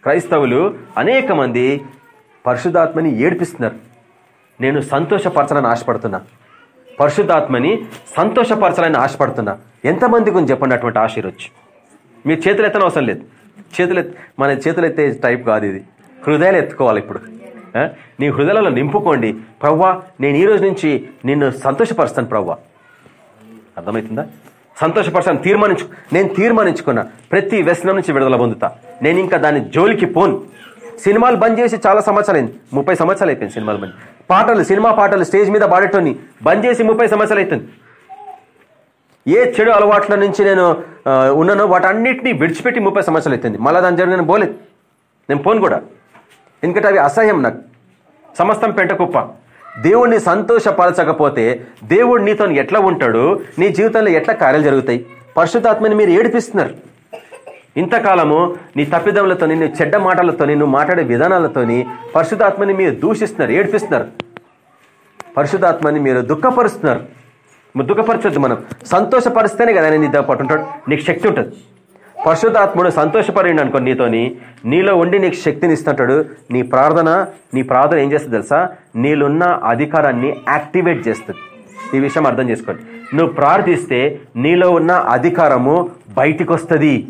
క్రైస్తవులు అనేక మంది పరిశుధాత్మని ఏడిపిస్తున్నారు. నేను సంతోషపరచాలని ఆశపడుతున్నా. పరిశుద్ధాత్మని సంతోషపరచాలని ఆశపడుతున్నా. ఎంతమంది గురించి చెప్పండి అటువంటి ఆశ ఈరోజు? చేతులు ఎత్తన అవసరం లేదు. చేతులు మన చేతులు ఎత్తే టైప్ కాదు ఇది. హృదయాలు ఎత్తుకోవాలి ఇప్పుడు. నీ హృదయాలలో నింపుకోండి. ప్రవ్వా నేను ఈ రోజు నుంచి నిన్ను సంతోషపరుస్తాను ప్రవ్వా. అర్థమవుతుందా? సంతోషపరచాను తీర్మానించు నేను తీర్మానించుకున్నా. ప్రతి వ్యసనం నుంచి విడుదల పొందుతా. నేను ఇంకా దాని జోలికి పోను. సినిమాలు బంద్ చేసి చాలా సంవత్సరాలు అయింది ముప్పై సంవత్సరాలు అయిపోయింది సినిమాలు బంద్. పాటలు సినిమా పాటలు స్టేజ్ మీద పాడేటోని బంద్ చేసి ముప్పై సంవత్సరాలు అవుతుంది ఏ చెడు అలవాట్ల నుంచి నేను ఉన్నానో వాటన్నిటిని విడిచిపెట్టి ముప్పై సంవత్సరాలు అవుతుంది మళ్ళీ దాని జరిగిన నేను పోలేదు. నేను పోను కూడా. ఎందుకంటే అవి అసహ్యం నాకు. సమస్తం పెంట కుప్ప. దేవుణ్ణి సంతోషపరచకపోతే దేవుడు నీతో ఎట్లా ఉంటాడు? నీ జీవితంలో ఎట్లా కార్యాలు జరుగుతాయి? పరిశుద్ధాత్మని మీరు ఏడిపిస్తున్నారు. ఇంతకాలము నీ తప్పిదములతోని నీ చెడ్డ మాటలతోని నువ్వు మాట్లాడే విధానాలతోని పరిశుధాత్మని మీరు దూషిస్తున్నారు ఏడిపిస్తున్నారు. పరిశుద్ధాత్మని మీరు దుఃఖపరుస్తున్నారు. దుఃఖపరచొద్దు మనం. సంతోషపరిస్తేనే కదా నేను నీతో పాటు ఉంటాడు నీకు శక్తి ఉంటుంది. పరిశుధాత్ముడు సంతోషపడి అనుకో నీతోని. నీలో ఉండి నీకు శక్తిని ఇస్తుంటాడు. నీ ప్రార్థన నీ ప్రార్థన ఏం చేస్తుంది తెలుసా? నీళ్ళున్న అధికారాన్ని యాక్టివేట్ చేస్తుంది. ఈ విషయం అర్థం చేసుకోండి. నువ్వు ప్రార్థిస్తే నీలో ఉన్న అధికారము బయటికి వస్తుంది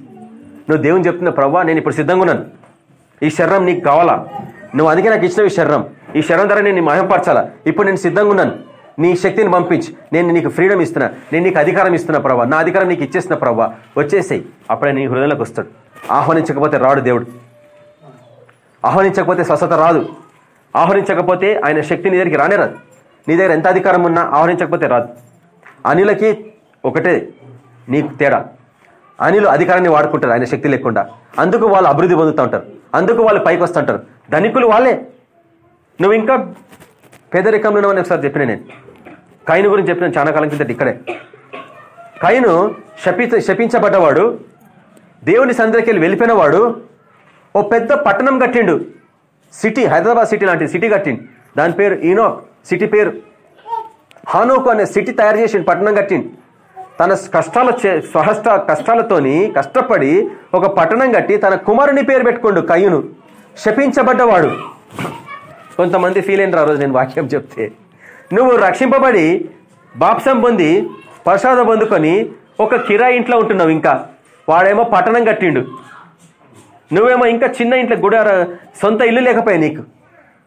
నువ్వు దేవుని చెప్తున్న ప్రవ్వా నేను ఇప్పుడు సిద్ధంగా ఉన్నాను. ఈ శరణం నీకు కావాలా? నువ్వు అందుకే నాకు ఇచ్చినవి ఈ ఈ శరణం ద్వారా నేను మహంపరచాలా? ఇప్పుడు నేను సిద్ధంగా ఉన్నాను. నీ శక్తిని పంపించి. నేను నీకు ఫ్రీడమ్ ఇస్తున్నా. నేను నీకు అధికారం ఇస్తున్నా ప్రవ్వా. నా అధికారం నీకు ఇచ్చేసిన ప్రవ్వా. వచ్చేసేయి. అప్పుడే నీ హృదయంలోకి వస్తాడు. ఆహ్వానించకపోతే రాడు దేవుడు. ఆహ్వానించకపోతే స్వస్థత రాదు. ఆహ్వానించకపోతే ఆయన శక్తి నీ దగ్గరికి రానే రాదు. నీ దగ్గర ఎంత అధికారం ఉన్నా ఆహ్వానించకపోతే రాదు. అనిలకి ఒకటే నీకు తేడా. అనిలు అధికారాన్ని వాడుకుంటారు ఆయన శక్తి లేకుండా. అందుకు వాళ్ళు అభివృద్ధి పొందుతూ ఉంటారు. అందుకు వాళ్ళు పైకి వస్తుంటారు ధనికులు వాళ్ళే. నువ్వు ఇంకా పేదరికంలో అని ఒకసారి చెప్పిన నేను. కైను గురించి చెప్పిన చాలా కాలం కిందట ఇక్కడే. కైను శపి శపించబడ్డవాడు. దేవుని సందరికి వెళ్ళి వెళ్ళిపోయినవాడు. ఓ పెద్ద పట్టణం కట్టిండు. సిటీ హైదరాబాద్ సిటీ లాంటి సిటీ కట్టిండు. దాని పేరు ఈనోక్. సిటీ పేరు హానోకు అనే సిటీ తయారు చేసిండు పట్టణం కట్టిండు. తన కష్టాల చే- కష్టాలతోని కష్టపడి ఒక పట్టణం కట్టి తన కుమారుని పేరు పెట్టుకోండు కయ్యును. శపించబడ్డవాడు. కొంతమంది ఫీల్ అయిన ఆ రోజు నేను వాక్యం చెప్తే? నువ్వు రక్షింపబడి బాప్సం పొంది ప్రసాద పొందుకొని ఒక కిరా ఇంట్లో ఉంటున్నావు ఇంకా. వాడేమో పట్టణం కట్టిండు. నువ్వేమో ఇంకా చిన్న ఇంట్లో గుడార సొంత ఇల్లు లేకపోయా నీకు.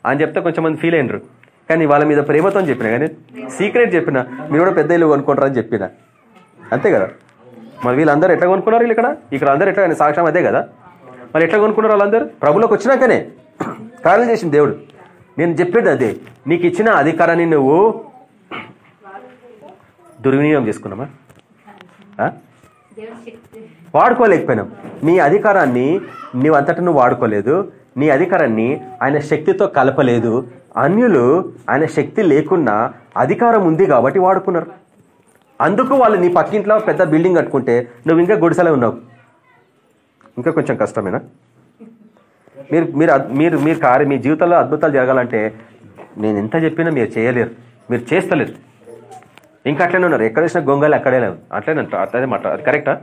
అని చెప్తే కొంచెం మంది ఫీల్ అయినరు కానీ వాళ్ళ మీద ప్రేమతో చెప్పిన కానీ సీక్రెట్ చెప్పిన మీరు కూడా పెద్ద ఇల్లు కొనుక్కుంటారని చెప్పిన. అంతే కదా. మరి వీళ్ళందరూ ఎట్లా కొనుక్కున్నారు వీళ్ళు ఇక్కడ? ఇక్కడ అందరూ ఎట్లా సాక్ష్యం అదే కదా. మరి ఎట్లా కొనుక్కున్నారు వాళ్ళందరూ? ప్రభులోకి వచ్చినాకనే. కార్యం చేసింది దేవుడు. నేను చెప్పేది అదే. నీకు ఇచ్చిన అధికారాన్ని నువ్వు దుర్వినియోగం చేసుకున్నామా వాడుకోలేకపోయినాం నీ అధికారాన్ని నీవంతట నువ్వు వాడుకోలేదు. నీ అధికారాన్ని ఆయన శక్తితో కలపలేదు. అన్యులు ఆయన శక్తి లేకున్నా అధికారం ఉంది కాబట్టి వాడుకున్నారు. అందుకు వాళ్ళు నీ పక్కింట్లో పెద్ద బిల్డింగ్ కట్టుకుంటే నువ్వు ఇంకా గుడిసెలే ఉన్నావు. ఇంకా కొంచెం కష్టమేనా? మీరు మీరు మీరు మీరు కార్య మీ జీవితంలో అద్భుతాలు జరగాలంటే నేను ఎంత చెప్పినా మీరు చేయలేరు. మీరు చేస్తలేరు. ఇంకా అట్లనే ఉన్నారు. ఎక్కడ వేసిన గొంగలు అక్కడే లేవు. అట్లనే అంటారు అట్లనే మాట అది కరెక్టా?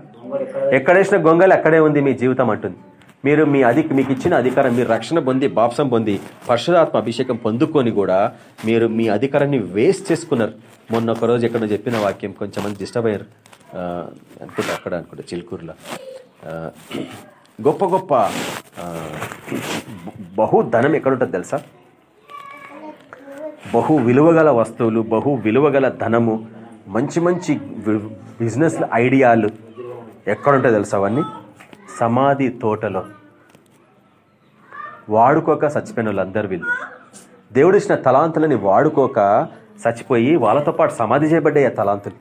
ఎక్కడేసిన గొంగలు అక్కడే ఉంది మీ జీవితం అంటుంది. మీరు మీ అధిక మీకు ఇచ్చిన అధికారం మీరు రక్షణ పొంది బాప్సం పొంది పరిశుధాత్మ అభిషేకం పొందుకొని కూడా మీరు మీ అధికారాన్ని వేస్ట్ చేసుకున్నారు. మొన్న ఒక రోజు ఎక్కడో చెప్పిన వాక్యం కొంచెం మంది డిస్టర్బ్ అయ్యారు. అనుకుంటారు అనుకుంటా అక్కడ అనుకుంటా చిలుకూరులో. గొప్ప గొప్ప బహు ధనం ఎక్కడుంటుంది తెలుసా? బహు విలువగల వస్తువులు బహు విలువగల ధనము మంచి మంచి బిజినెస్ ఐడియాలు ఎక్కడుంటాయి తెలుసా అవన్నీ? సమాధి తోటలో. వాడుకోక చచ్చిపోయిన వాళ్ళందరు వీళ్ళు. దేవుడిచ్చిన తలాంతులని వాడుకోక చచ్చిపోయి వాళ్ళతో పాటు సమాధి చేయబడ్డాయి ఆ తలాంతులు.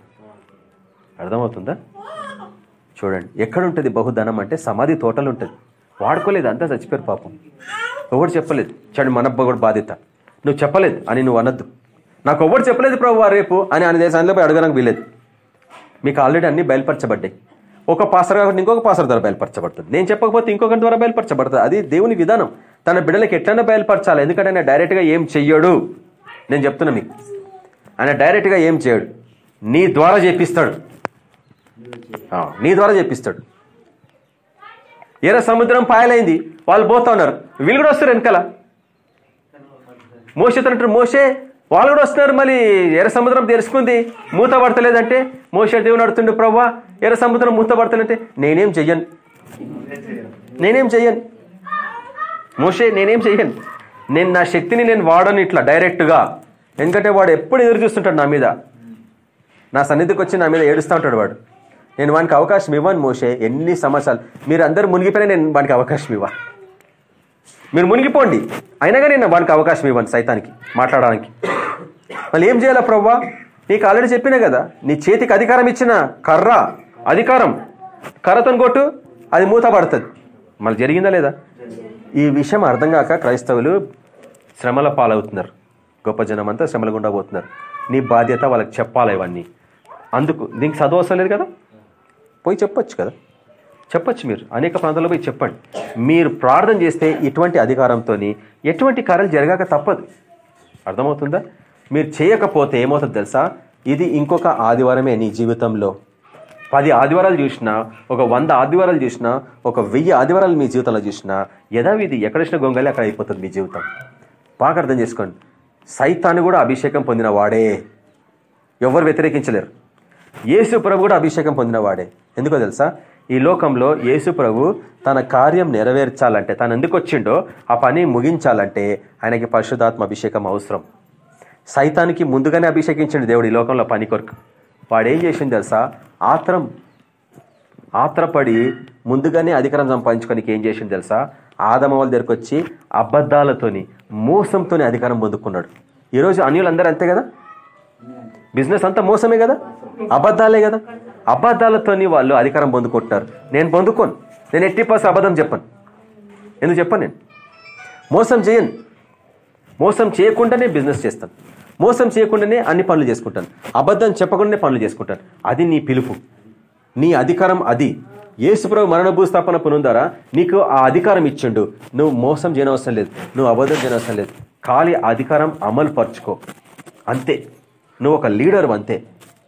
అర్థమవుతుందా? చూడండి ఎక్కడుంటుంది బహుధనం అంటే సమాధి తోటలు ఉంటుంది వాడుకోలేదు అంతా చచ్చిపోయారు పాపం. ఎవరు చెప్పలేదు? చూడండి మనబ్బ కూడా బాధ్యత నువ్వు చెప్పలేదు అని నువ్వు అనొద్దు. నాకు ఎవరు చెప్పలేదు ప్రభు రేపు అని ఆయన దేశాన్ని పోయి అడగడానికి వీలేదు మీకు ఆల్రెడీ అన్ని బయలుపరచబడ్డాయి. ఒక పాసర్ కాబట్టి ఇంకొక పాసర్ ద్వారా బయలుపరచబడుతుంది. నేను చెప్పకపోతే ఇంకొకటి ద్వారా బయలుపరచబడుతుంది అది దేవుని విధానం. తన బిడ్డలకు ఎట్లైనా బయలుపరచాలి. ఎందుకంటే ఆయన డైరెక్ట్గా ఏం చెయ్యడు. నేను చెప్తున్నా మీకు. ఆయన డైరెక్ట్గా ఏం చేయడు. నీ ద్వారా చేపిస్తాడు. నీ ద్వారా చేపిస్తాడు. ఎర్ర సముద్రం పాయలైంది. వాళ్ళు పోతా ఉన్నారు. వీళ్ళు కూడా వస్తారు వెనకాల. మోసతో అంటారు మోసే వాళ్ళు కూడా వస్తున్నారు. మళ్ళీ ఎర్ర సముద్రం తెరుచుకుంది. మూత పడతలేదంటే మోసే దేవుని అడుతుండే ప్రవ్వా ఎర్ర సముద్రం మూత పడతలేదంటే నేనేం చెయ్యను. నేనేం చెయ్యను. మోసే నేనేం చెయ్యను. నేను నా శక్తిని నేను వాడను ఇట్లా డైరెక్ట్గా. ఎందుకంటే వాడు ఎప్పుడు ఎదురు చూస్తుంటాడు నా మీద. నా సన్నిధికి వచ్చి నా మీద ఏడుస్తూ ఉంటాడు వాడు. నేను వానికి అవకాశం ఇవ్వను మోసే ఎన్ని సంవత్సరాలు. మీరు అందరు మునిగిపోయినా నేను వానికి అవకాశం ఇవ్వ మీరు మునిగిపోండి. అయినా కానీ నేను వానికి అవకాశం ఇవ్వను సైతానికి మాట్లాడడానికి. మళ్ళీ ఏం చేయాలా ప్రవ్వా? నీకు ఆల్రెడీ చెప్పినా కదా నీ చేతికి అధికారం ఇచ్చిన కర్ర అధికారం. కర్రతను కొట్టు అది మూత పడుతుంది. మళ్ళీ జరిగిందా లేదా? ఈ విషయం అర్థం కాక క్రైస్తవులు శ్రమల పాలవుతున్నారు. గొప్ప జనం అంతా గుండా పోతున్నారు. నీ బాధ్యత వాళ్ళకి చెప్పాలి ఇవన్నీ? అందుకు దీనికి చదువు అవసరం లేదు కదా? పోయి చెప్పొచ్చు కదా? చెప్పొచ్చు మీరు. అనేక ప్రాంతాల్లో పోయి చెప్పండి. మీరు ప్రార్థన చేస్తే ఇటువంటి అధికారంతో ఎటువంటి కార్యాలు జరగాక తప్పదు. అర్థమవుతుందా? మీరు చేయకపోతే ఏమవుతుంది తెలుసా? ఇది ఇంకొక ఆదివారమే నీ జీవితంలో. పది ఆదివారాలు చూసినా ఒక వంద ఆదివారాలు చూసినా ఒక వెయ్యి ఆదివారాలు మీ జీవితంలో చూసినా యథావిధి ఎక్కడొచ్చిన గొంగలి అక్కడ అయిపోతుంది మీ జీవితం. బాగా అర్థం చేసుకోండి. సైతాన్ని కూడా అభిషేకం పొందిన వాడే ఎవరు వ్యతిరేకించలేరు. యేసు ప్రభు కూడా అభిషేకం పొందిన వాడే ఎందుకో తెలుసా? ఈ లోకంలో యేసు ప్రభు తన కార్యం నెరవేర్చాలంటే తను ఎందుకు వచ్చిండో ఆ పని ముగించాలంటే ఆయనకి పరిశుధాత్మ అభిషేకం అవసరం. సైతానికి ముందుగానే అభిషేకించండి దేవుడు ఈ లోకంలో పని కొరకు. వాడు ఏం చేసింది తెలుసా? ఆత్రం ఆత్రపడి ముందుగానే అధికారం సంపాదించుకోనికి ఏం చేసింది తెలుసా? ఆదమవల వాళ్ళ దగ్గరకు వచ్చి అబద్ధాలతోని మోసంతోనే అధికారం పొందుకున్నాడు. ఈరోజు అన్యులందరూ అంతే కదా? బిజినెస్ అంతా మోసమే కదా? అబద్ధాలే కదా? అబద్ధాలతోని వాళ్ళు అధికారం పొందుకుంటున్నారు. నేను పొందుకోను. నేను ఎట్టి పాస్ అబద్ధం చెప్పను. ఎందుకు చెప్పను నేను? మోసం చేయను. మోసం చేయకుండానే బిజినెస్ చేస్తాను. మోసం చేయకుండానే అన్ని పనులు చేసుకుంటాను. అబద్ధం చెప్పకుండానే పనులు చేసుకుంటాను. అది నీ పిలుపు. నీ అధికారం అది. యేసుప్రభు మరణ భూస్థాపన పునుందారా? నీకు ఆ అధికారం ఇచ్చిండు. నువ్వు మోసం చేయనవసరం లేదు. నువ్వు అబద్ధం చేయనవసరం లేదు. ఖాళీ అధికారం అమలు పరుచుకో. అంతే. నువ్వు ఒక లీడర్ అంతే.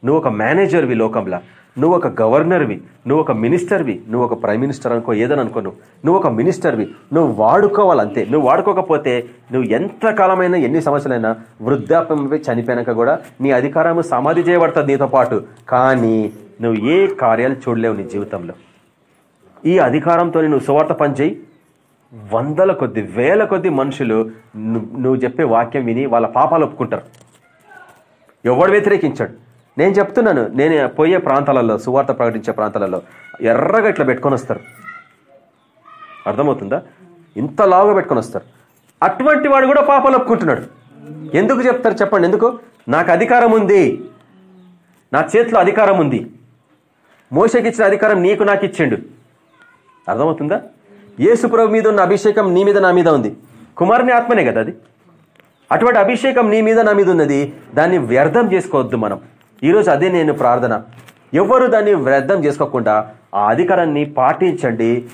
నువ్వు ఒక మేనేజర్వి లోకంలో. నువ్వు ఒక గవర్నర్వి. నువ్వు ఒక మినిస్టర్వి. నువ్వు ఒక ప్రైమ్ మినిస్టర్ అనుకో ఏదని అనుకో నువ్వు నువ్వు ఒక మినిస్టర్వి. నువ్వు వాడుకోవాలంతే. నువ్వు వాడుకోకపోతే నువ్వు ఎంత కాలమైనా ఎన్ని సంవత్సరాలైనా వృద్ధాప్యమే చనిపోయాక కూడా నీ అధికారం సమాధి చేయబడుతుంది నీతో పాటు. కానీ నువ్వు ఏ కార్యాలు చూడలేవు నీ జీవితంలో. ఈ అధికారంతో నువ్వు సువార్త పనిచేయి వందల కొద్ది వేల కొద్ది మనుషులు నువ్వు చెప్పే వాక్యం విని వాళ్ళ పాపాలు ఒప్పుకుంటారు. ఎవడు వ్యతిరేకించాడు? నేను చెప్తున్నాను నేను పోయే ప్రాంతాలలో సువార్త ప్రకటించే ప్రాంతాలలో ఎర్రగా ఇట్లా పెట్టుకొని వస్తారు. అర్థమవుతుందా? ఇంత లావుగా పెట్టుకొని వస్తారు. అటువంటి వాడు కూడా పాపాలు ఒప్పుకుంటున్నాడు. ఎందుకు చెప్తారు చెప్పండి? ఎందుకు? నాకు అధికారం ఉంది. నా చేతిలో అధికారం ఉంది. మోసకిచ్చిన అధికారం నీకు నాకు ఇచ్చిండు. అర్థమవుతుందా? ఏసుప్రభు మీద ఉన్న అభిషేకం నీ మీద నా మీద ఉంది. కుమారుని ఆత్మనే కదా అది? అటువంటి అభిషేకం నీ మీద నా మీద ఉన్నది దాన్ని వ్యర్థం చేసుకోవద్దు మనం. ఈరోజు అదే నేను ప్రార్థన. ఎవ్వరు దాన్ని వ్యర్థం చేసుకోకుండా ఆ అధికారాన్ని పాటించండి.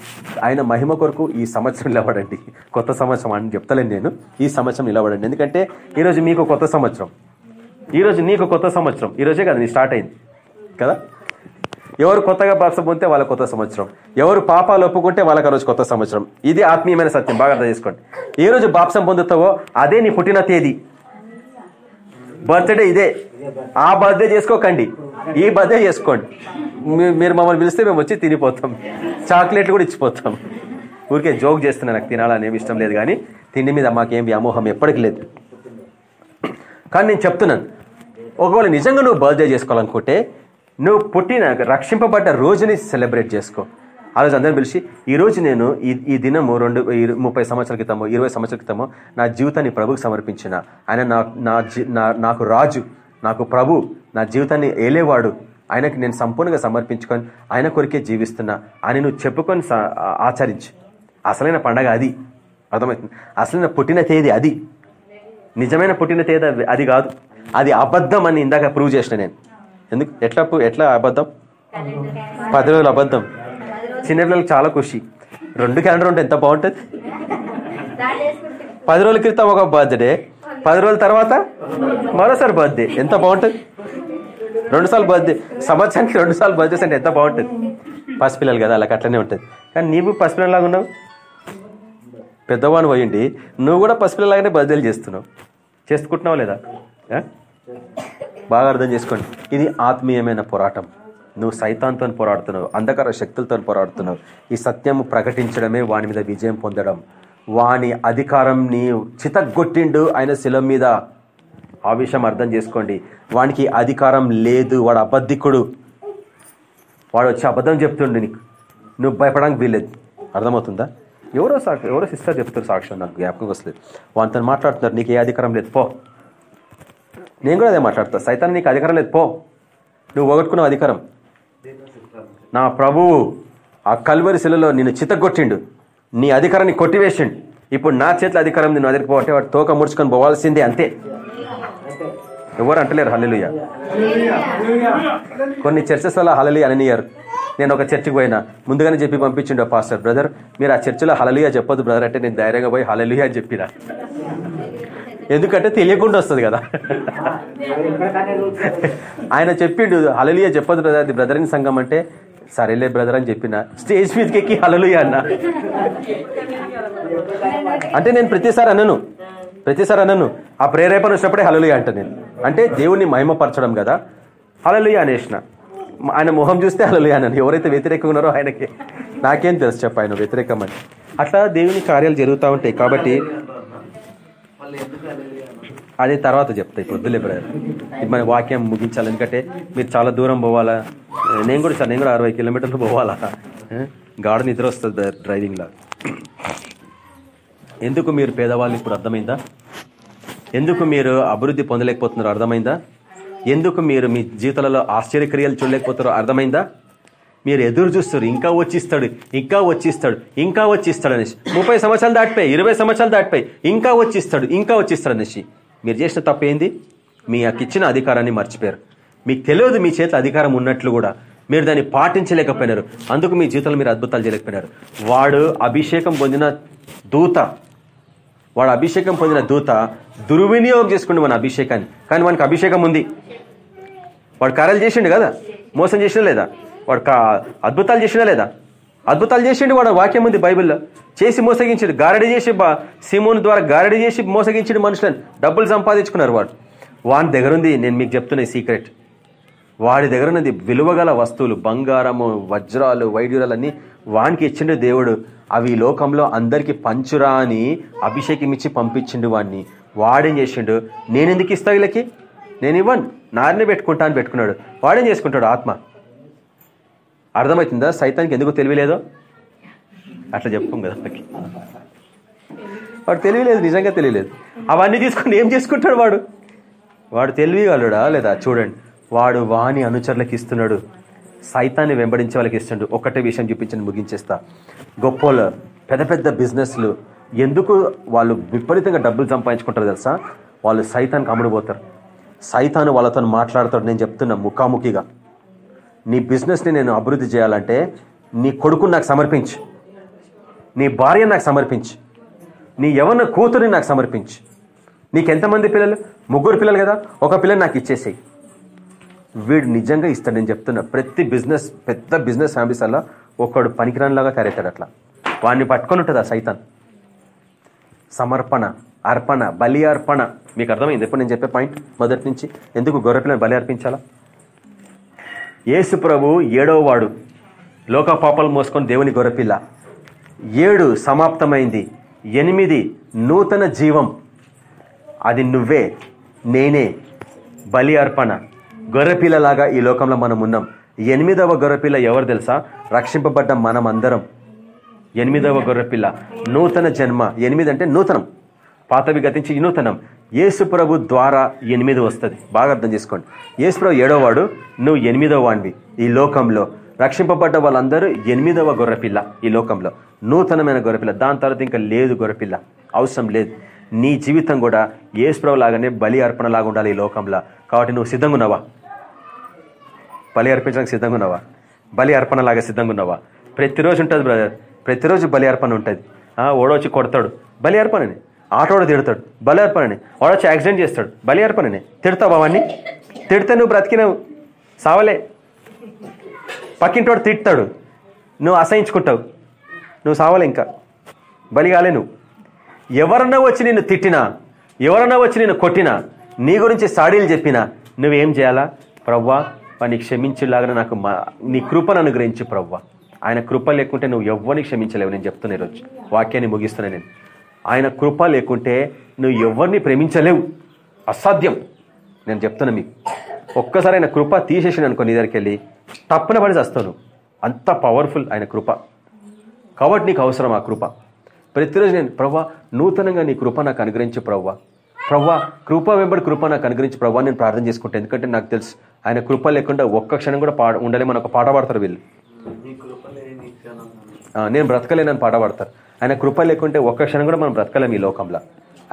ఆయన మహిమ కొరకు ఈ సంవత్సరం నిలబడండి. కొత్త సంవత్సరం అని చెప్తలేను నేను. ఈ సంవత్సరం నిలబడండి. ఎందుకంటే ఈరోజు మీకు కొత్త సంవత్సరం. ఈరోజు నీకు కొత్త సంవత్సరం. ఈరోజే కదా నీ స్టార్ట్ అయింది. కదా? ఎవరు కొత్తగా బాప్సం పొందితే వాళ్ళ కొత్త సంవత్సరం. ఎవరు పాపాలు ఒప్పుకుంటే వాళ్ళకి ఆ రోజు కొత్త సంవత్సరం. ఇది ఆత్మీయమైన సత్యం. బాగా అర్థం చేసుకోండి. ఏ రోజు బాప్సం పొందుతావో అదే నీ పుట్టిన తేదీ. బర్త్డే ఇదే. ఆ బర్త్డే చేసుకోకండి. ఈ బర్త్డే చేసుకోండి. మీరు మమ్మల్ని పిలిస్తే మేము వచ్చి తినిపోతాం. చాక్లెట్లు కూడా ఇచ్చిపోతాం. ఊరికే జోక్ చేస్తున్నా నాకు తినాలని ఇష్టం లేదు కానీ తిండి మీద మాకేం వ్యామోహం ఎప్పటికీ లేదు. కానీ నేను చెప్తున్నాను. ఒకవేళ నిజంగా నువ్వు బర్త్డే చేసుకోవాలనుకుంటే నువ్వు పుట్టిన రక్షింపబడ్డ రోజుని సెలబ్రేట్ చేసుకో. ఆ రోజు అందరం పిలిచి ఈ రోజు నేను ఈ ఈ దినము రెండు ముప్పై సంవత్సరాల క్రితము ఇరవై సంవత్సరాల క్రితము నా జీవితాన్ని ప్రభుకి సమర్పించిన. ఆయన నా నా జీ- నా- నాకు రాజు నాకు ప్రభు నా జీవితాన్ని ఏలేవాడు. ఆయనకి నేను సంపూర్ణంగా సమర్పించుకొని ఆయన కొరికే జీవిస్తున్నా. అని నువ్వు చెప్పుకొని ఆచరించు. అసలైన పండగ అది. అర్థమవుతుంది? అసలైన పుట్టిన తేదీ అది. నిజమైన పుట్టిన తేదీ అది- అది కాదు. అది అబద్ధం అని ఇందాక ప్రూవ్ చేసిన నేను. ఎందుకు? ఎట్లా ఎట్లా అబద్ధం? పది రోజులు అబద్ధం. చిన్నపిల్లలకు చాలా ఖుషి. రెండు క్యాలెండర్ ఉంటే ఎంత బాగుంటుంది? పది రోజుల క్రితం ఒక బర్త్డే పది రోజుల తర్వాత మరోసారి బర్త్డే ఎంత బాగుంటుంది? రెండుసార్లు బర్త్డే సంవత్సరానికి రెండుసార్లు బర్త్డేస్ అంటే ఎంత బాగుంటుంది? పసిపిల్లలు కదా అలా అట్లనే ఉంటుంది. కానీ నీవు పసిపిల్లలాగా ఉన్నావు? పెద్దవాడు పోయిండి నువ్వు కూడా పసిపిల్లలాగానే బర్త్డేలు చేస్తున్నావు. చేసుకుంటున్నావు లేదా? బాగా అర్థం చేసుకోండి. ఇది ఆత్మీయమైన పోరాటం. నువ్వు సైతాంతో పోరాడుతున్నావు అంధకార శక్తులతో పోరాడుతున్నావు. ఈ సత్యము ప్రకటించడమే వాని మీద విజయం పొందడం. వాని అధికారం నీ చితగొట్టిండు ఆయన శిలం మీద. ఆ విషయం అర్థం చేసుకోండి. వానికి అధికారం లేదు వాడు అబద్ధికుడు. వాడు వచ్చి అబద్ధం చెప్తుండు నీకు. నువ్వు భయపడడానికి వీల్లేదు. అర్థమవుతుందా? ఎవరో సాక్షి ఎవరో సిస్టర్ చెప్తారు సాక్ష్యం నాకు జ్ఞాపకం వస్తుంది వాళ్ళతో మాట్లాడుతున్నారు నీకు ఏ అధికారం లేదు. పో. నేను కూడా అదే మాట్లాడతా. సైతాన్ని నీకు అధికారం లేదు పో. నువ్వు పోగొట్టుకున్నావు అధికారం. నా ప్రభువు ఆ కల్వరి శిలలో నిన్ను చితగొట్టిండు నీ అధికారాన్ని కొట్టివేసిండు. ఇప్పుడు నా చేతిలో అధికారం నిన్ను అదిరికి వాడు తోక ముడుచుకొని పోవాల్సిందే అంతే. ఎవరు అంటలేరు హల్లెలూయ. కొన్ని చర్చెస్ వల్ల హలలి అననియరు. నేను ఒక చర్చికి పోయినా. ముందుగానే చెప్పి పంపించిండు పాస్టర్ బ్రదర్ మీరు ఆ చర్చిలో హలలియా చెప్పొద్దు బ్రదర్ అంటే నేను ధైర్యంగా పోయి హలలియా అని చెప్పిన. ఎందుకంటే తెలియకుండా వస్తుంది కదా. ఆయన చెప్పిండు అలలియ చెప్పదు బ్రదర్ అది బ్రదరింగ్ సంఘం అంటే సరేలే బ్రదర్ అని చెప్పిన. స్టేజ్ మీదకి ఎక్కి హలలుయా అన్న. అంటే నేను ప్రతిసారి అనను. ప్రతిసారి అనను. ఆ ప్రేరేపణ వచ్చినప్పుడే హలలుయ అంట నేను. అంటే దేవుణ్ణి మహిమపరచడం కదా. హలలుయ అనేసిన. ఆయన మొహం చూస్తే హలలుయ అన్నాను. ఎవరైతే వ్యతిరేకంగా ఉన్నారో ఆయనకి. నాకేం తెలుసు చెప్ప ఆయన వ్యతిరేకం అని అట్లా దేవుని కార్యాలు జరుగుతూ ఉంటాయి కాబట్టి అది తర్వాత చెప్తా ఇప్పుడు వద్దులే బ్రదర్. మన వాక్యం ముగించాలి ఎందుకంటే మీరు చాలా దూరం పోవాలా? నేను కూడా నేను కూడా అరవై కిలోమీటర్లు పోవాలా? ఏ? గాఢ నిద్ర వస్తుంది డ్రైవింగ్లో. ఎందుకు మీరు పేదవాళ్ళు ఇప్పుడు అర్థమైందా? ఎందుకు మీరు అభివృద్ధి పొందలేకపోతున్నారో అర్థమైందా? ఎందుకు మీరు మీ జీవితాలలో ఆశ్చర్యక్రియలు చూడలేకపోతారో అర్థమైందా? మీరు ఎదురు చూస్తారు ఇంకా వచ్చిస్తాడు ఇంకా వచ్చిస్తాడు ఇంకా వచ్చిస్తాడు అనేసి. ముప్పై సంవత్సరాలు దాటిపోయి ఇరవై సంవత్సరాలు దాటిపోయి ఇంకా వచ్చిస్తాడు ఇంకా వచ్చిస్తాడు అనేసి. మీరు చేసిన తప్పు ఏంది? మీ ఇచ్చిన అధికారాన్ని మర్చిపోయారు. మీకు తెలియదు మీ చేతిలో అధికారం ఉన్నట్లు కూడా. మీరు దాన్ని పాటించలేకపోయినారు. అందుకు మీ జీవితంలో మీరు అద్భుతాలు చేయలేకపోయినారు. వాడు అభిషేకం పొందిన దూత. వాడు అభిషేకం పొందిన దూత దుర్వినియోగం చేసుకుండు మన అభిషేకాన్ని. కానీ మనకు అభిషేకం ఉంది. వాడు కార్యాలు చేసిండు కదా? మోసం చేసిన లేదా? వాడు కా- అద్భుతాలు చేసినా లేదా? అద్భుతాలు చేసిండు వాడు వాక్యం ఉంది బైబిల్లో. చేసి మోసగించాడు. గారడి చేసి సిమోన్ ద్వారా గారడి చేసి మోసగించాడు మనుషులను. డబ్బులు సంపాదించుకున్నారు వాడు. వాని దగ్గర ఉంది నేను మీకు చెప్తున్న సీక్రెట్. వాడి దగ్గర ఉన్నది విలువగల వస్తువులు బంగారము వజ్రాలు వైడ్యురాలన్నీ వానికి ఇచ్చిండు దేవుడు. అవి లోకంలో అందరికి పంచురా అని అభిషేకం ఇచ్చి పంపించిండు వాడిని వాడేం చేసిండు? నేనెందుకు ఇస్తా వీళ్ళకి? నేను ఇవ్వను నారినే పెట్టుకుంటా అని పెట్టుకున్నాడు. వాడేం చేసుకుంటాడు? ఆత్మ. అర్థమవుతుందా? సైతానికి ఎందుకు తెలియలేదో అట్లా చెప్పుకోం కదా మనకి వాడు తెలియలేదు నిజంగా తెలియలేదు. అవన్నీ తీసుకుని ఏం చేసుకుంటాడు వాడు? వాడు తెలివిగలడా లేదా? చూడండి. వాడు వాని అనుచరులకు ఇస్తున్నాడు. సైతాన్ని వెంబడించే వాళ్ళకి ఇస్తుండు ఒకటే విషయం చూపించండి ముగించేస్తా. గొప్పోళ్ళు పెద్ద పెద్ద బిజినెస్లు ఎందుకు వాళ్ళు విపరీతంగా డబ్బులు సంపాదించుకుంటారు తెలుసా? వాళ్ళు సైతానికి అమ్ముడుపోతారు. సైతాను వాళ్ళతో మాట్లాడతాడు. నేను చెప్తున్నా ముఖాముఖిగా. నీ బిజినెస్ని నేను అభివృద్ధి చేయాలంటే నీ కొడుకుని నాకు సమర్పించు. నీ భార్య నాకు సమర్పించు. నీ ఎవరిన కూతురిని నాకు సమర్పించు. నీకు ఎంతమంది పిల్లలు? ముగ్గురు పిల్లలు కదా? ఒక పిల్లని నాకు ఇచ్చేసేయి. వీడు నిజంగా ఇస్తాడు. నేను చెప్తున్నా ప్రతి బిజినెస్ పెద్ద బిజినెస్ ఫ్యామిలీస్ అలా ఒకడు పనికిరానిలాగా తయారవుతాడు అట్లా. వాడిని పట్టుకొని ఉంటుంది ఆ సైతాన్. సమర్పణ అర్పణ బలి అర్పణ. మీకు అర్థమైంది? ఎప్పుడు నేను చెప్పే పాయింట్ మొదటి నుంచి. ఎందుకు గొర్రెపిల్లని బలి అర్పించాలా? యేసు ప్రభు ఏడవ వాడు లోక పాపాలు మోసుకొని దేవుని గొరపిల్ల ఏడు సమాప్తమైంది. ఎనిమిది నూతన జీవం. అది నువ్వే నేనే. బలి అర్పణ. గొర్రెపిల్లలాగా ఈ లోకంలో మనం ఉన్నాం. ఎనిమిదవ గొర్రెపిల్ల ఎవరు తెలుసా? రక్షింపబడ్డ మనం అందరం ఎనిమిదవ గొర్రెపిల్ల. నూతన జన్మ. ఎనిమిది అంటే నూతనం. పాతవి గతించి నూతనం. యేసుప్రభు ద్వారా ఎనిమిది వస్తుంది. బాగా అర్థం చేసుకోండి. యేసుప్రభు ఏడో వాడు నువ్వు ఎనిమిదో వాడివి ఈ లోకంలో. రక్షింపబడ్డ వాళ్ళందరూ ఎనిమిదవ గొర్రెపిల్ల ఈ లోకంలో. నూతనమైన గొర్రెపిల్ల. దాని తర్వాత ఇంకా లేదు గొర్రెపిల్ల. అవసరం లేదు. నీ జీవితం కూడా యేసుప్రభు లాగానే బలి అర్పణలాగా ఉండాలి ఈ లోకంలో. కాబట్టి నువ్వు సిద్ధంగా ఉన్నావా? బలి అర్పించడానికి సిద్ధంగా ఉన్నావా? బలి అర్పణలాగా సిద్ధంగా ఉన్నావా? ప్రతిరోజు ఉంటుంది బ్రదర్ ప్రతిరోజు బలి అర్పణ ఉంటుంది. ఓడొచ్చి కొడతాడు. బలి అర్పణని. ఆటోడు తిడతాడు. బలి అర్పణని. వచ్చి యాక్సిడెంట్ చేస్తాడు. బలి అర్పణని. తిడతావు అవన్నీ తిడితే నువ్వు బ్రతికినవు. సావలే. పక్కింటోడు తిడతాడు. నువ్వు అసహించుకుంటావు. నువ్వు సావలే ఇంకా. బలి కాలే నువ్వు. ఎవరన్నా వచ్చి నిన్ను తిట్టినా ఎవరన్నా వచ్చి నిన్ను కొట్టినా నీ గురించి సాడీలు చెప్పినా నువ్వేం చేయాలా? ప్రవ్వా వాడిని క్షమించేలాగా నాకు మా నీ కృపను అనుగ్రహించు ప్రవ్వా. ఆయన కృప లేకుంటే నువ్వు ఎవ్వరిని క్షమించలేవు. నేను చెప్తున్నా ఈరోజు. వాక్యాన్ని ముగిస్తున్నా నేను. ఆయన కృప లేకుంటే నువ్వు ఎవరిని ప్రేమించలేవు. అసాధ్యం. నేను చెప్తున్నా మీకు. ఒక్కసారి ఆయన కృప తీసేసిన అనుకో నీ దగ్గరికి వెళ్ళి. తప్పన పడి చేస్తాను అంత పవర్ఫుల్ ఆయన కృప. కాబట్టి నీకు అవసరం ఆ కృప. ప్రతిరోజు నేను ప్రవ్వా నూతనంగా నీ కృప నాకు అనుగ్రహించు ప్రవ్వా. ప్రవ్వా కృప వెంబడి కృప నాకు అనుగ్రహించి ప్రవ్వా నేను ప్రార్థన చేసుకుంటాను ఎందుకంటే నాకు తెలుసు ఆయన కృప లేకుండా ఒక్క క్షణం కూడా పాడ ఉండలేమని ఒక పాట పాడతారు వీళ్ళు. నేను బ్రతకలేనని పాట పాడతారు. ఆయన కృప లేకుంటే ఒక్క క్షణం కూడా మనం బ్రతకలేం ఈ లోకంలో.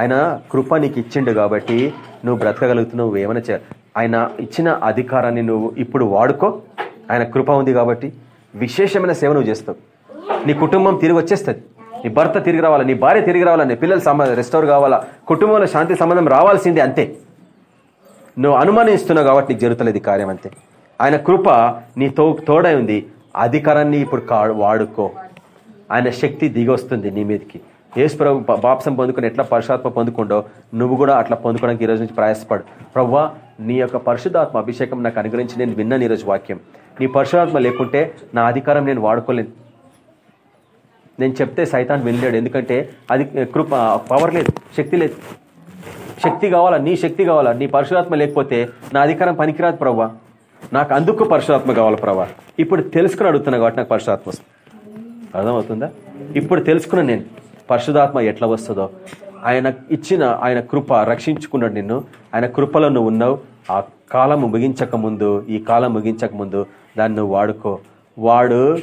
ఆయన కృప నీకు ఇచ్చిండు కాబట్టి నువ్వు బ్రతకగలుగుతున్నావు నువ్వు ఏమైనా చే ఆయన ఇచ్చిన అధికారాన్ని నువ్వు ఇప్పుడు వాడుకో. ఆయన కృప ఉంది కాబట్టి విశేషమైన సేవ నువ్వు చేస్తావు. నీ కుటుంబం తిరిగి వచ్చేస్తుంది. నీ భర్త తిరిగి రావాలా నీ భార్య తిరిగి రావాలా నీ పిల్లలు సంబంధం రెస్టోర్ కావాలా కుటుంబంలో శాంతి సంబంధం రావాల్సిందే అంతే. నువ్వు అనుమానిస్తున్నావు కాబట్టి నీకు జరుగుతలేదు కార్యం అంతే. ఆయన కృప నీ తో తోడై ఉంది. అధికారాన్ని ఇప్పుడు వాడుకో. ఆయన శక్తి దిగొస్తుంది నీ మీదకి. యేసు ప్రభు బాప్సం పొందుకుని ఎట్లా పరిశుధాత్మ పొందుకుండో నువ్వు కూడా అట్లా పొందుకోవడానికి ఈరోజు నుంచి ప్రయాసపడు. ప్రవ్వా నీ యొక్క పరిశుధాత్మ అభిషేకం నాకు అనుగ్రహించి నేను విన్నాను ఈరోజు వాక్యం. నీ పరిశుధాత్మ లేకుంటే నా అధికారం నేను వాడుకోలేను. నేను చెప్తే సైతాన్ వినలేడు. ఎందుకంటే అది కృప పవర్ లేదు శక్తి లేదు. శక్తి కావాలా? నీ శక్తి కావాలా? నీ పరిశుధాత్మ లేకపోతే నా అధికారం పనికిరాదు ప్రవ్వా. నాకు అందుకు పరిశుధాత్మ కావాలి ప్రవ్వా. ఇప్పుడు తెలుసుకుని అడుగుతున్నా కాబట్టి నాకు పరిశుధాత్మ వస్తుంది. అర్థమవుతుందా? ఇప్పుడు తెలుసుకున్నాను నేను పరిశుధాత్మ ఎట్లా వస్తుందో. ఆయన ఇచ్చిన ఆయన కృప రక్షించుకున్నాడు నిన్ను. ఆయన కృపలో నువ్వు ఉన్నావు. ఆ కాలం ముగించక ముందు ఈ కాలం ముగించక ముందు దాన్ని నువ్వు వాడుకో. వాడు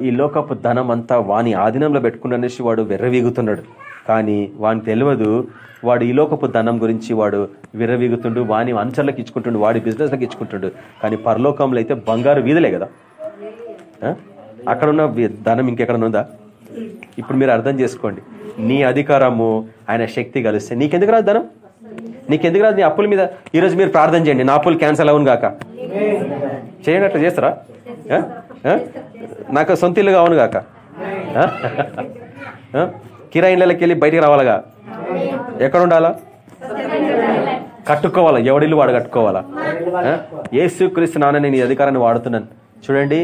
ఈ లోకపు ధనం అంతా వాని ఆధీనంలో పెట్టుకున్నానేసి వాడు వెర్రవీగుతున్నాడు. కానీ వాని తెలియదు వాడు ఈ లోకపు ధనం గురించి వాడు విర్రవీగుతుండు వాని అంచర్లకు ఇచ్చుకుంటుండు వాడి బిజినెస్లకు ఇచ్చుకుంటుండు. కానీ పరలోకంలో అయితే బంగారు వీధులే కదా. అక్కడ ఉన్న ధనం ఇంకెక్కడ ఉందా? ఇప్పుడు మీరు అర్థం చేసుకోండి. నీ అధికారము ఆయన శక్తి కలిస్తే నీకెందుకు రాదు ధనం? నీకెందుకు రాదు నీ అప్పుల మీద? ఈరోజు మీరు ప్రార్థన చేయండి నా అప్పులు క్యాన్సల్ అవును గాక. చేయండి అట్లా చేస్తారా? నాకు సొంత ఇల్లుగా అవును గాక. కిరాయిన్లకి కిరాయి వెళ్ళి బయటికి రావాలగా? ఎక్కడ ఉండాలా కట్టుకోవాలా ఎవడిల్లు వాడు కట్టుకోవాలా? ఆ? యేసుక్రీస్తు నాన్న నేను ఈ అధికారాన్ని వాడుతున్నాను. చూడండి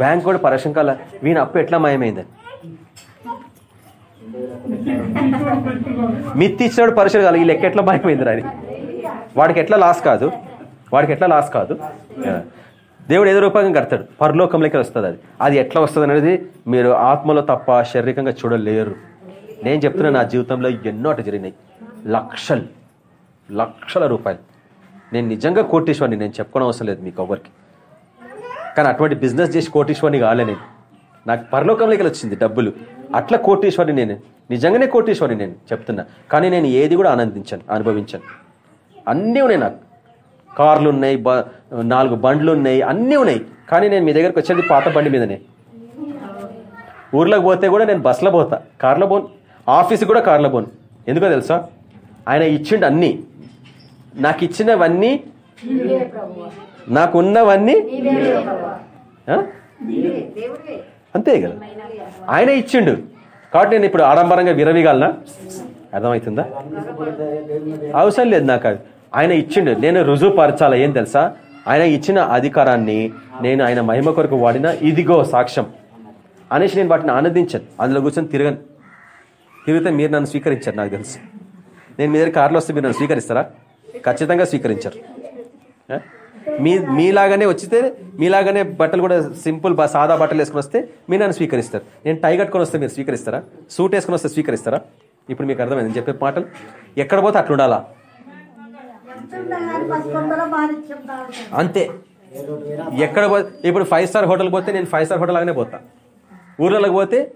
బ్యాంక్ కూడా పరేషన్ కాల వీని అప్పు ఎట్లా మాయమైందని మిత్తి ఇచ్చినాడు పరిచయం కాదు ఈ లెక్క ఎట్లా మాయమైంది రాని వాడికి ఎట్లా లాస్ కాదు? వాడికి ఎట్లా లాస్ కాదు? దేవుడు ఏదో రూపంగా కడతాడు. పరలోకంలోకి వస్తుంది అది. అది ఎట్లా వస్తుంది అనేది మీరు ఆత్మలో తప్ప శారీరకంగా చూడలేరు. నేను చెప్తున్నా నా జీవితంలో ఎన్నో అటు జరిగినాయి. లక్షలు లక్షల రూపాయలు. నేను నిజంగా కోటేశ్వరిని నేను చెప్పుకోవడం అవసరం లేదు మీకు ఎవరికి. కానీ అటువంటి బిజినెస్ చేసి కోటీశ్వరిని కాలే నేను. నాకు పరలోకంలోకి వచ్చింది డబ్బులు. అట్లా కోటీశ్వరిని నేను. నిజంగానే కోటీశ్వరిని నేను చెప్తున్నా. కానీ నేను ఏది కూడా ఆనందించాను అనుభవించాను. అన్నీ ఉన్నాయి నాకు. కార్లు ఉన్నాయి బ- నాలుగు బండ్లు ఉన్నాయి అన్నీ ఉన్నాయి. కానీ నేను మీ దగ్గరకు వచ్చేది పాత బండి మీదనే. ఊర్లోకి పోతే కూడా నేను బస్సులో పోతా. కార్లో పోను. ఆఫీస్కి కూడా కార్లో పోను. ఎందుకో తెలుసా? ఆయన ఇచ్చిండు అన్నీ. నాకు ఇచ్చినవన్నీ నాకు ఉన్నవన్నీ ఆ? అంతే కదా? ఆయన ఇచ్చిండు. కాబట్టి నేను ఇప్పుడు ఆడంబరంగా విరవిగలనా? అర్థమవుతుందా? అవసరం లేదు నాకు అది. ఆయన ఇచ్చిండు. నేను రుజువు పరచాలా ఏం తెలుసా? ఆయన ఇచ్చిన అధికారాన్ని నేను ఆయన మహిమ కొరకు వాడిన ఇదిగో సాక్ష్యం. అనేసి నేను వాటిని ఆనందించాను. అందులో కూర్చొని తిరగను. తిరిగితే మీరు నన్ను స్వీకరించారు నాకు తెలుసు. నేను మీ దగ్గర కార్లో వస్తే మీరు నన్ను స్వీకరిస్తారా? ఖచ్చితంగా స్వీకరించారు? మీ మీలాగానే వచ్చితే మీలాగానే బట్టలు కూడా సింపుల్ బా- సాదా బట్టలు వేసుకుని వస్తే మీరు నన్ను స్వీకరిస్తారు. నేను టై కట్టుకొని వస్తే మీరు స్వీకరిస్తారా? సూట్ వేసుకుని వస్తే స్వీకరిస్తారా? ఇప్పుడు మీకు అర్థమైంది చెప్పే మాటలు. ఎక్కడ పోతే అట్లా ఉండాలా? అంతే. ఎక్కడ ఇప్పుడు ఫైవ్ స్టార్ హోటల్ పోతే నేను ఫైవ్ స్టార్ హోటల్ లాగానే పోతా. ఊర్లలోకి పోతే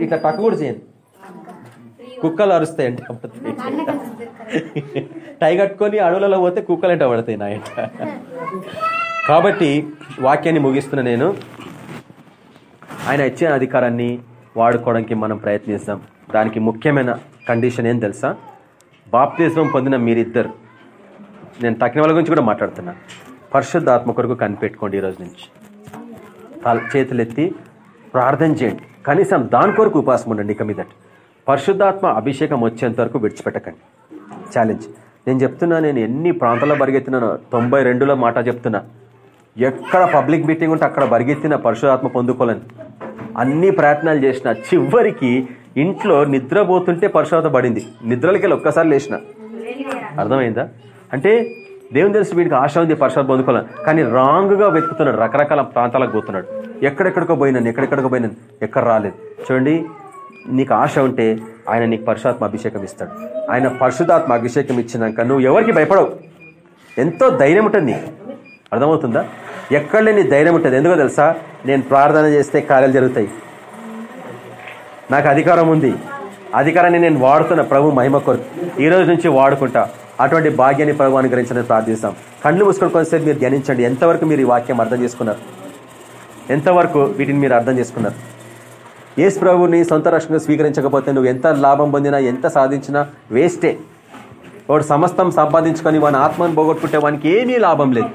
ఇట్లా టక్ కూడా చేయను. కుక్కలు అరుస్తాయి అంటే టై కట్టుకొని అడవులలో పోతే కుక్కలు ఎంట పడతాయి నా ఎంట కాబట్టి వాక్యాన్ని ముగిస్తున్న నేను. ఆయన ఇచ్చిన అధికారాన్ని వాడుకోవడానికి మనం ప్రయత్నిస్తాం. దానికి ముఖ్యమైన కండిషన్ ఏం తెలుసా? బాప్తిజం పొందిన మీరిద్దరు. నేను తక్కిన వాళ్ళ గురించి కూడా మాట్లాడుతున్నా. పరిశుద్ధాత్మ కొరకు కనిపెట్టుకోండి ఈరోజు నుంచి. తల- చేతులెత్తి ప్రార్థన చేయండి. కనీసం దాని కొరకు ఉపాసం ఉండండి ఇక మీదట. పరిశుద్ధాత్మ అభిషేకం వచ్చేంత వరకు విడిచిపెట్టకండి. ఛాలెంజ్ నేను చెప్తున్నా నేను ఎన్ని ప్రాంతాల్లో పరిగెత్తినానో తొంభై రెండులో మాట చెప్తున్నా. ఎక్కడ పబ్లిక్ మీటింగ్ ఉంటే అక్కడ పరిగెత్తిన పరిశుధాత్మ పొందుకోలేను. అన్ని ప్రయత్నాలు చేసిన చివరికి ఇంట్లో నిద్రపోతుంటే పరిశుభ్రత పడింది. నిద్రలకెళ్ళి ఒక్కసారి లేచిన. అర్థమైందా? అంటే దేవుని తెలిసి వీడికి ఆశ ఉంది పరిశుభ్రత పొందుకోలేను. కానీ రాంగ్గా వెతుకుతున్నాడు రకరకాల ప్రాంతాలకు పోతున్నాడు. ఎక్కడెక్కడికో పోయినాను ఎక్కడెక్కడికో పోయినాను ఎక్కడ రాలేదు. చూడండి నీకు ఆశ ఉంటే ఆయన నీకు పరిశుధాత్మ అభిషేకం ఇస్తాడు. ఆయన పరిశుధాత్మ అభిషేకం ఇచ్చినాక నువ్వు ఎవరికి భయపడవు. ఎంతో ధైర్యం ఉంటుంది నీకు. అర్థమవుతుందా? ఎక్కడ లేని ధైర్యం ఉంటుంది. ఎందుకో తెలుసా? నేను ప్రార్థన చేస్తే కార్యాలు జరుగుతాయి. నాకు అధికారం ఉంది. అధికారాన్ని నేను వాడుతున్న ప్రభు మహిమ కొరకు. ఈ రోజు నుంచి వాడుకుంటా. అటువంటి భాగ్యాన్ని ప్రభు అనుగ్రహించడానికి ప్రార్థిస్తాం. కళ్ళు మూసుకొని కొంతసేపు మీరు ధ్యానించండి. ఎంతవరకు మీరు ఈ వాక్యం అర్థం చేసుకున్నారు? ఎంతవరకు వీటిని మీరు అర్థం చేసుకున్నారు? యేసు ప్రభుని సొంత రక్షణ స్వీకరించకపోతే నువ్వు ఎంత లాభం పొందినా ఎంత సాధించినా వేస్టే. వాడు సమస్తం సంపాదించుకొని వాని ఆత్మను పోగొట్టుకుంటే వానికి ఏమీ లాభం లేదు.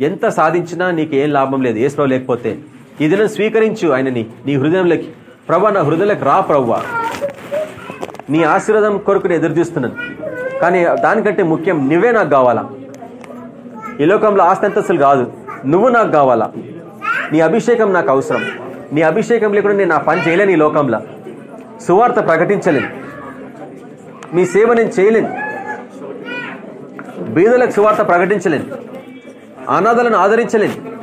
ఎంత సాధించినా నీకు ఏం లాభం లేదు. యేసు ప్రభు లేకపోతే. ఈ స్వీకరించు ఆయనని నీ హృదయంలోకి. ప్రభా నా హృదయంలోకి రా ప్రవ్వా. నీ ఆశీర్వాదం కొరకు ఎదురు చూస్తున్నాను కానీ దానికంటే ముఖ్యం నువ్వే నాకు కావాలా. ఈ లోకంలో ఆస్తి అంతస్తులు కాదు. నువ్వు నాకు కావాలా. నీ అభిషేకం నాకు అవసరం. నీ అభిషేకం లేకుండా నేను నా పని చేయలేను ఈ లోకంలో. సువార్త ప్రకటించలేను. మీ సేవ నేను చేయలేను. బీదలకు సువార్త ప్రకటించలేను. అనాథలను ఆదరించలేను.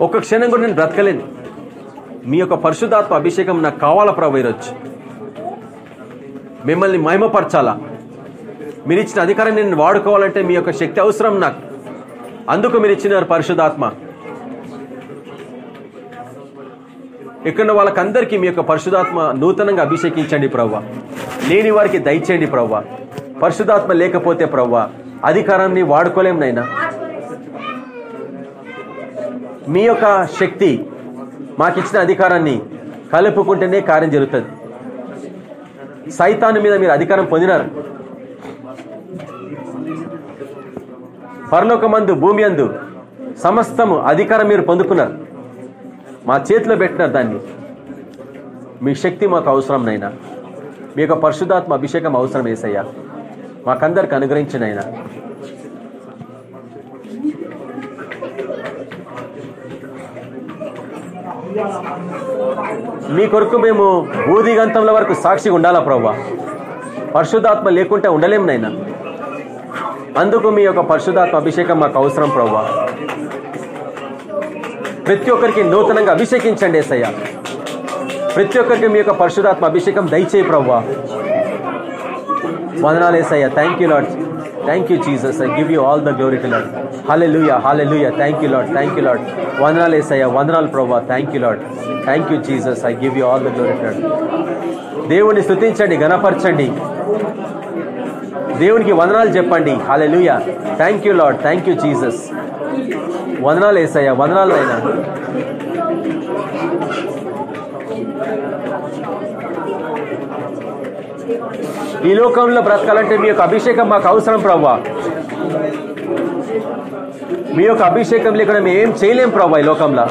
ఒక్క క్షణం కూడా నేను బ్రతకలేను. మీ యొక్క పరిశుద్ధాత్మ అభిషేకం నాకు కావాలా ప్రభు ఈరోజు? మిమ్మల్ని మహిమపరచాలా? మీరు ఇచ్చిన అధికారం నేను వాడుకోవాలంటే మీ యొక్క శక్తి అవసరం నాకు. అందుకు మీరు ఇచ్చినారు పరిశుధాత్మ ఇక్కడ వాళ్ళకందరికీ మీ యొక్క పరిశుధాత్మ నూతనంగా అభిషేకించండి ప్రవ్వ. లేని వారికి దయచేయండి ప్రవ్వ. పరిశుధాత్మ లేకపోతే ప్రవ్వ అధికారాన్ని వాడుకోలేం నైనా మీ యొక్క శక్తి మాకిచ్చిన అధికారాన్ని కలుపుకుంటేనే కార్యం జరుగుతుంది. సైతాను మీద మీరు అధికారం పొందినారు. పరలోకమందు భూమి అందు సమస్తము అధికారం మీరు పొందుకున్నారు. మా చేతిలో పెట్టినారు దాన్ని. మీ శక్తి మాకు అవసరం నైనా. మీ యొక్క పరిశుధాత్మ అభిషేకం అవసరం వేసయ్యా మాకందరికి అనుగ్రహించినైనా మీ కొరకు మేము భూదిగంతంల వరకు సాక్షిగా ఉండాలా ప్రవ్వా? పరిశుధాత్మ లేకుంటే ఉండలేము నైనా. అందుకు మీ యొక్క పరిశుధాత్మ అభిషేకం మాకు అవసరం ప్రవ్వా. ప్రతి ఒక్కరికి నూతనంగా అభిషేకించండి ఏసయ్య. ప్రతి ఒక్కరికి మీ యొక్క పరిశుధాత్మ అభిషేకం దయచేయి ప్రవ్వా. వందనాలు Yesayya. Thank you Lord thank you Jesus I give you all the glory to Lord hallelujah thank you Lord thank you Lord వందనాలు ఏసయ్య. వందనాలు ప్రవ్వా. Thank you Lord thank you Jesus I give you all the glory to Lord దేవుని స్థుతించండి గణపరచండి దేవునికి వందనాలు చెప్పండి. Hallelujah thank you Lord thank you Jesus వందనాలు వేసాయా వందనాలు అయినా ఈ లోకంలో బ్రతకాలంటే మీ యొక్క అభిషేకం మాకు అవసరం ప్రవ్వా. మీ యొక్క అభిషేకం లేకుండా మేము ఏం చేయలేం ప్రవ్వా ఈ లోకంలో.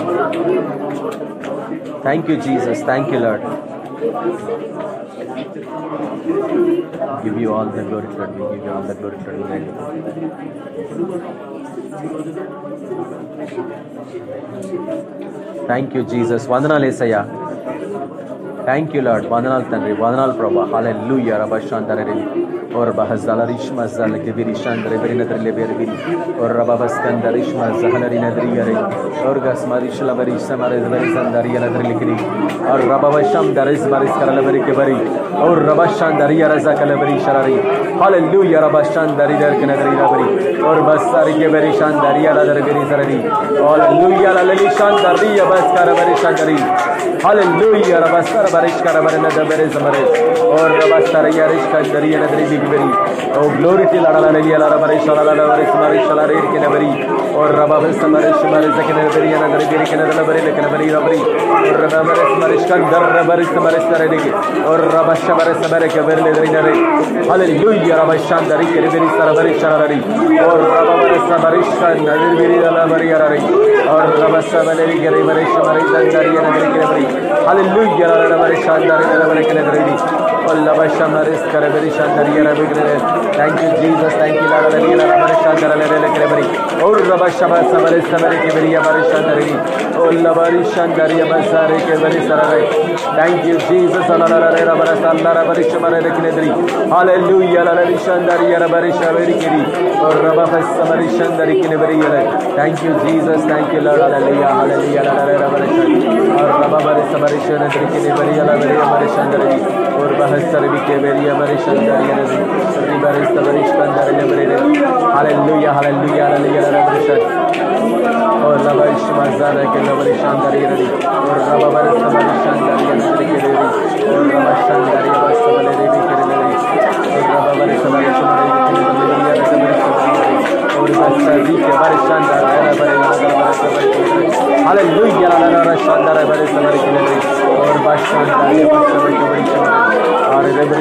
Thank you Jesus thank you Lord give you all the glory, Lord. We give you all the glory, Lord. Thank you, Jesus. Vandanalu Esayya. Thank you Lord వందనాలు తండ్రి వందనాలు ప్రభా హాలే లూ యార్ అబాషాంతరీ ఓర్ బహజల రిష్మజల్ గిరి శాంతరి వెరి నదరిలే వేరు విరి ఓర్ రబస్కంద రిష్మ జహలరి నదరి యరి ఓర్ గస్ మరిషల వరి సమరి వరి సందరి యనదరి లిగిరి ఓర్ రబవశం దరిస్ మరిస్ కరల వరి కివరి ఓర్ రబశాం దరి యరజ కల వరి శరరి హాలే లూ యార్ అబాషాం దరి దర్కి నదరి రబరి ఓర్ బస్సరి గిరి శాంతరి యరదరి గిరి సరరి హాలే లూ యార్ అలలి శాంతరి యబస్కర వరి శాంతరి هللویا رب استر برش کر بر نہ دبر سمر اور رب استر یا کا دری نہ دری بری او گلوری تی لڑا لڑا لیا لڑا بر شلا لڑا بر سمر شلا ریر کے نہ اور رب بر سمر شمر زک نہ دری نہ دری دری کے نہ لڑا لیکن بری ربری اور رب بر سمر رش در بر سمر استر دے اور رب شبر سمر کے بر لے دری نہ هللویا رب شان دری کے بری سر بر شلا رری اور رب بر سمر رش کا نہ دری بری اور رب سمر لے کے بر سمر زک دری نہ کے بری Hallelujah. ری بری شندریندری بھری اور stare di che veria per riscendere sta per riscendere le prede alleluia alleluia alleluia la prese o la va che la va riscendere di o la va per sta per riscendere di o la va scendere va sta per le di che le di o la va per sta per riscendere di che le di o la va per di che va riscendere la per alleluia la la riscendere per sta per riscendere di o la va scendere va sta per riscendere Arada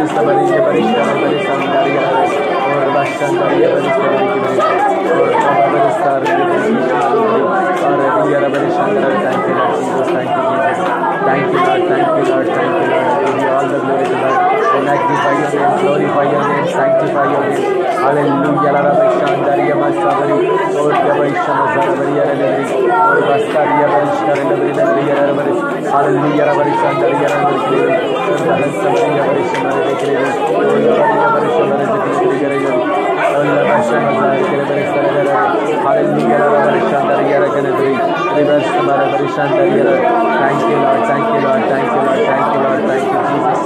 thank you thank you Lord thank you Lord thank you Lord give you all the glory to God magnify your name glorify your name sanctify your name Aleluya, la rabeshandaria basabari, orta baishama zarabari araberis, or bastaria barishkar elabri labri araberis, aleluya, la barishandaria araberis, orta bastaria barishama araberis, orta barishandaria barishama araberis, Thank you, Lord. Thank you, Lord. Thank you, Lord. Thank you, Lord. Thank you, Jesus.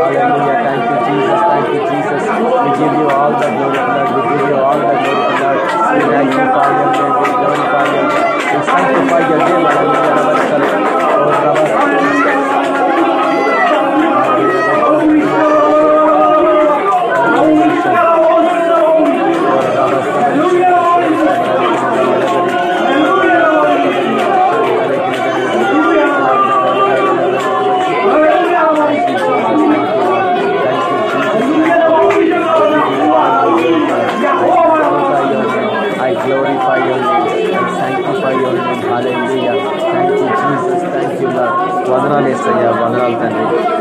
Hallelujah. Thank you, Jesus. Thank you, Jesus. We give you all the glory, Lord. We give you all the glory, Lord. We magnify your name. We glorify your name. We sanctify your name. Hallelujah.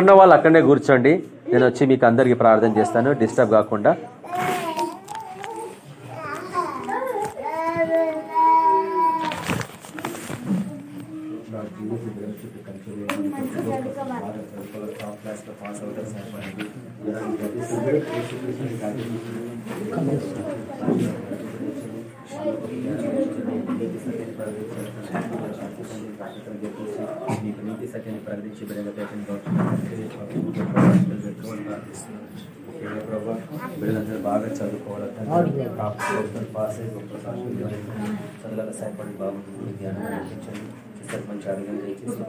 ఉన్న వాళ్ళు అక్కడనే కూర్చోండి. నేను వచ్చి మీకు అందరికి ప్రార్థన చేస్తాను. డిస్టర్బ్ కాకుండా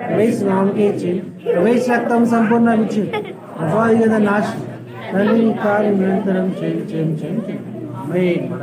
प्रवेश नाम के चिन्ह प्रवेश रक्तम संपूर्ण विचिन అపాధిగత నాశ నన్ను కాలు నిరంతరం చేయి చేయి చేయి మన